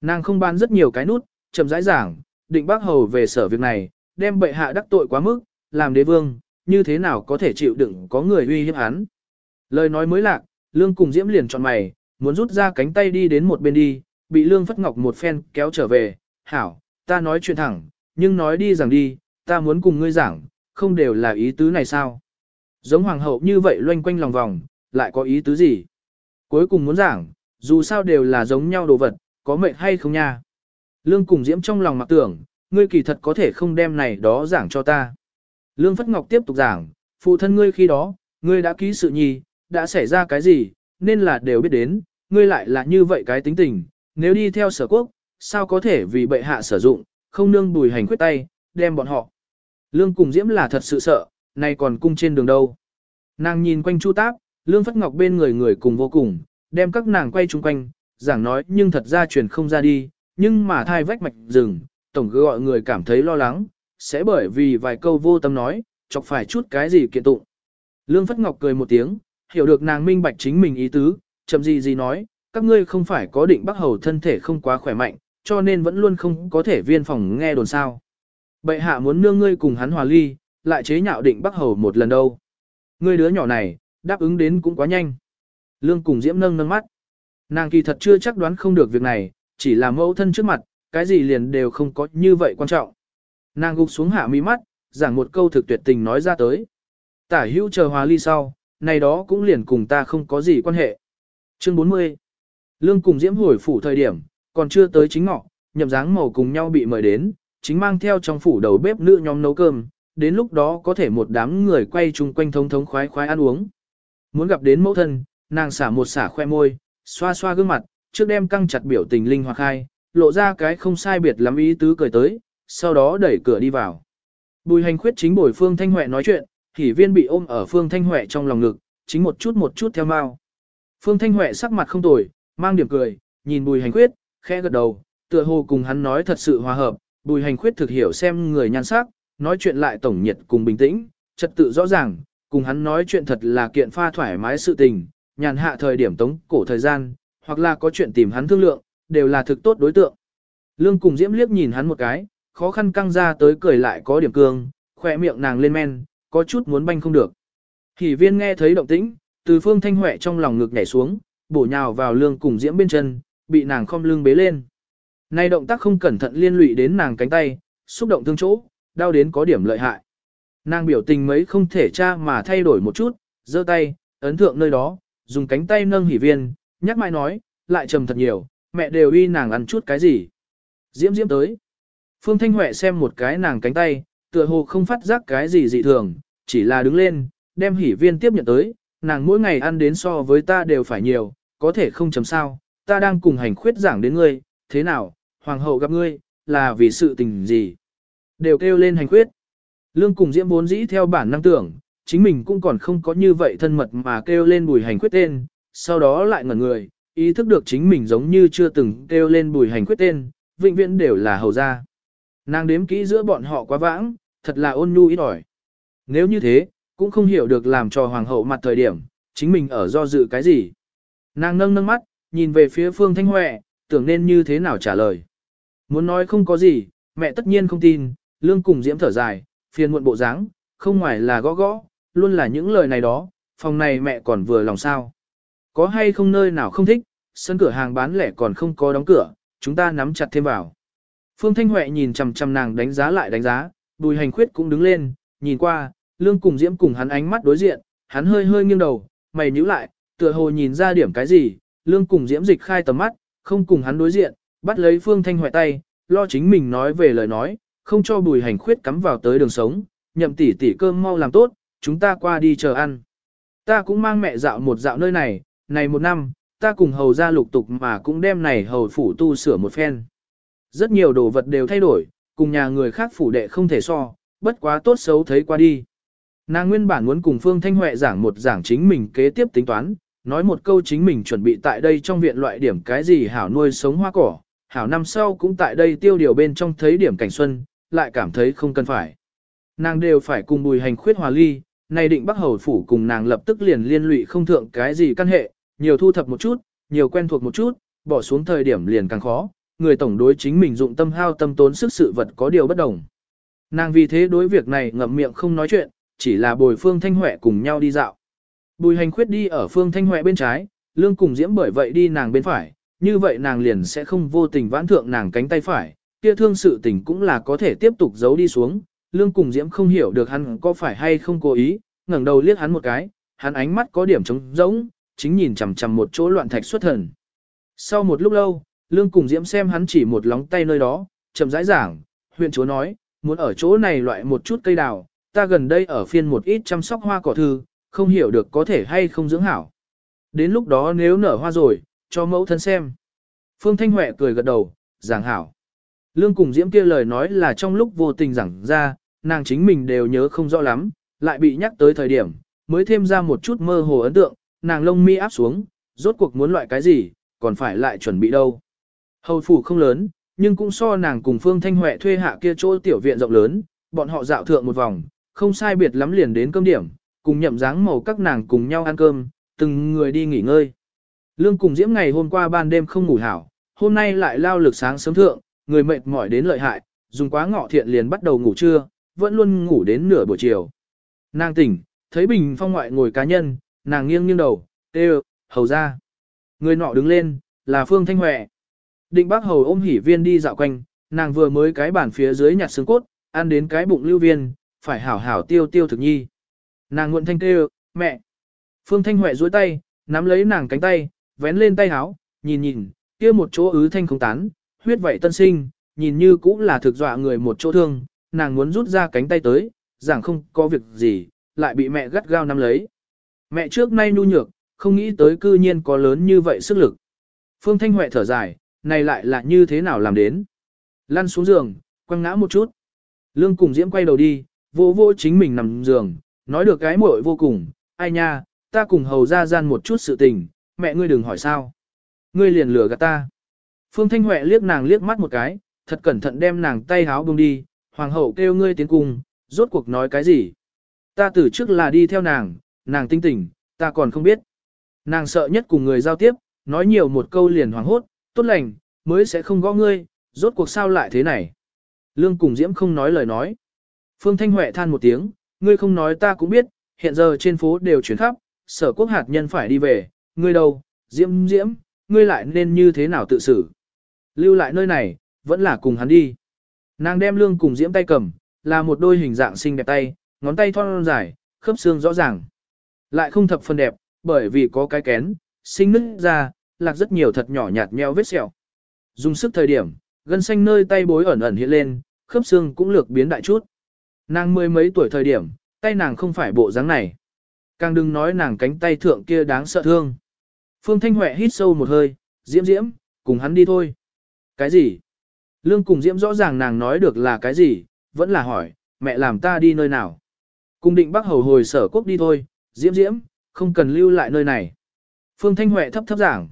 Nàng không ban rất nhiều cái nút, chậm rãi giảng, định bác hầu về sở việc này, đem bệ hạ đắc tội quá mức, làm đế vương, như thế nào có thể chịu đựng có người uy hiếp hắn. Lời nói mới lạc, Lương cùng Diễm liền chọn mày, muốn rút ra cánh tay đi đến một bên đi, bị Lương Phất Ngọc một phen kéo trở về, hảo, ta nói chuyện thẳng, nhưng nói đi rằng đi, ta muốn cùng ngươi giảng, không đều là ý tứ này sao. Giống hoàng hậu như vậy loanh quanh lòng vòng, lại có ý tứ gì? Cuối cùng muốn giảng, dù sao đều là giống nhau đồ vật, có mệnh hay không nha? Lương cùng diễm trong lòng mặc tưởng, ngươi kỳ thật có thể không đem này đó giảng cho ta. Lương Phất Ngọc tiếp tục giảng, phụ thân ngươi khi đó, ngươi đã ký sự nhi, đã xảy ra cái gì, nên là đều biết đến, ngươi lại là như vậy cái tính tình, nếu đi theo sở quốc, sao có thể vì bệ hạ sử dụng, không nương bùi hành khuyết tay, đem bọn họ. Lương cùng diễm là thật sự sợ, nay còn cung trên đường đâu. Nàng nhìn quanh chu táp, Lương Phất Ngọc bên người người cùng vô cùng, đem các nàng quay chung quanh, giảng nói nhưng thật ra truyền không ra đi, nhưng mà thai vách mạch rừng, tổng cứ gọi người cảm thấy lo lắng, sẽ bởi vì vài câu vô tâm nói, chọc phải chút cái gì kiện tụng. Lương Phất Ngọc cười một tiếng, hiểu được nàng minh bạch chính mình ý tứ, chậm gì gì nói, các ngươi không phải có định bắc hầu thân thể không quá khỏe mạnh, cho nên vẫn luôn không có thể viên phòng nghe đồn sao. Bệ hạ muốn nương ngươi cùng hắn hòa ly, lại chế nhạo định bắc hầu một lần đâu. Ngươi đứa nhỏ này, đáp ứng đến cũng quá nhanh. Lương cùng Diễm nâng nâng mắt. Nàng kỳ thật chưa chắc đoán không được việc này, chỉ là mẫu thân trước mặt, cái gì liền đều không có như vậy quan trọng. Nàng gục xuống hạ mi mắt, giảng một câu thực tuyệt tình nói ra tới. Tả hữu chờ hòa ly sau, này đó cũng liền cùng ta không có gì quan hệ. Chương 40 Lương cùng Diễm hồi phủ thời điểm, còn chưa tới chính ngọ, nhậm dáng màu cùng nhau bị mời đến, chính mang theo trong phủ đầu bếp nữ nhóm nấu cơm, đến lúc đó có thể một đám người quay chung quanh thống thống khoái khoái ăn uống. Muốn gặp đến mẫu thân, nàng xả một xả khoe môi, xoa xoa gương mặt, trước đem căng chặt biểu tình linh hoạt hai, lộ ra cái không sai biệt lắm ý tứ cười tới, sau đó đẩy cửa đi vào. Bùi hành khuyết chính bồi Phương Thanh Huệ nói chuyện, hỉ viên bị ôm ở Phương Thanh Huệ trong lòng ngực, chính một chút một chút theo mau. Phương Thanh Huệ sắc mặt không tồi, mang điểm cười, nhìn bùi hành khuyết, khẽ gật đầu, tựa hồ cùng hắn nói thật sự hòa hợp, bùi hành khuyết thực hiểu xem người nhan sắc, nói chuyện lại tổng nhiệt cùng bình tĩnh, trật tự rõ ràng, cùng hắn nói chuyện thật là kiện pha thoải mái sự tình, nhàn hạ thời điểm tống cổ thời gian, hoặc là có chuyện tìm hắn thương lượng, đều là thực tốt đối tượng. Lương cùng Diễm liếc nhìn hắn một cái, khó khăn căng ra tới cười lại có điểm cương, khỏe miệng nàng lên men, có chút muốn banh không được. Hỷ viên nghe thấy động tĩnh, từ phương thanh huệ trong lòng ngực nhảy xuống, bổ nhào vào lương cùng Diễm bên chân, bị nàng khom lưng bế lên. Nay động tác không cẩn thận liên lụy đến nàng cánh tay, xúc động thương chỗ, đau đến có điểm lợi hại. Nàng biểu tình mấy không thể tra mà thay đổi một chút, giơ tay, ấn thượng nơi đó, dùng cánh tay nâng hỉ viên, nhắc mãi nói, lại trầm thật nhiều, mẹ đều uy nàng ăn chút cái gì. Diễm Diễm tới. Phương Thanh Huệ xem một cái nàng cánh tay, tựa hồ không phát giác cái gì dị thường, chỉ là đứng lên, đem hỉ viên tiếp nhận tới, nàng mỗi ngày ăn đến so với ta đều phải nhiều, có thể không chấm sao, ta đang cùng hành khuyết giảng đến ngươi, thế nào, hoàng hậu gặp ngươi, là vì sự tình gì. Đều kêu lên hành khuyết. Lương cùng diễm vốn dĩ theo bản năng tưởng, chính mình cũng còn không có như vậy thân mật mà kêu lên bùi hành quyết tên, sau đó lại ngẩn người, ý thức được chính mình giống như chưa từng kêu lên bùi hành quyết tên, vĩnh viễn đều là hầu gia. Nàng đếm kỹ giữa bọn họ quá vãng, thật là ôn nhu ít ỏi. Nếu như thế, cũng không hiểu được làm cho hoàng hậu mặt thời điểm, chính mình ở do dự cái gì. Nàng nâng nâng mắt, nhìn về phía Phương Thanh Huệ, tưởng nên như thế nào trả lời. Muốn nói không có gì, mẹ tất nhiên không tin, lương cùng diễm thở dài, phiền muộn bộ dáng, không ngoài là gõ gõ, luôn là những lời này đó, phòng này mẹ còn vừa lòng sao. Có hay không nơi nào không thích, sân cửa hàng bán lẻ còn không có đóng cửa, chúng ta nắm chặt thêm vào. Phương Thanh Huệ nhìn chằm chằm nàng đánh giá lại đánh giá, bùi hành khuyết cũng đứng lên, nhìn qua, lương cùng diễm cùng hắn ánh mắt đối diện, hắn hơi hơi nghiêng đầu, mày nhíu lại, tựa hồ nhìn ra điểm cái gì, lương cùng diễm dịch khai tầm mắt, không cùng hắn đối diện, bắt lấy Phương Thanh Huệ tay, lo chính mình nói về lời nói, không cho bùi hành khuyết cắm vào tới đường sống, nhậm tỷ tỷ cơm mau làm tốt, chúng ta qua đi chờ ăn. Ta cũng mang mẹ dạo một dạo nơi này, này một năm, ta cùng hầu ra lục tục mà cũng đem này hầu phủ tu sửa một phen. Rất nhiều đồ vật đều thay đổi, cùng nhà người khác phủ đệ không thể so, bất quá tốt xấu thấy qua đi. Nàng nguyên bản muốn cùng Phương Thanh Huệ giảng một giảng chính mình kế tiếp tính toán, nói một câu chính mình chuẩn bị tại đây trong viện loại điểm cái gì hảo nuôi sống hoa cỏ, hảo năm sau cũng tại đây tiêu điều bên trong thấy điểm cảnh xuân, lại cảm thấy không cần phải. Nàng đều phải cùng bùi hành khuyết hòa ly, nay định bắc hầu phủ cùng nàng lập tức liền liên lụy không thượng cái gì căn hệ, nhiều thu thập một chút, nhiều quen thuộc một chút, bỏ xuống thời điểm liền càng khó, người tổng đối chính mình dụng tâm hao tâm tốn sức sự vật có điều bất đồng. Nàng vì thế đối việc này ngậm miệng không nói chuyện, chỉ là bồi phương thanh huệ cùng nhau đi dạo. Bùi hành khuyết đi ở phương thanh huệ bên trái, lương cùng diễm bởi vậy đi nàng bên phải, như vậy nàng liền sẽ không vô tình vãn thượng nàng cánh tay phải, kia thương sự tình cũng là có thể tiếp tục giấu đi xuống. Lương cùng diễm không hiểu được hắn có phải hay không cố ý, ngẩng đầu liếc hắn một cái, hắn ánh mắt có điểm trống rỗng, chính nhìn chằm chằm một chỗ loạn thạch xuất thần. Sau một lúc lâu, lương cùng diễm xem hắn chỉ một lóng tay nơi đó, chậm rãi giảng, huyện chúa nói, muốn ở chỗ này loại một chút cây đào, ta gần đây ở phiên một ít chăm sóc hoa cỏ thư, không hiểu được có thể hay không dưỡng hảo. Đến lúc đó nếu nở hoa rồi, cho mẫu thân xem. Phương Thanh Huệ cười gật đầu, giảng hảo. Lương cùng Diễm kia lời nói là trong lúc vô tình giảng ra, nàng chính mình đều nhớ không rõ lắm, lại bị nhắc tới thời điểm, mới thêm ra một chút mơ hồ ấn tượng, nàng lông mi áp xuống, rốt cuộc muốn loại cái gì, còn phải lại chuẩn bị đâu. Hầu phủ không lớn, nhưng cũng so nàng cùng Phương Thanh Huệ thuê hạ kia chỗ tiểu viện rộng lớn, bọn họ dạo thượng một vòng, không sai biệt lắm liền đến cơm điểm, cùng nhậm dáng màu các nàng cùng nhau ăn cơm, từng người đi nghỉ ngơi. Lương cùng Diễm ngày hôm qua ban đêm không ngủ hảo, hôm nay lại lao lực sáng sớm thượng, người mệt mỏi đến lợi hại, dùng quá ngọ thiện liền bắt đầu ngủ trưa, vẫn luôn ngủ đến nửa buổi chiều. Nàng tỉnh, thấy bình phong ngoại ngồi cá nhân, nàng nghiêng nghiêng đầu, tê hầu ra. Người nọ đứng lên, là Phương Thanh Huệ. Định bác hầu ôm hỉ viên đi dạo quanh, nàng vừa mới cái bàn phía dưới nhặt xương cốt, ăn đến cái bụng lưu viên, phải hảo hảo tiêu tiêu thực nhi. Nàng nguộn thanh kêu, mẹ. Phương Thanh Huệ duỗi tay, nắm lấy nàng cánh tay, vén lên tay háo, nhìn nhìn, kia một chỗ ứ thanh không tán, huyết vậy tân sinh, nhìn như cũng là thực dọa người một chỗ thương, nàng muốn rút ra cánh tay tới, rằng không có việc gì, lại bị mẹ gắt gao nắm lấy. Mẹ trước nay nhu nhược, không nghĩ tới cư nhiên có lớn như vậy sức lực. Phương Thanh Huệ thở dài, này lại là như thế nào làm đến. Lăn xuống giường, quăng ngã một chút. Lương cùng Diễm quay đầu đi, vô vô chính mình nằm giường, nói được cái muội vô cùng, ai nha, ta cùng hầu ra gian một chút sự tình, mẹ ngươi đừng hỏi sao. Ngươi liền lừa gạt ta. Phương Thanh Huệ liếc nàng liếc mắt một cái, thật cẩn thận đem nàng tay háo bông đi, hoàng hậu kêu ngươi tiến cung, rốt cuộc nói cái gì. Ta từ trước là đi theo nàng, nàng tinh tỉnh, ta còn không biết. Nàng sợ nhất cùng người giao tiếp, nói nhiều một câu liền hoàng hốt, tốt lành, mới sẽ không gõ ngươi, rốt cuộc sao lại thế này. Lương cùng Diễm không nói lời nói. Phương Thanh Huệ than một tiếng, ngươi không nói ta cũng biết, hiện giờ trên phố đều chuyển khắp, sở quốc hạt nhân phải đi về, ngươi đâu, Diễm Diễm, ngươi lại nên như thế nào tự xử. Lưu lại nơi này, vẫn là cùng hắn đi. Nàng đem lương cùng Diễm tay cầm, là một đôi hình dạng xinh đẹp tay, ngón tay thon dài, khớp xương rõ ràng. Lại không thập phần đẹp, bởi vì có cái kén, sinh nứt ra, lạc rất nhiều thật nhỏ nhạt nheo vết sẹo. Dùng sức thời điểm, gân xanh nơi tay bối ẩn ẩn hiện lên, khớp xương cũng lược biến đại chút. Nàng mười mấy tuổi thời điểm, tay nàng không phải bộ dáng này. Càng đừng nói nàng cánh tay thượng kia đáng sợ thương. Phương Thanh Huệ hít sâu một hơi, diễm diễm, cùng hắn đi thôi. Cái gì? Lương cùng diễm rõ ràng nàng nói được là cái gì, vẫn là hỏi, mẹ làm ta đi nơi nào. Cùng định bác hầu hồi sở quốc đi thôi, diễm diễm, không cần lưu lại nơi này. Phương Thanh Huệ thấp thấp giảng.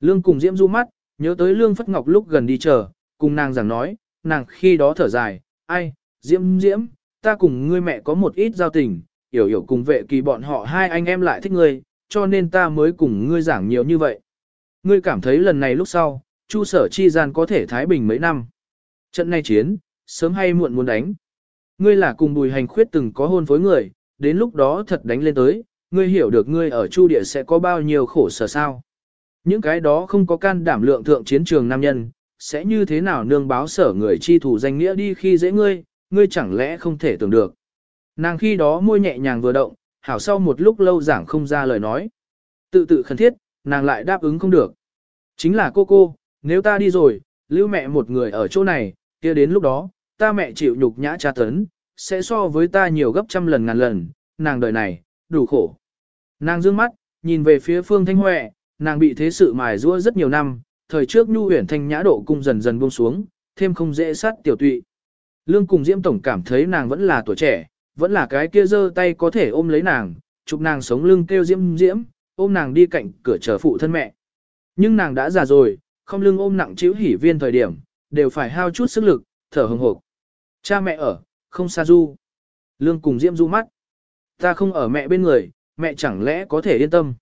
Lương cùng diễm du mắt, nhớ tới Lương Phất Ngọc lúc gần đi chờ, cùng nàng giảng nói, nàng khi đó thở dài, ai, diễm diễm, ta cùng ngươi mẹ có một ít giao tình, hiểu hiểu cùng vệ kỳ bọn họ hai anh em lại thích ngươi, cho nên ta mới cùng ngươi giảng nhiều như vậy. Ngươi cảm thấy lần này lúc sau, chu sở chi gian có thể thái bình mấy năm. Trận này chiến, sớm hay muộn muốn đánh. Ngươi là cùng bùi hành khuyết từng có hôn phối người, đến lúc đó thật đánh lên tới, ngươi hiểu được ngươi ở chu địa sẽ có bao nhiêu khổ sở sao. Những cái đó không có can đảm lượng thượng chiến trường nam nhân, sẽ như thế nào nương báo sở người chi thủ danh nghĩa đi khi dễ ngươi, ngươi chẳng lẽ không thể tưởng được. Nàng khi đó môi nhẹ nhàng vừa động, hảo sau một lúc lâu giảng không ra lời nói. Tự tự khẩn thiết, nàng lại đáp ứng không được. Chính là cô cô, nếu ta đi rồi, lưu mẹ một người ở chỗ này, kia đến lúc đó, ta mẹ chịu nhục nhã tra tấn, sẽ so với ta nhiều gấp trăm lần ngàn lần, nàng đời này, đủ khổ. Nàng dương mắt, nhìn về phía phương thanh huệ, nàng bị thế sự mài rua rất nhiều năm, thời trước nhu huyền thanh nhã độ cung dần dần buông xuống, thêm không dễ sát tiểu tụy. Lương cùng Diễm Tổng cảm thấy nàng vẫn là tuổi trẻ, vẫn là cái kia giơ tay có thể ôm lấy nàng, chụp nàng sống lưng kêu Diễm Diễm, ôm nàng đi cạnh cửa chờ phụ thân mẹ. Nhưng nàng đã già rồi, không lưng ôm nặng chiếu hỉ viên thời điểm, đều phải hao chút sức lực, thở hừng hộp. Cha mẹ ở, không xa du. Lương cùng Diễm du mắt. Ta không ở mẹ bên người, mẹ chẳng lẽ có thể yên tâm.